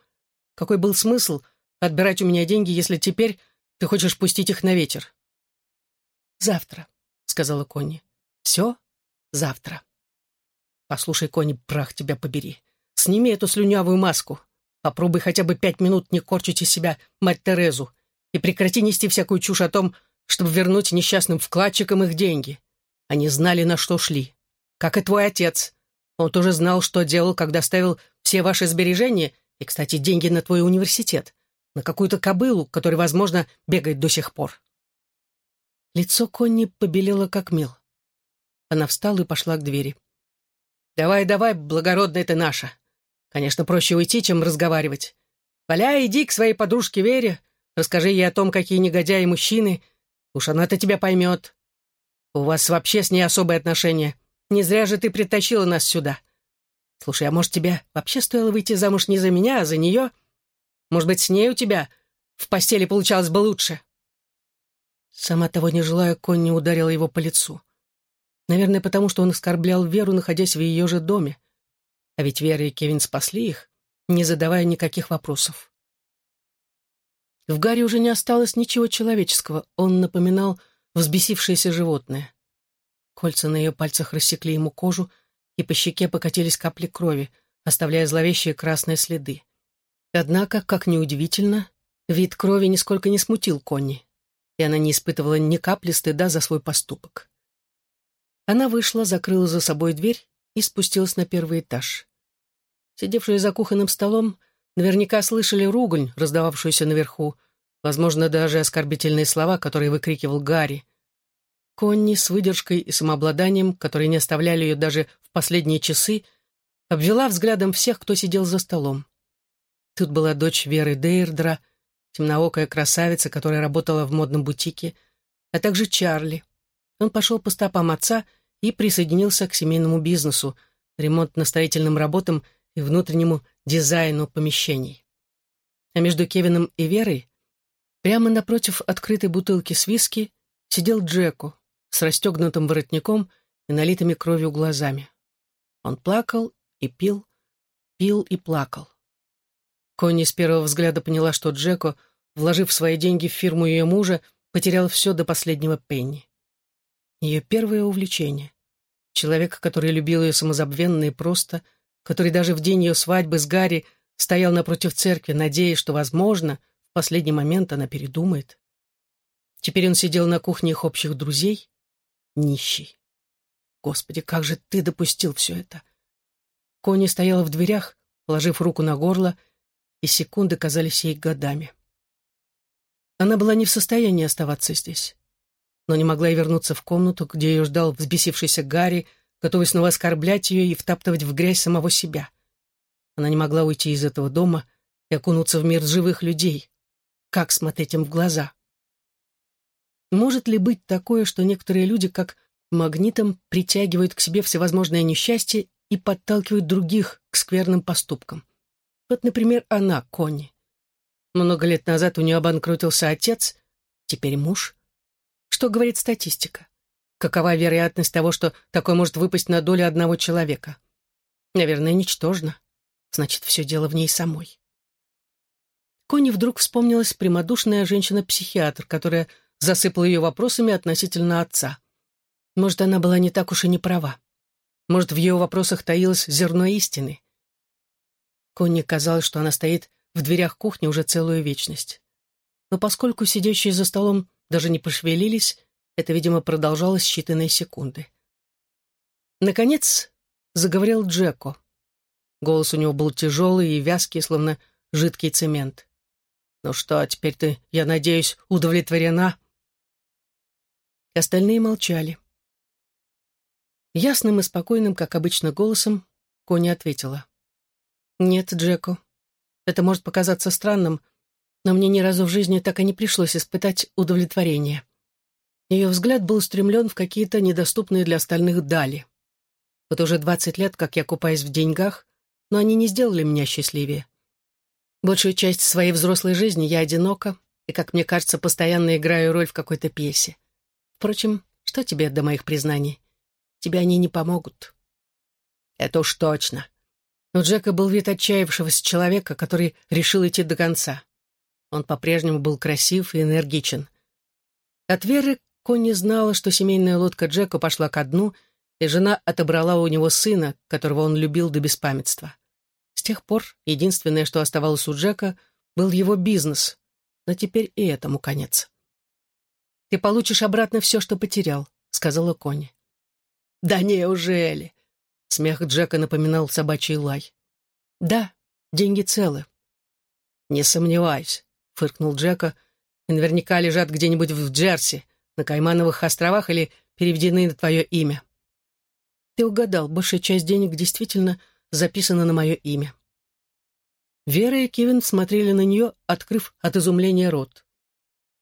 Какой был смысл отбирать у меня деньги, если теперь ты хочешь пустить их на ветер? Завтра, — сказала Конни. Все завтра. Послушай, Конни, прах тебя побери. Сними эту слюнявую маску. Попробуй хотя бы пять минут не корчить из себя мать Терезу и прекрати нести всякую чушь о том, чтобы вернуть несчастным вкладчикам их деньги. Они знали, на что шли. Как и твой отец. Он тоже знал, что делал, когда ставил все ваши сбережения и, кстати, деньги на твой университет, на какую-то кобылу, которая, возможно, бегает до сих пор. Лицо Конни побелело, как мел. Она встала и пошла к двери. «Давай, давай, благородная ты наша. Конечно, проще уйти, чем разговаривать. Валя, иди к своей подружке Вере, расскажи ей о том, какие негодяи мужчины, Уж она-то тебя поймет. У вас вообще с ней особые отношения. Не зря же ты притащила нас сюда. Слушай, а может, тебе вообще стоило выйти замуж не за меня, а за нее? Может быть, с ней у тебя в постели получалось бы лучше? Сама того не желая, Конни ударила его по лицу. Наверное, потому что он оскорблял Веру, находясь в ее же доме. А ведь Вера и Кевин спасли их, не задавая никаких вопросов. В Гарри уже не осталось ничего человеческого, он напоминал взбесившееся животное. Кольца на ее пальцах рассекли ему кожу, и по щеке покатились капли крови, оставляя зловещие красные следы. Однако, как неудивительно, вид крови нисколько не смутил Конни, и она не испытывала ни капли стыда за свой поступок. Она вышла, закрыла за собой дверь и спустилась на первый этаж. Сидевшие за кухонным столом наверняка слышали ругань, раздававшуюся наверху, возможно, даже оскорбительные слова, которые выкрикивал Гарри. Конни с выдержкой и самообладанием, которые не оставляли ее даже в последние часы, обвела взглядом всех, кто сидел за столом. Тут была дочь Веры Дейрдра, темноокая красавица, которая работала в модном бутике, а также Чарли. Он пошел по стопам отца и присоединился к семейному бизнесу, ремонтно-строительным работам и внутреннему дизайну помещений. А между Кевином и Верой, прямо напротив открытой бутылки с виски, сидел Джеку с расстегнутым воротником и налитыми кровью глазами. Он плакал и пил, пил и плакал. Конни с первого взгляда поняла, что Джеку, вложив свои деньги в фирму ее мужа, потерял все до последнего пенни. Ее первое увлечение. Человек, который любил ее самозабвенно и просто — который даже в день ее свадьбы с Гарри стоял напротив церкви, надеясь, что, возможно, в последний момент она передумает. Теперь он сидел на кухне их общих друзей, нищий. Господи, как же ты допустил все это? Кони стояла в дверях, положив руку на горло, и секунды казались ей годами. Она была не в состоянии оставаться здесь, но не могла и вернуться в комнату, где ее ждал взбесившийся Гарри, готовый снова оскорблять ее и втаптывать в грязь самого себя. Она не могла уйти из этого дома и окунуться в мир живых людей. Как смотреть им в глаза? Может ли быть такое, что некоторые люди, как магнитом, притягивают к себе всевозможное несчастье и подталкивают других к скверным поступкам? Вот, например, она, Конни. Много лет назад у нее обанкротился отец, теперь муж. Что говорит статистика? Какова вероятность того, что такое может выпасть на долю одного человека? Наверное, ничтожно. Значит, все дело в ней самой. Кони вдруг вспомнилась прямодушная женщина-психиатр, которая засыпала ее вопросами относительно отца. Может, она была не так уж и не права. Может, в ее вопросах таилось зерно истины. Конни казалось, что она стоит в дверях кухни уже целую вечность. Но поскольку сидящие за столом даже не пошевелились, это, видимо, продолжалось считанные секунды. Наконец заговорил Джеко. Голос у него был тяжелый и вязкий, словно жидкий цемент. «Ну что, теперь ты, я надеюсь, удовлетворена?» Остальные молчали. Ясным и спокойным, как обычно, голосом Кони ответила. «Нет, Джеку, это может показаться странным, но мне ни разу в жизни так и не пришлось испытать удовлетворение. Ее взгляд был устремлен в какие-то недоступные для остальных дали. Вот уже двадцать лет, как я купаюсь в деньгах, но они не сделали меня счастливее. Большую часть своей взрослой жизни я одинока и, как мне кажется, постоянно играю роль в какой-то пьесе. Впрочем, что тебе до моих признаний? Тебе они не помогут. Это уж точно. У Джека был вид отчаявшегося человека, который решил идти до конца. Он по-прежнему был красив и энергичен. От Веры Конни знала, что семейная лодка Джека пошла ко дну, и жена отобрала у него сына, которого он любил до беспамятства. С тех пор единственное, что оставалось у Джека, был его бизнес, но теперь и этому конец. «Ты получишь обратно все, что потерял», — сказала Конни. «Да неужели?» — смех Джека напоминал собачий лай. «Да, деньги целы». «Не сомневаюсь», — фыркнул Джека, — «и наверняка лежат где-нибудь в Джерси, на Каймановых островах или переведены на твое имя. Ты угадал, большая часть денег действительно записана на мое имя. Вера и Кевин смотрели на нее, открыв от изумления рот.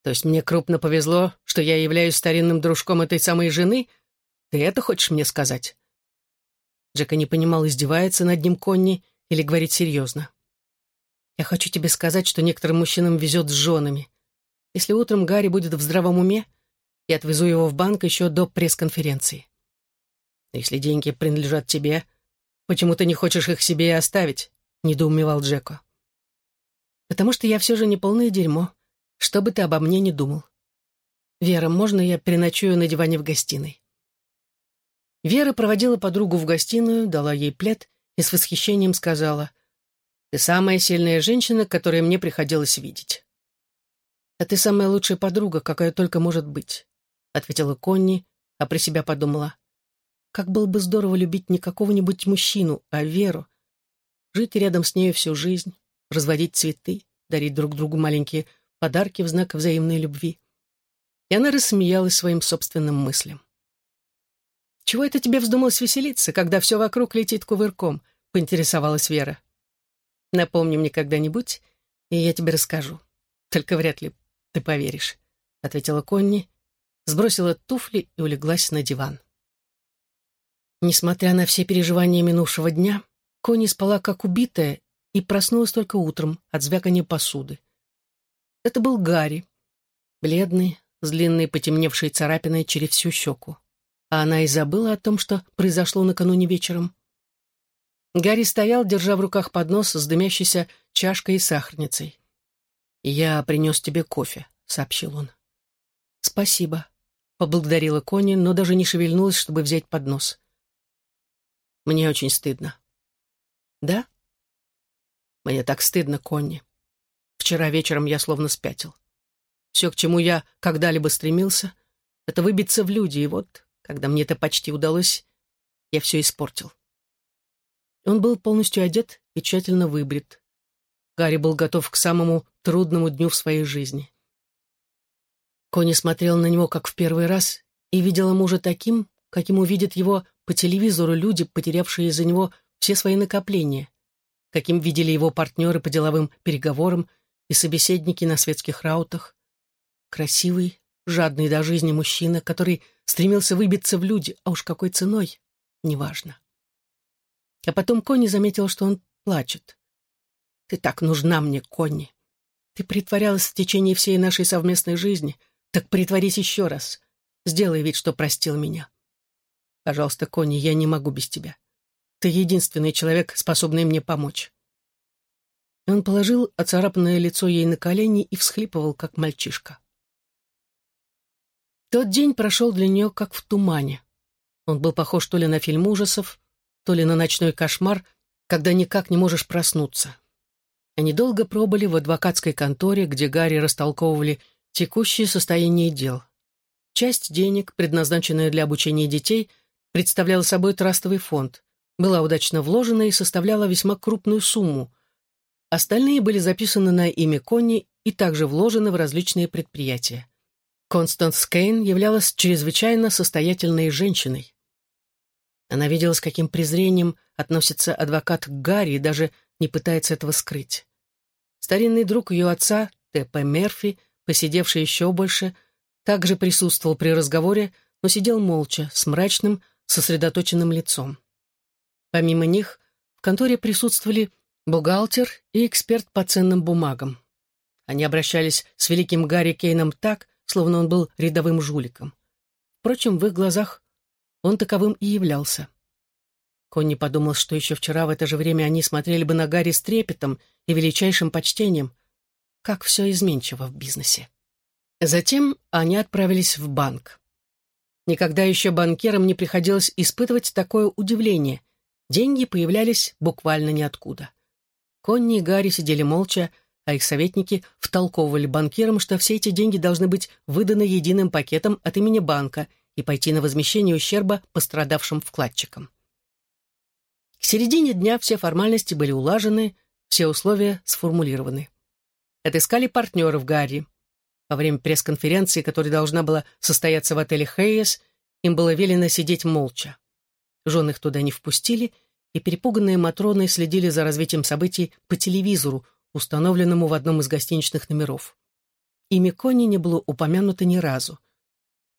То есть мне крупно повезло, что я являюсь старинным дружком этой самой жены? Ты это хочешь мне сказать? Джека не понимал, издевается над ним Конни или говорит серьезно. Я хочу тебе сказать, что некоторым мужчинам везет с женами. Если утром Гарри будет в здравом уме, и отвезу его в банк еще до пресс-конференции. Если деньги принадлежат тебе, почему ты не хочешь их себе и оставить? недоумевал Джеко. Потому что я все же не полное дерьмо, что бы ты обо мне не думал. Вера, можно я переночую на диване в гостиной? Вера проводила подругу в гостиную, дала ей плед и с восхищением сказала, «Ты самая сильная женщина, которую мне приходилось видеть». «А ты самая лучшая подруга, какая только может быть», — ответила Конни, а при себя подумала, «Как было бы здорово любить не какого-нибудь мужчину, а Веру, жить рядом с нею всю жизнь, разводить цветы, дарить друг другу маленькие подарки в знак взаимной любви». И она рассмеялась своим собственным мыслям. «Чего это тебе вздумалось веселиться, когда все вокруг летит кувырком?» — поинтересовалась Вера. «Напомни мне когда-нибудь, и я тебе расскажу. Только вряд ли ты поверишь», — ответила Конни, сбросила туфли и улеглась на диван. Несмотря на все переживания минувшего дня, Конни спала как убитая и проснулась только утром от звякания посуды. Это был Гарри, бледный, с длинной потемневшей царапиной через всю щеку а она и забыла о том, что произошло накануне вечером. Гарри стоял, держа в руках поднос с дымящейся чашкой и сахарницей. «Я принес тебе кофе», — сообщил он. «Спасибо», — поблагодарила Конни, но даже не шевельнулась, чтобы взять поднос. «Мне очень стыдно». «Да?» «Мне так стыдно, Конни. Вчера вечером я словно спятил. Все, к чему я когда-либо стремился, — это выбиться в люди, и вот когда мне это почти удалось, я все испортил. Он был полностью одет и тщательно выбрит. Гарри был готов к самому трудному дню в своей жизни. Кони смотрел на него как в первый раз и видела мужа таким, каким увидят его по телевизору люди, потерявшие из-за него все свои накопления, каким видели его партнеры по деловым переговорам и собеседники на светских раутах. Красивый, жадный до жизни мужчина, который стремился выбиться в люди, а уж какой ценой, неважно. А потом Конни заметил, что он плачет. «Ты так нужна мне, Конни. Ты притворялась в течение всей нашей совместной жизни. Так притворись еще раз. Сделай вид, что простил меня. Пожалуйста, Конни, я не могу без тебя. Ты единственный человек, способный мне помочь». Он положил оцарапанное лицо ей на колени и всхлипывал, как мальчишка. Тот день прошел для нее как в тумане. Он был похож то ли на фильм ужасов, то ли на ночной кошмар, когда никак не можешь проснуться. Они долго пробыли в адвокатской конторе, где Гарри растолковывали текущее состояние дел. Часть денег, предназначенная для обучения детей, представляла собой трастовый фонд, была удачно вложена и составляла весьма крупную сумму. Остальные были записаны на имя Конни и также вложены в различные предприятия. Констанс Кейн являлась чрезвычайно состоятельной женщиной. Она видела, с каким презрением относится адвокат Гарри и даже не пытается этого скрыть. Старинный друг ее отца, Т.П. Мерфи, поседевший еще больше, также присутствовал при разговоре, но сидел молча, с мрачным, сосредоточенным лицом. Помимо них, в конторе присутствовали бухгалтер и эксперт по ценным бумагам. Они обращались с великим Гарри Кейном так, словно он был рядовым жуликом. Впрочем, в их глазах он таковым и являлся. Конни подумал, что еще вчера в это же время они смотрели бы на Гарри с трепетом и величайшим почтением. Как все изменчиво в бизнесе. Затем они отправились в банк. Никогда еще банкирам не приходилось испытывать такое удивление. Деньги появлялись буквально ниоткуда. Конни и Гарри сидели молча, а их советники втолковывали банкирам, что все эти деньги должны быть выданы единым пакетом от имени банка и пойти на возмещение ущерба пострадавшим вкладчикам. К середине дня все формальности были улажены, все условия сформулированы. Отыскали партнеров Гарри. Во время пресс-конференции, которая должна была состояться в отеле «Хейес», им было велено сидеть молча. Жен их туда не впустили, и перепуганные Матроны следили за развитием событий по телевизору, установленному в одном из гостиничных номеров. Имя Кони не было упомянуто ни разу.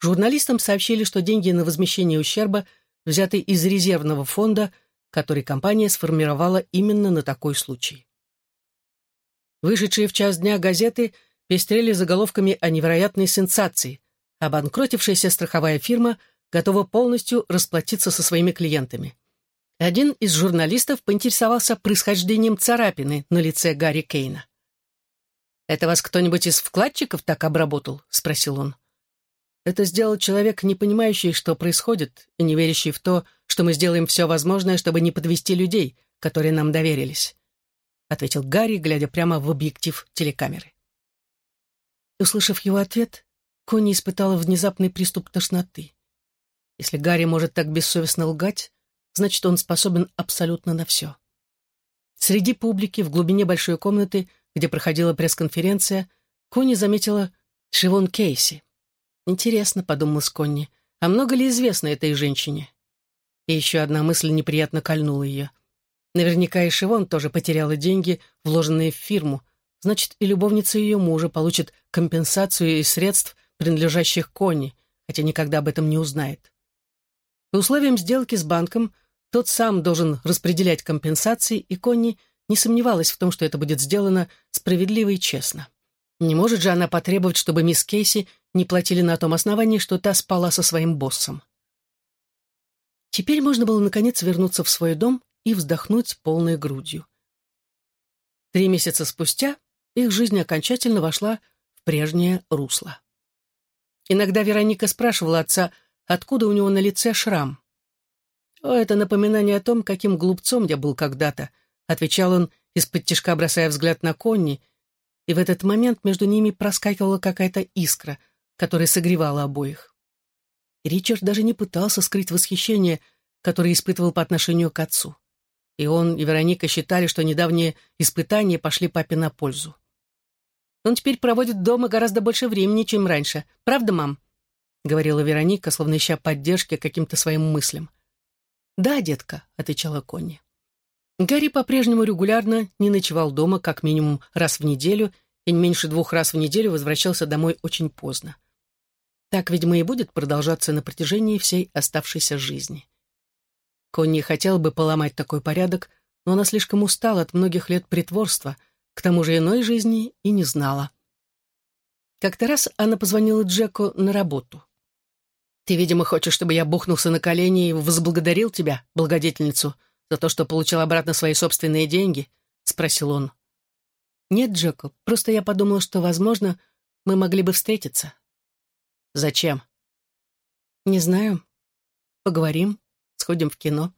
Журналистам сообщили, что деньги на возмещение ущерба взяты из резервного фонда, который компания сформировала именно на такой случай. Вышедшие в час дня газеты пестрели заголовками о невероятной сенсации. Обанкротившаяся страховая фирма готова полностью расплатиться со своими клиентами. Один из журналистов поинтересовался происхождением царапины на лице Гарри Кейна. «Это вас кто-нибудь из вкладчиков так обработал?» — спросил он. Это сделал человек, не понимающий, что происходит, и не верящий в то, что мы сделаем все возможное, чтобы не подвести людей, которые нам доверились», — ответил Гарри, глядя прямо в объектив телекамеры. Услышав его ответ, Конни испытала внезапный приступ тошноты. Если Гарри может так бессовестно лгать, значит, он способен абсолютно на все. Среди публики, в глубине большой комнаты, где проходила пресс-конференция, Конни заметила Шивон Кейси. «Интересно», — подумала Сконни, — «а много ли известно этой женщине?» И еще одна мысль неприятно кольнула ее. Наверняка и Шивон тоже потеряла деньги, вложенные в фирму, значит, и любовница ее мужа получит компенсацию из средств, принадлежащих Конни, хотя никогда об этом не узнает. По условиям сделки с банком тот сам должен распределять компенсации, и Конни не сомневалась в том, что это будет сделано справедливо и честно. Не может же она потребовать, чтобы мисс Кейси не платили на том основании, что та спала со своим боссом. Теперь можно было, наконец, вернуться в свой дом и вздохнуть полной грудью. Три месяца спустя их жизнь окончательно вошла в прежнее русло. Иногда Вероника спрашивала отца, откуда у него на лице шрам. «О, это напоминание о том, каким глупцом я был когда-то», отвечал он, из-под тишка бросая взгляд на Конни, и в этот момент между ними проскакивала какая-то искра, которая согревала обоих. Ричард даже не пытался скрыть восхищение, которое испытывал по отношению к отцу. И он, и Вероника считали, что недавние испытания пошли папе на пользу. Он теперь проводит дома гораздо больше времени, чем раньше. Правда, мам?» — говорила Вероника, словно ища поддержки каким-то своим мыслям. «Да, детка», — отвечала Конни. Гарри по-прежнему регулярно не ночевал дома как минимум раз в неделю и не меньше двух раз в неделю возвращался домой очень поздно. Так, видимо, и будет продолжаться на протяжении всей оставшейся жизни. Конни хотела бы поломать такой порядок, но она слишком устала от многих лет притворства — к тому же иной жизни и не знала. Как-то раз она позвонила Джеку на работу. «Ты, видимо, хочешь, чтобы я бухнулся на колени и возблагодарил тебя, благодетельницу, за то, что получил обратно свои собственные деньги?» — спросил он. «Нет, Джеку, просто я подумала, что, возможно, мы могли бы встретиться». «Зачем?» «Не знаю. Поговорим, сходим в кино.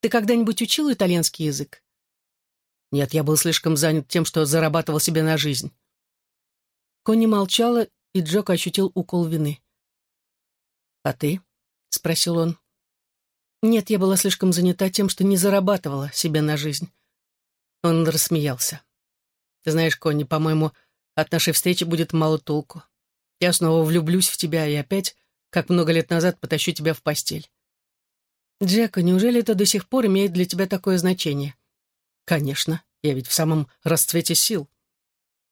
Ты когда-нибудь учил итальянский язык?» Нет, я был слишком занят тем, что зарабатывал себе на жизнь. Конни молчала, и Джок ощутил укол вины. «А ты?» — спросил он. «Нет, я была слишком занята тем, что не зарабатывала себе на жизнь». Он рассмеялся. «Ты знаешь, Конни, по-моему, от нашей встречи будет мало толку. Я снова влюблюсь в тебя и опять, как много лет назад, потащу тебя в постель». «Джека, неужели это до сих пор имеет для тебя такое значение?» Конечно, я ведь в самом расцвете сил.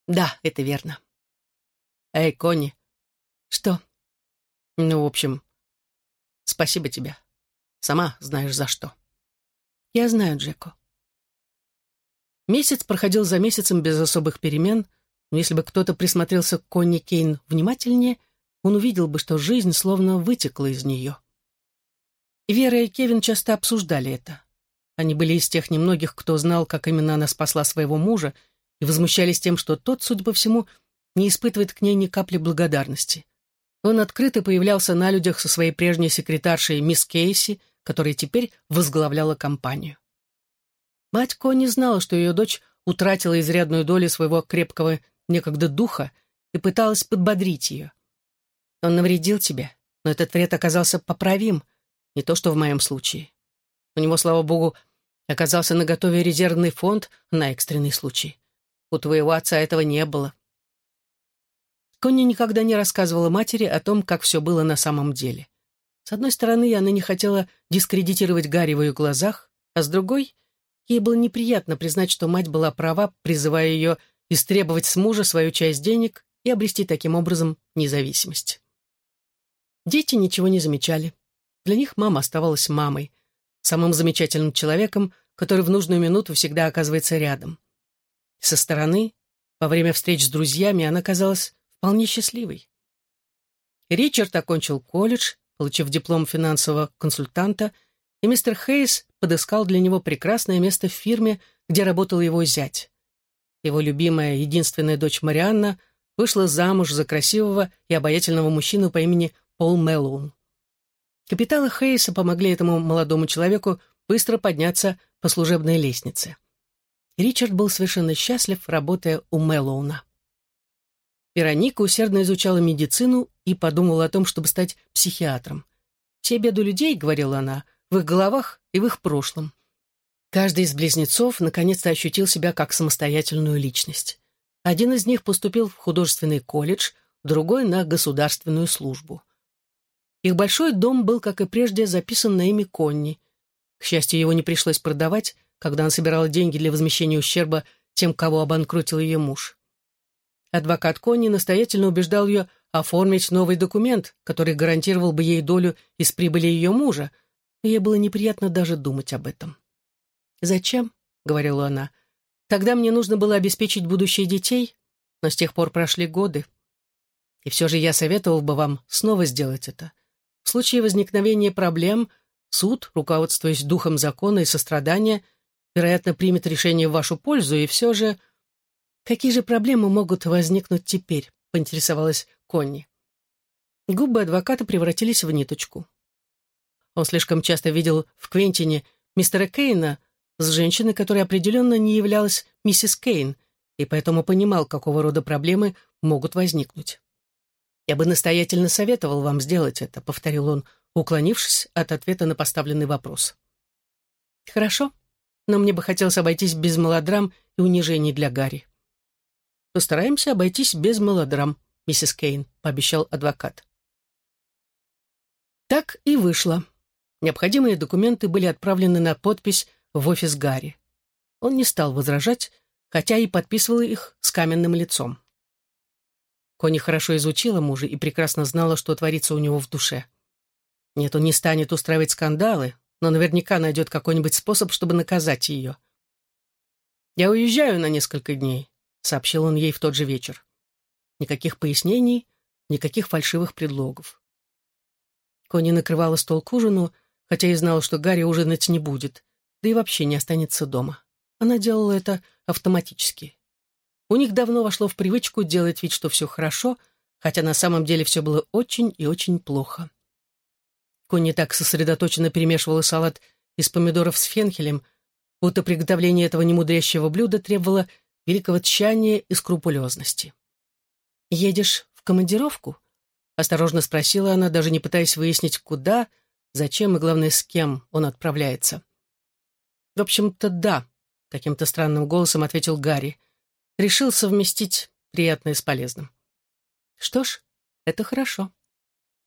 Да, это верно. Эй, Конни. Что? Ну, в общем, спасибо тебе. Сама знаешь за что. Я знаю, Джеко. Месяц проходил за месяцем без особых перемен, но если бы кто-то присмотрелся к Конни Кейн внимательнее, он увидел бы, что жизнь словно вытекла из нее. Вера и Кевин часто обсуждали это. Они были из тех немногих, кто знал, как именно она спасла своего мужа, и возмущались тем, что тот, судя по всему, не испытывает к ней ни капли благодарности. Он открыто появлялся на людях со своей прежней секретаршей мисс Кейси, которая теперь возглавляла компанию. Мать Конни знала, что ее дочь утратила изрядную долю своего крепкого некогда духа и пыталась подбодрить ее. «Он навредил тебе, но этот вред оказался поправим, не то что в моем случае. У него, слава богу, оказался наготове резервный фонд на экстренный случай. У твоего отца этого не было. Конни никогда не рассказывала матери о том, как все было на самом деле. С одной стороны, она не хотела дискредитировать Гарри в ее глазах, а с другой, ей было неприятно признать, что мать была права, призывая ее истребовать с мужа свою часть денег и обрести таким образом независимость. Дети ничего не замечали. Для них мама оставалась мамой — самым замечательным человеком, который в нужную минуту всегда оказывается рядом. Со стороны, во время встреч с друзьями, она казалась вполне счастливой. Ричард окончил колледж, получив диплом финансового консультанта, и мистер Хейс подыскал для него прекрасное место в фирме, где работал его зять. Его любимая единственная дочь Марианна вышла замуж за красивого и обаятельного мужчину по имени Пол Мэллоун. Капиталы Хейса помогли этому молодому человеку быстро подняться по служебной лестнице. Ричард был совершенно счастлив, работая у Мэллоуна. Вероника усердно изучала медицину и подумала о том, чтобы стать психиатром. «Все беды людей, — говорила она, — в их головах и в их прошлом. Каждый из близнецов наконец-то ощутил себя как самостоятельную личность. Один из них поступил в художественный колледж, другой — на государственную службу. Их большой дом был, как и прежде, записан на имя Конни. К счастью, его не пришлось продавать, когда она собирала деньги для возмещения ущерба тем, кого обанкротил ее муж. Адвокат Конни настоятельно убеждал ее оформить новый документ, который гарантировал бы ей долю из прибыли ее мужа, но ей было неприятно даже думать об этом. «Зачем?» — говорила она. «Тогда мне нужно было обеспечить будущее детей, но с тех пор прошли годы. И все же я советовал бы вам снова сделать это. В случае возникновения проблем суд, руководствуясь духом закона и сострадания, вероятно, примет решение в вашу пользу, и все же «Какие же проблемы могут возникнуть теперь?» — поинтересовалась Конни. Губы адвоката превратились в ниточку. Он слишком часто видел в Квентине мистера Кейна с женщиной, которая определенно не являлась миссис Кейн, и поэтому понимал, какого рода проблемы могут возникнуть. «Я бы настоятельно советовал вам сделать это», — повторил он, уклонившись от ответа на поставленный вопрос. «Хорошо, но мне бы хотелось обойтись без мелодрам и унижений для Гарри». «Постараемся обойтись без мелодрам, миссис Кейн», — пообещал адвокат. Так и вышло. Необходимые документы были отправлены на подпись в офис Гарри. Он не стал возражать, хотя и подписывал их с каменным лицом. Кони хорошо изучила мужа и прекрасно знала, что творится у него в душе. Нет, он не станет устраивать скандалы, но наверняка найдет какой-нибудь способ, чтобы наказать ее. «Я уезжаю на несколько дней сообщил он ей в тот же вечер. Никаких пояснений, никаких фальшивых предлогов. Кони накрывала стол к ужину, хотя и знала, что Гарри ужинать не будет, да и вообще не останется дома. Она делала это автоматически. У них давно вошло в привычку делать вид, что все хорошо, хотя на самом деле все было очень и очень плохо. Конни так сосредоточенно перемешивала салат из помидоров с фенхелем, будто приготовление этого немудрящего блюда требовало великого тщания и скрупулезности. «Едешь в командировку?» — осторожно спросила она, даже не пытаясь выяснить, куда, зачем и, главное, с кем он отправляется. «В общем-то, да», — каким-то странным голосом ответил Гарри. «Решил совместить приятное с полезным». «Что ж, это хорошо.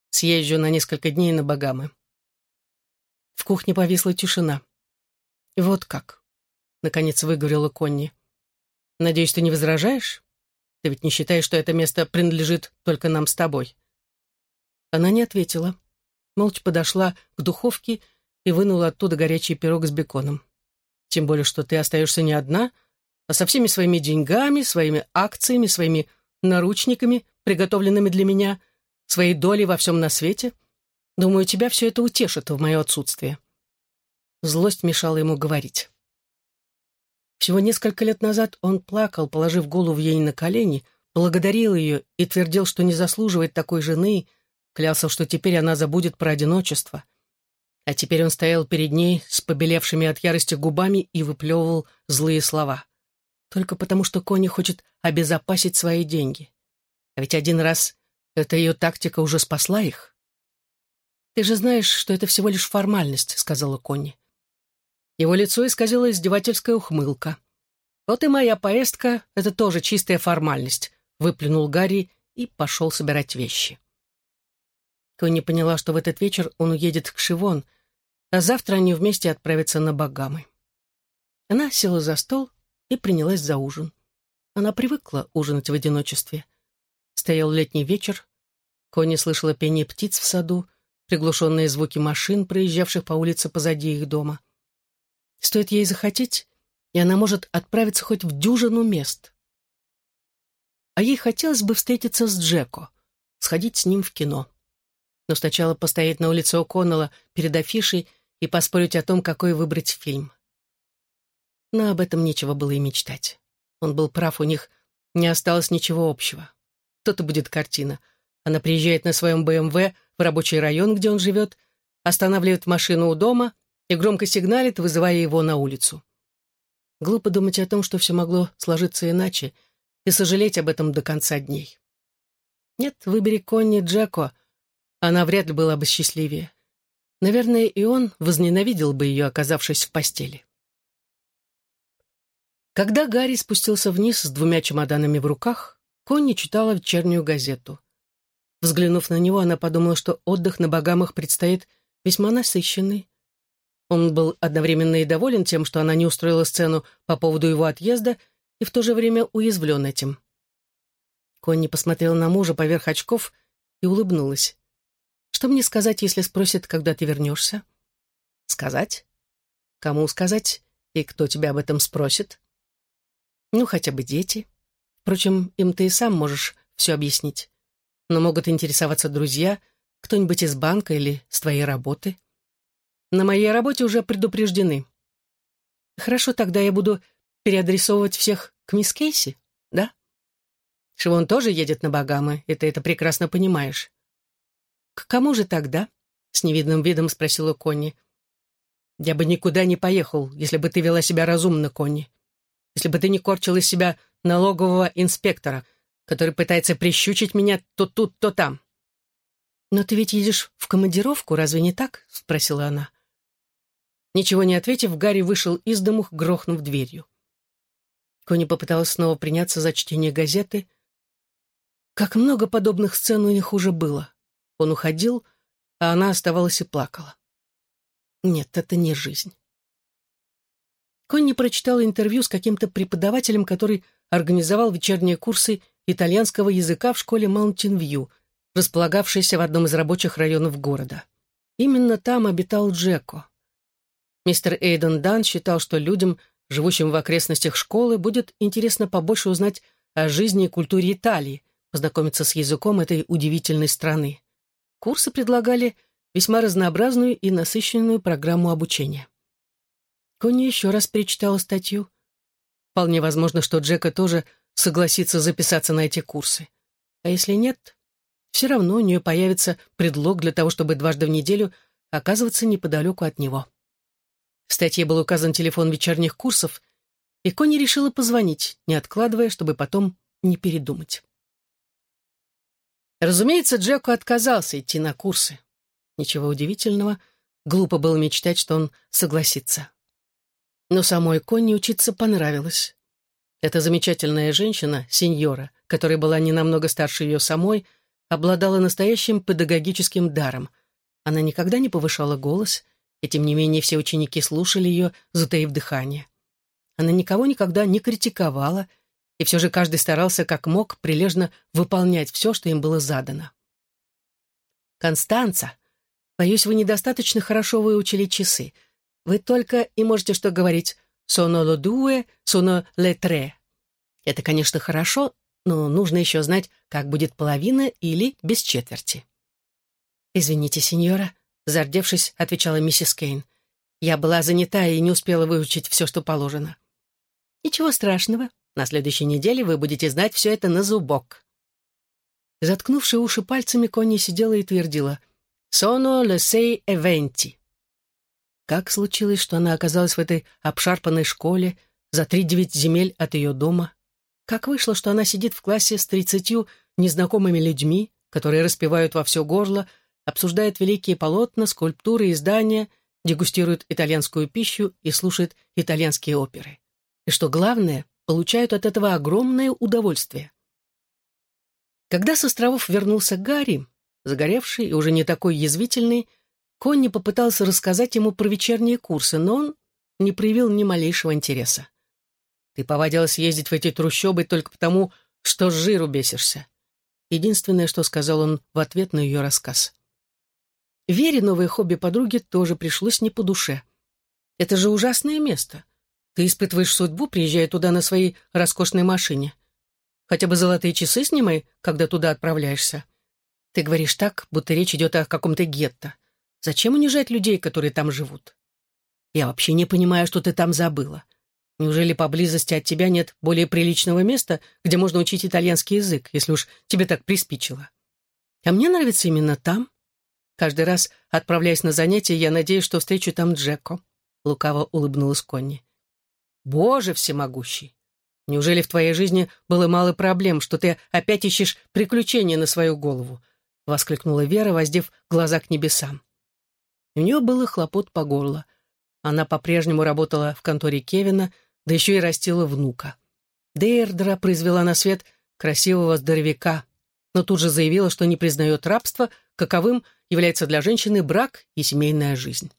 Съезжу на несколько дней на Багамы». В кухне повисла тишина. «Вот как», — наконец выговорила Конни. Надеюсь, ты не возражаешь? Ты ведь не считаешь, что это место принадлежит только нам с тобой?» Она не ответила. Молча подошла к духовке и вынула оттуда горячий пирог с беконом. «Тем более, что ты остаешься не одна, а со всеми своими деньгами, своими акциями, своими наручниками, приготовленными для меня, своей долей во всем на свете. Думаю, тебя все это утешит в мое отсутствие». Злость мешала ему говорить. Всего несколько лет назад он плакал, положив голову ей на колени, благодарил ее и твердил, что не заслуживает такой жены, клялся, что теперь она забудет про одиночество. А теперь он стоял перед ней с побелевшими от ярости губами и выплевывал злые слова. Только потому, что Кони хочет обезопасить свои деньги. А ведь один раз эта ее тактика уже спасла их. «Ты же знаешь, что это всего лишь формальность», — сказала Конни. Его лицо исказила издевательская ухмылка. «Вот и моя поездка — это тоже чистая формальность», — выплюнул Гарри и пошел собирать вещи. Конни поняла, что в этот вечер он уедет к Шивон, а завтра они вместе отправятся на Багамы. Она села за стол и принялась за ужин. Она привыкла ужинать в одиночестве. Стоял летний вечер. Конни слышала пение птиц в саду, приглушенные звуки машин, проезжавших по улице позади их дома. Стоит ей захотеть, и она может отправиться хоть в дюжину мест. А ей хотелось бы встретиться с Джеко. сходить с ним в кино. Но сначала постоять на улице О'Коннелла перед афишей и поспорить о том, какой выбрать фильм. Но об этом нечего было и мечтать. Он был прав, у них не осталось ничего общего. То-то будет картина. Она приезжает на своем БМВ в рабочий район, где он живет, останавливает машину у дома и громко сигналит, вызывая его на улицу. Глупо думать о том, что все могло сложиться иначе, и сожалеть об этом до конца дней. Нет, выбери Конни Джеко, она вряд ли была бы счастливее. Наверное, и он возненавидел бы ее, оказавшись в постели. Когда Гарри спустился вниз с двумя чемоданами в руках, Конни читала вечернюю газету. Взглянув на него, она подумала, что отдых на Багамах предстоит весьма насыщенный. Он был одновременно и доволен тем, что она не устроила сцену по поводу его отъезда, и в то же время уязвлен этим. Конни посмотрела на мужа поверх очков и улыбнулась. «Что мне сказать, если спросят, когда ты вернешься?» «Сказать? Кому сказать? И кто тебя об этом спросит?» Ну, хотя бы дети. Впрочем, им ты и сам можешь все объяснить. Но могут интересоваться друзья, кто-нибудь из банка или с твоей работы. На моей работе уже предупреждены. Хорошо, тогда я буду переадресовывать всех к мисс Кейси, да? Шивон тоже едет на Багамы, и ты это прекрасно понимаешь. К кому же тогда? С невидным видом спросила Конни. Я бы никуда не поехал, если бы ты вела себя разумно, Конни если бы ты не корчил из себя налогового инспектора, который пытается прищучить меня то тут, то там. «Но ты ведь едешь в командировку, разве не так?» — спросила она. Ничего не ответив, Гарри вышел из дому, грохнув дверью. Кони попыталась снова приняться за чтение газеты. Как много подобных сцен у них уже было. Он уходил, а она оставалась и плакала. Нет, это не жизнь. Конни прочитала интервью с каким-то преподавателем, который организовал вечерние курсы итальянского языка в школе Маунтин-Вью, располагавшейся в одном из рабочих районов города. Именно там обитал Джеко. Мистер Эйден Дан считал, что людям, живущим в окрестностях школы, будет интересно побольше узнать о жизни и культуре Италии, познакомиться с языком этой удивительной страны. Курсы предлагали весьма разнообразную и насыщенную программу обучения. Конни еще раз перечитала статью. Вполне возможно, что Джека тоже согласится записаться на эти курсы. А если нет, все равно у нее появится предлог для того, чтобы дважды в неделю оказываться неподалеку от него. В статье был указан телефон вечерних курсов, и Конни решила позвонить, не откладывая, чтобы потом не передумать. Разумеется, Джеку отказался идти на курсы. Ничего удивительного, глупо было мечтать, что он согласится. Но самой Конни учиться понравилось. Эта замечательная женщина, сеньора, которая была не намного старше ее самой, обладала настоящим педагогическим даром. Она никогда не повышала голос, и тем не менее все ученики слушали ее, затаив дыхание. Она никого никогда не критиковала, и все же каждый старался как мог прилежно выполнять все, что им было задано. «Констанца, боюсь, вы недостаточно хорошо выучили часы. Вы только и можете что говорить «sono lo due, sono le tre». Это, конечно, хорошо, но нужно еще знать, как будет половина или без четверти. «Извините, сеньора», — зардевшись, отвечала миссис Кейн. «Я была занята и не успела выучить все, что положено». «Ничего страшного. На следующей неделе вы будете знать все это на зубок». Заткнувши уши пальцами, Конни сидела и твердила «Sono le sei eventi». Как случилось, что она оказалась в этой обшарпанной школе за три-девять земель от ее дома? Как вышло, что она сидит в классе с тридцатью незнакомыми людьми, которые распевают во все горло, обсуждают великие полотна, скульптуры и здания, дегустируют итальянскую пищу и слушают итальянские оперы. И что главное, получают от этого огромное удовольствие. Когда с островов вернулся Гарри, загоревший и уже не такой язвительный, Конни попытался рассказать ему про вечерние курсы, но он не проявил ни малейшего интереса. «Ты повадилась ездить в эти трущобы только потому, что с жиру бесишься». Единственное, что сказал он в ответ на ее рассказ. Вере новое хобби подруги тоже пришлось не по душе. «Это же ужасное место. Ты испытываешь судьбу, приезжая туда на своей роскошной машине. Хотя бы золотые часы снимай, когда туда отправляешься. Ты говоришь так, будто речь идет о каком-то гетто. Зачем унижать людей, которые там живут? Я вообще не понимаю, что ты там забыла. Неужели поблизости от тебя нет более приличного места, где можно учить итальянский язык, если уж тебе так приспичило? А мне нравится именно там. Каждый раз, отправляясь на занятия, я надеюсь, что встречу там Джеко. Лукаво улыбнулась Конни. Боже всемогущий! Неужели в твоей жизни было мало проблем, что ты опять ищешь приключения на свою голову? Воскликнула Вера, воздев глаза к небесам. У нее было хлопот по горло. Она по-прежнему работала в конторе Кевина, да еще и растила внука. Дейрдра произвела на свет красивого здоровяка, но тут же заявила, что не признает рабство, каковым является для женщины брак и семейная жизнь.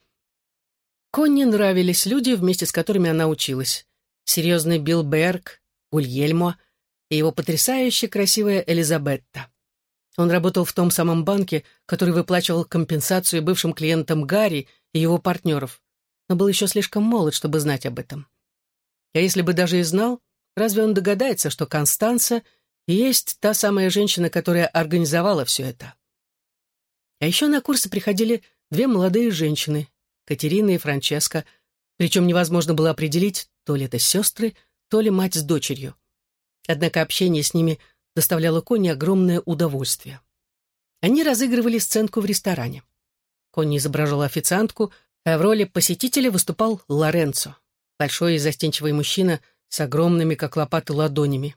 Конни нравились люди, вместе с которыми она училась. Серьезный Билл Берг, Гульельмо и его потрясающе красивая Элизабетта. Он работал в том самом банке, который выплачивал компенсацию бывшим клиентам Гарри и его партнеров, но был еще слишком молод, чтобы знать об этом. А если бы даже и знал, разве он догадается, что Констанца и есть та самая женщина, которая организовала все это? А еще на курсы приходили две молодые женщины, Катерина и Франческа, причем невозможно было определить, то ли это сестры, то ли мать с дочерью. Однако общение с ними доставляло Конни огромное удовольствие. Они разыгрывали сценку в ресторане. Конни изображала официантку, а в роли посетителя выступал Лоренцо большой и застенчивый мужчина с огромными, как лопаты, ладонями.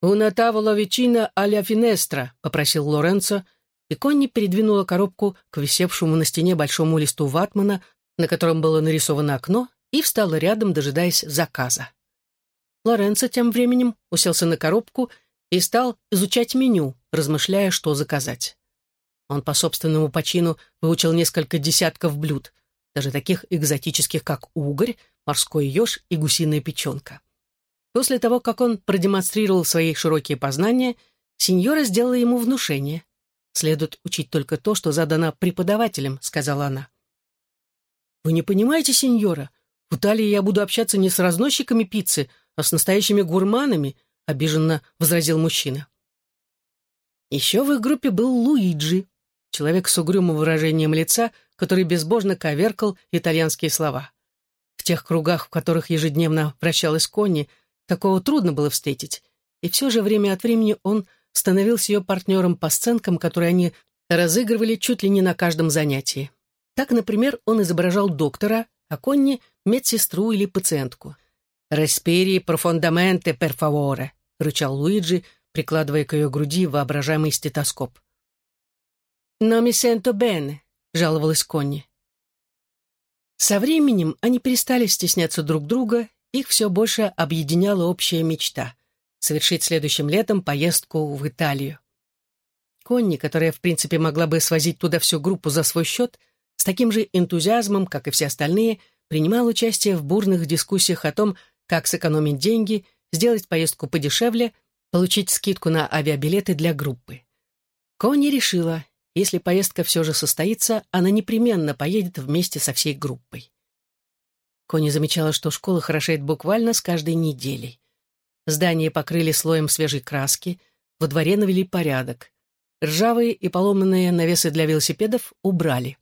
«Уна тавола вечина аля финестра», — попросил Лоренцо, и Конни передвинула коробку к висевшему на стене большому листу ватмана, на котором было нарисовано окно, и встала рядом, дожидаясь заказа. Лоренцо тем временем уселся на коробку и стал изучать меню, размышляя, что заказать. Он по собственному почину выучил несколько десятков блюд, даже таких экзотических, как угорь, морской еж и гусиная печенка. После того, как он продемонстрировал свои широкие познания, сеньора сделала ему внушение. «Следует учить только то, что задано преподавателем», — сказала она. «Вы не понимаете, сеньора, в Италии я буду общаться не с разносчиками пиццы, а с настоящими гурманами», — обиженно возразил мужчина. Еще в их группе был Луиджи, человек с угрюмым выражением лица, который безбожно коверкал итальянские слова тех кругах, в которых ежедневно вращалась Конни, такого трудно было встретить, и все же время от времени он становился ее партнером по сценкам, которые они разыгрывали чуть ли не на каждом занятии. Так, например, он изображал доктора, а Конни — медсестру или пациентку. «Респири профондаменте, пер фаворе», — рычал Луиджи, прикладывая к ее груди воображаемый стетоскоп. «Но ми сенто бене», — жаловалась Конни. Со временем они перестали стесняться друг друга, их все больше объединяла общая мечта — совершить следующим летом поездку в Италию. Конни, которая, в принципе, могла бы свозить туда всю группу за свой счет, с таким же энтузиазмом, как и все остальные, принимал участие в бурных дискуссиях о том, как сэкономить деньги, сделать поездку подешевле, получить скидку на авиабилеты для группы. Конни решила, если поездка все же состоится, она непременно поедет вместе со всей группой. Кони замечала, что школа хорошеет буквально с каждой неделей. Здание покрыли слоем свежей краски, во дворе навели порядок. Ржавые и поломанные навесы для велосипедов убрали.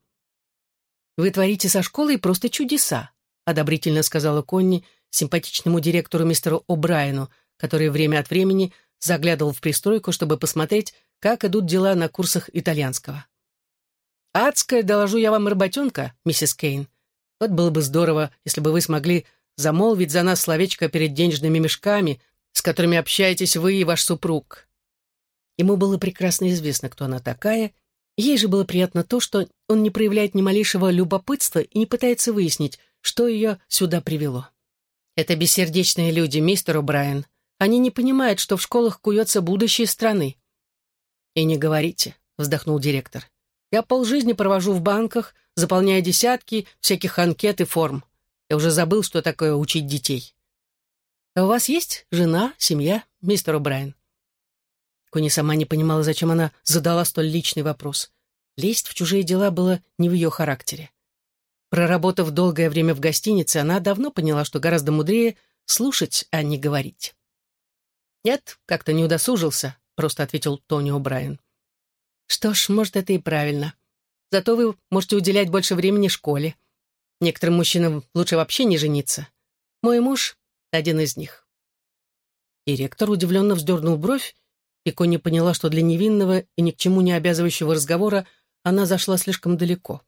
«Вы творите со школой просто чудеса», — одобрительно сказала Конни симпатичному директору мистеру О'Брайену, который время от времени заглядывал в пристройку, чтобы посмотреть, как идут дела на курсах итальянского. «Адская, доложу я вам, работенка, миссис Кейн. Вот было бы здорово, если бы вы смогли замолвить за нас словечко перед денежными мешками, с которыми общаетесь вы и ваш супруг». Ему было прекрасно известно, кто она такая, ей же было приятно то, что он не проявляет ни малейшего любопытства и не пытается выяснить, что ее сюда привело. «Это бессердечные люди, мистер О'Брайен. Они не понимают, что в школах куется будущее страны. «И не говорите», — вздохнул директор. «Я полжизни провожу в банках, заполняя десятки всяких анкет и форм. Я уже забыл, что такое учить детей». «А у вас есть жена, семья, мистер О'Брайен?» Кони сама не понимала, зачем она задала столь личный вопрос. Лезть в чужие дела было не в ее характере. Проработав долгое время в гостинице, она давно поняла, что гораздо мудрее слушать, а не говорить. «Нет, как-то не удосужился», просто ответил Тони О'Брайен. Что ж, может, это и правильно. Зато вы можете уделять больше времени школе. Некоторым мужчинам лучше вообще не жениться. Мой муж — один из них. И ректор удивленно вздернул бровь, и Конни поняла, что для невинного и ни к чему не обязывающего разговора она зашла слишком далеко.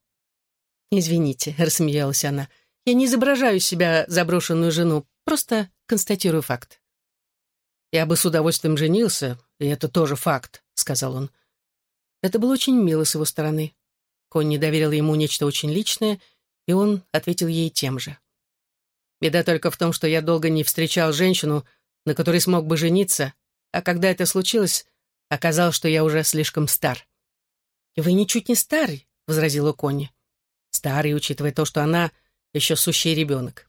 «Извините», — рассмеялась она, — «я не изображаю себя заброшенную жену, просто констатирую факт». «Я бы с удовольствием женился, и это тоже факт», — сказал он. Это было очень мило с его стороны. Конни доверила ему нечто очень личное, и он ответил ей тем же. «Беда только в том, что я долго не встречал женщину, на которой смог бы жениться, а когда это случилось, оказалось, что я уже слишком стар». «Вы ничуть не старый», — возразила Конни. «Старый, учитывая то, что она еще сущий ребенок».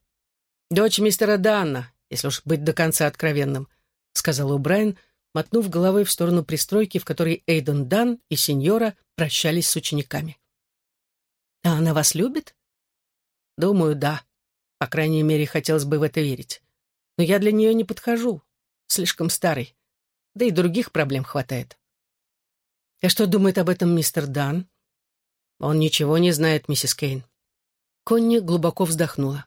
«Дочь мистера Данна, если уж быть до конца откровенным», — сказал Убрайн, мотнув головой в сторону пристройки, в которой Эйден Дан и сеньора прощались с учениками. «А она вас любит?» «Думаю, да. По крайней мере, хотелось бы в это верить. Но я для нее не подхожу. Слишком старый. Да и других проблем хватает». «А что думает об этом мистер Дан?» «Он ничего не знает, миссис Кейн». Конни глубоко вздохнула.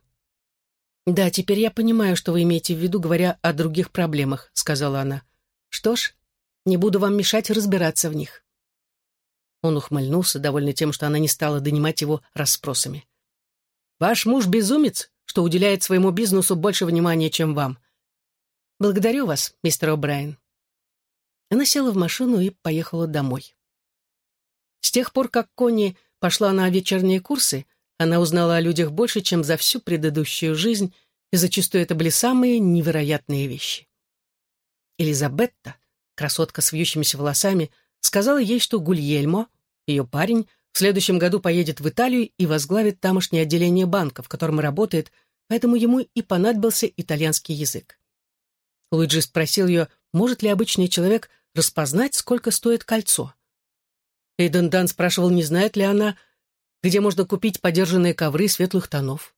«Да, теперь я понимаю, что вы имеете в виду, говоря о других проблемах», — сказала она. Что ж, не буду вам мешать разбираться в них. Он ухмыльнулся, довольный тем, что она не стала донимать его расспросами. «Ваш муж безумец, что уделяет своему бизнесу больше внимания, чем вам. Благодарю вас, мистер О'Брайен». Она села в машину и поехала домой. С тех пор, как Конни пошла на вечерние курсы, она узнала о людях больше, чем за всю предыдущую жизнь, и зачастую это были самые невероятные вещи. Элизабетта, красотка с вьющимися волосами, сказала ей, что Гульельмо, ее парень, в следующем году поедет в Италию и возглавит тамошнее отделение банка, в котором работает, поэтому ему и понадобился итальянский язык. Луиджи спросил ее, может ли обычный человек распознать, сколько стоит кольцо. Эйден Дан спрашивал, не знает ли она, где можно купить подержанные ковры светлых тонов.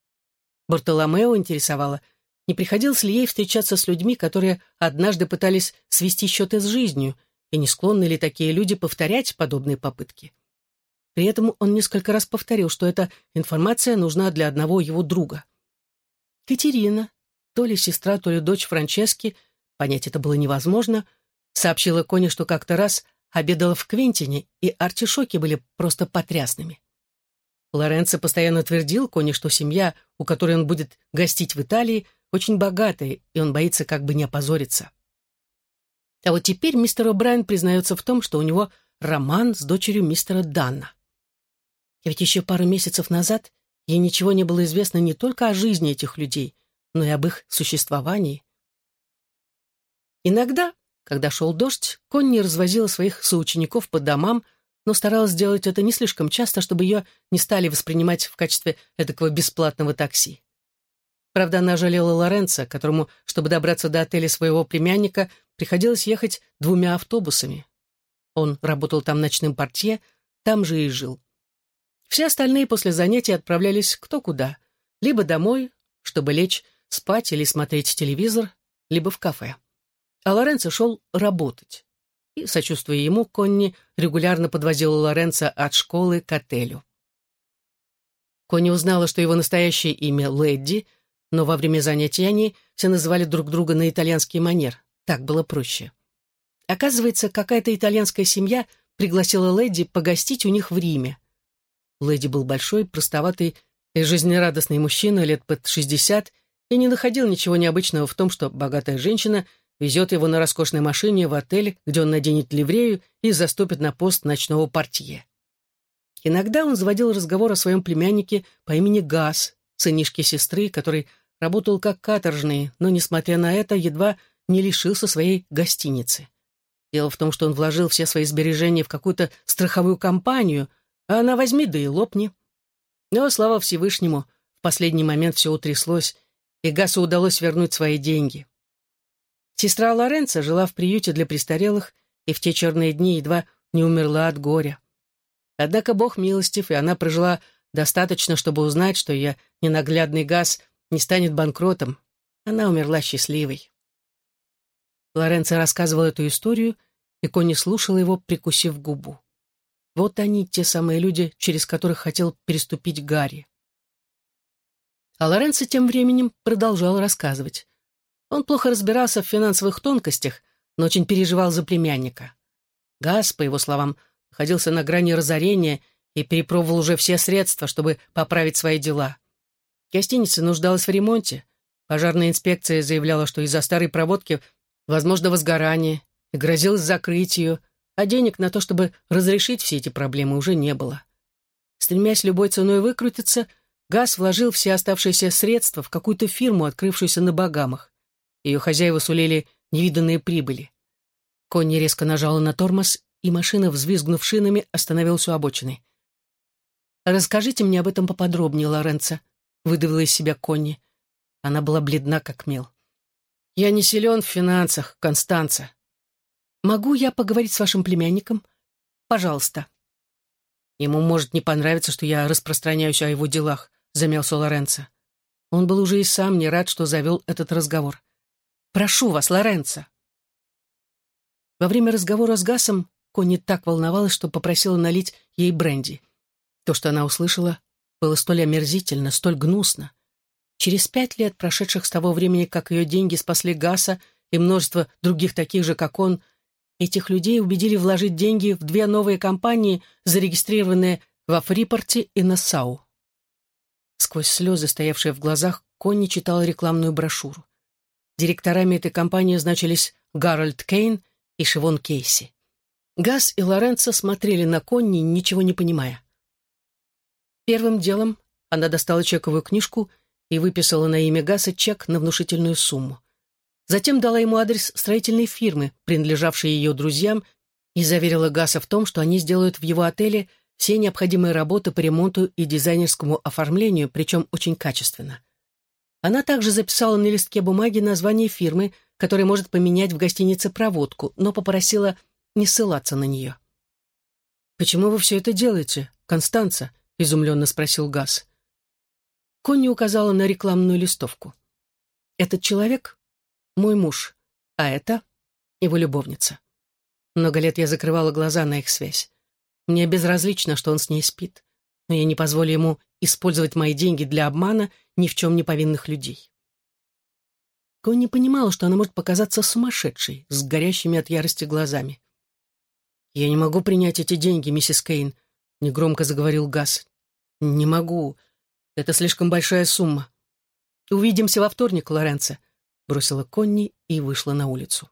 Бартоломео интересовало, не приходилось ли ей встречаться с людьми, которые однажды пытались свести счеты с жизнью, и не склонны ли такие люди повторять подобные попытки. При этом он несколько раз повторил, что эта информация нужна для одного его друга. Катерина, то ли сестра, то ли дочь Франчески, понять это было невозможно, сообщила Коне, что как-то раз обедала в Квентине, и артишоки были просто потрясными. Лоренцо постоянно твердил Коне, что семья, у которой он будет гостить в Италии, очень богатый, и он боится как бы не опозориться. А вот теперь мистер О'Брайен признается в том, что у него роман с дочерью мистера Данна. И ведь еще пару месяцев назад ей ничего не было известно не только о жизни этих людей, но и об их существовании. Иногда, когда шел дождь, Конни развозила своих соучеников по домам, но старалась сделать это не слишком часто, чтобы ее не стали воспринимать в качестве эдакого бесплатного такси. Правда, она жалела Лоренца, которому, чтобы добраться до отеля своего племянника, приходилось ехать двумя автобусами. Он работал там ночным портье, там же и жил. Все остальные после занятий отправлялись кто куда. Либо домой, чтобы лечь, спать или смотреть телевизор, либо в кафе. А Лоренцо шел работать. И, сочувствуя ему, Конни регулярно подвозила Лоренца от школы к отелю. Конни узнала, что его настоящее имя Лэдди — но во время занятий они все называли друг друга на итальянский манер. Так было проще. Оказывается, какая-то итальянская семья пригласила леди погостить у них в Риме. Леди был большой, простоватый и жизнерадостный мужчина лет под шестьдесят и не находил ничего необычного в том, что богатая женщина везет его на роскошной машине в отель, где он наденет ливрею и заступит на пост ночного портье. Иногда он заводил разговор о своем племяннике по имени Газ, сынишке сестры, который работал как каторжный, но, несмотря на это, едва не лишился своей гостиницы. Дело в том, что он вложил все свои сбережения в какую-то страховую компанию, а она возьми да и лопни. Но, слава Всевышнему, в последний момент все утряслось, и Гасу удалось вернуть свои деньги. Сестра Лоренца жила в приюте для престарелых и в те черные дни едва не умерла от горя. Однако Бог милостив, и она прожила достаточно, чтобы узнать, что ее ненаглядный Газ — не станет банкротом. Она умерла счастливой. Лоренцо рассказывал эту историю, и Конни слушала его, прикусив губу. Вот они, те самые люди, через которых хотел переступить Гарри. А Лоренцо тем временем продолжал рассказывать. Он плохо разбирался в финансовых тонкостях, но очень переживал за племянника. Газ, по его словам, находился на грани разорения и перепробовал уже все средства, чтобы поправить свои дела. Гостиница нуждалась в ремонте. Пожарная инспекция заявляла, что из-за старой проводки возможно возгорание, и грозилось закрытию, а денег на то, чтобы разрешить все эти проблемы, уже не было. Стремясь любой ценой выкрутиться, Газ вложил все оставшиеся средства в какую-то фирму, открывшуюся на Багамах. Ее хозяева сулили невиданные прибыли. Конни резко нажала на тормоз, и машина, взвизгнув шинами, остановилась у обочины. «Расскажите мне об этом поподробнее, Лоренцо», — выдавила из себя Конни. Она была бледна, как мел. «Я не силен в финансах, Констанца». «Могу я поговорить с вашим племянником? Пожалуйста». «Ему может не понравиться, что я распространяюсь о его делах», — замялся Лоренцо. Он был уже и сам не рад, что завел этот разговор. «Прошу вас, Лоренцо». Во время разговора с Гасом Конни так волновалась, что попросила налить ей бренди. То, что она услышала, было столь омерзительно, столь гнусно. Через пять лет, прошедших с того времени, как ее деньги спасли Гаса и множество других таких же, как он, этих людей убедили вложить деньги в две новые компании, зарегистрированные во Фрипорте и Нассау. Сквозь слезы, стоявшие в глазах, Конни читала рекламную брошюру. Директорами этой компании значились Гарольд Кейн и Шивон Кейси. Газ и Лоренцо смотрели на Конни, ничего не понимая. Первым делом она достала чековую книжку и выписала на имя Гаса чек на внушительную сумму. Затем дала ему адрес строительной фирмы, принадлежавшей ее друзьям, и заверила Гаса в том, что они сделают в его отеле все необходимые работы по ремонту и дизайнерскому оформлению, причем очень качественно. Она также записала на листке бумаги название фирмы, которая может поменять в гостинице проводку, но попросила не ссылаться на нее. «Почему вы все это делаете, Констанца?» — изумленно спросил Газ. Конни указала на рекламную листовку. «Этот человек — мой муж, а это — его любовница. Много лет я закрывала глаза на их связь. Мне безразлично, что он с ней спит, но я не позволю ему использовать мои деньги для обмана ни в чем не повинных людей. Конни понимала, что она может показаться сумасшедшей, с горящими от ярости глазами. «Я не могу принять эти деньги, миссис Кейн», — негромко заговорил Газ. «Не могу. Это слишком большая сумма». «Увидимся во вторник, Лоренцо», — бросила Конни и вышла на улицу.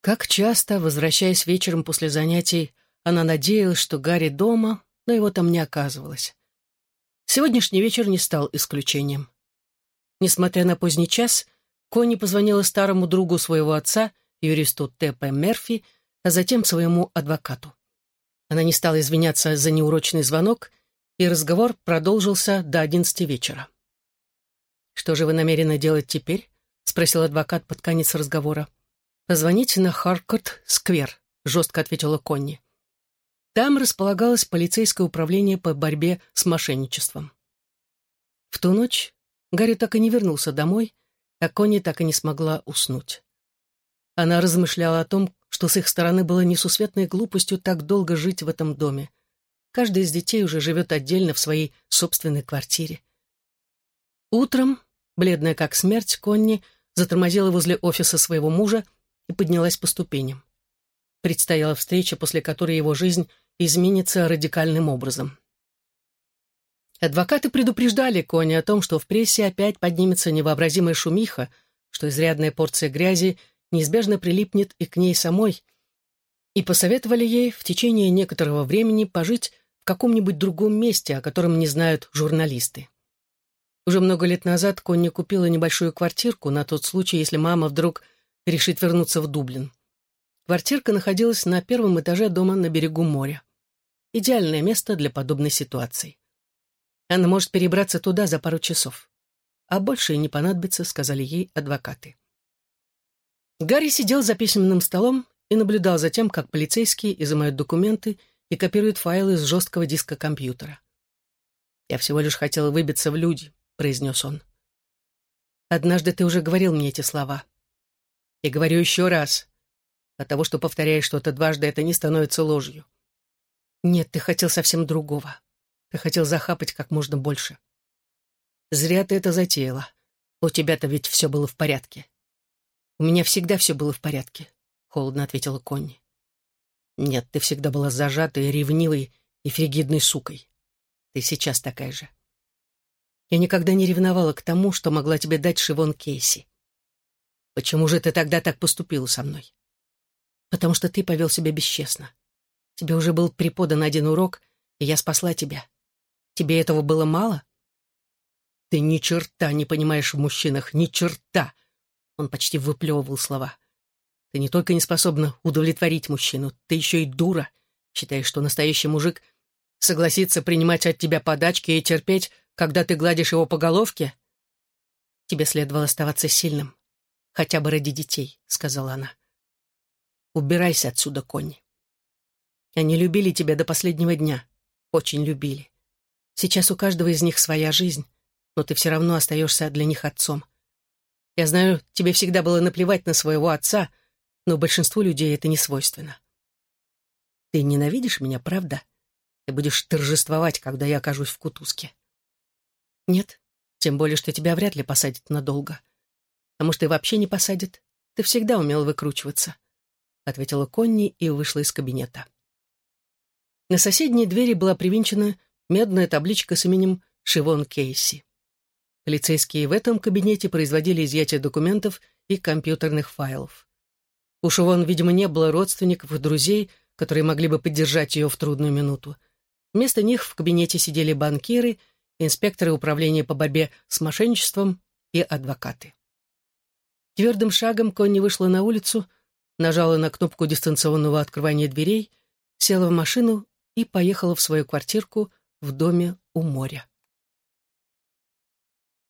Как часто, возвращаясь вечером после занятий, она надеялась, что Гарри дома, но его там не оказывалось. Сегодняшний вечер не стал исключением. Несмотря на поздний час, Конни позвонила старому другу своего отца, юристу Т.П. Мерфи, а затем своему адвокату. Она не стала извиняться за неурочный звонок, и разговор продолжился до одиннадцати вечера. «Что же вы намерены делать теперь?» — спросил адвокат под конец разговора. «Позвоните на Харкот-сквер», — жестко ответила Конни. Там располагалось полицейское управление по борьбе с мошенничеством. В ту ночь Гарри так и не вернулся домой, а Конни так и не смогла уснуть. Она размышляла о том, что с их стороны было несусветной глупостью так долго жить в этом доме. Каждый из детей уже живет отдельно в своей собственной квартире. Утром, бледная как смерть, Конни затормозила возле офиса своего мужа и поднялась по ступеням. Предстояла встреча, после которой его жизнь изменится радикальным образом. Адвокаты предупреждали Кони о том, что в прессе опять поднимется невообразимая шумиха, что изрядная порция грязи неизбежно прилипнет и к ней самой, и посоветовали ей в течение некоторого времени пожить в каком-нибудь другом месте, о котором не знают журналисты. Уже много лет назад Конни купила небольшую квартирку на тот случай, если мама вдруг решит вернуться в Дублин. Квартирка находилась на первом этаже дома на берегу моря. Идеальное место для подобной ситуации. Она может перебраться туда за пару часов. А больше и не понадобится, сказали ей адвокаты. Гарри сидел за письменным столом и наблюдал за тем, как полицейские изымают документы и копируют файлы с жесткого диска компьютера. «Я всего лишь хотел выбиться в люди», — произнес он. «Однажды ты уже говорил мне эти слова. И говорю еще раз. От того, что повторяешь что-то дважды, это не становится ложью. Нет, ты хотел совсем другого. Ты хотел захапать как можно больше. Зря ты это затеяла. У тебя-то ведь все было в порядке. У меня всегда все было в порядке, холодно ответила Конни. Нет, ты всегда была зажатой, ревнивой и фригидной сукой. Ты сейчас такая же. Я никогда не ревновала к тому, что могла тебе дать Шивон Кейси. Почему же ты тогда так поступила со мной? Потому что ты повел себя бесчестно. Тебе уже был преподан один урок, и я спасла тебя. Тебе этого было мало? Ты ни черта не понимаешь в мужчинах, ни черта. Он почти выплевывал слова. Ты не только не способна удовлетворить мужчину, ты еще и дура. Считаешь, что настоящий мужик согласится принимать от тебя подачки и терпеть, когда ты гладишь его по головке? Тебе следовало оставаться сильным. Хотя бы ради детей, сказала она. Убирайся отсюда, Конни. Они любили тебя до последнего дня. Очень любили. Сейчас у каждого из них своя жизнь но ты все равно остаешься для них отцом. Я знаю, тебе всегда было наплевать на своего отца, но большинству людей это не свойственно. Ты ненавидишь меня, правда? Ты будешь торжествовать, когда я окажусь в кутузке. Нет, тем более, что тебя вряд ли посадят надолго. А может, и вообще не посадят. Ты всегда умел выкручиваться, — ответила Конни и вышла из кабинета. На соседней двери была привинчена медная табличка с именем Шивон Кейси. Полицейские в этом кабинете производили изъятие документов и компьютерных файлов. У Шивон, видимо, не было родственников и друзей, которые могли бы поддержать ее в трудную минуту. Вместо них в кабинете сидели банкиры, инспекторы управления по борьбе с мошенничеством и адвокаты. Твердым шагом Конни вышла на улицу, нажала на кнопку дистанционного открывания дверей, села в машину и поехала в свою квартирку в доме у моря.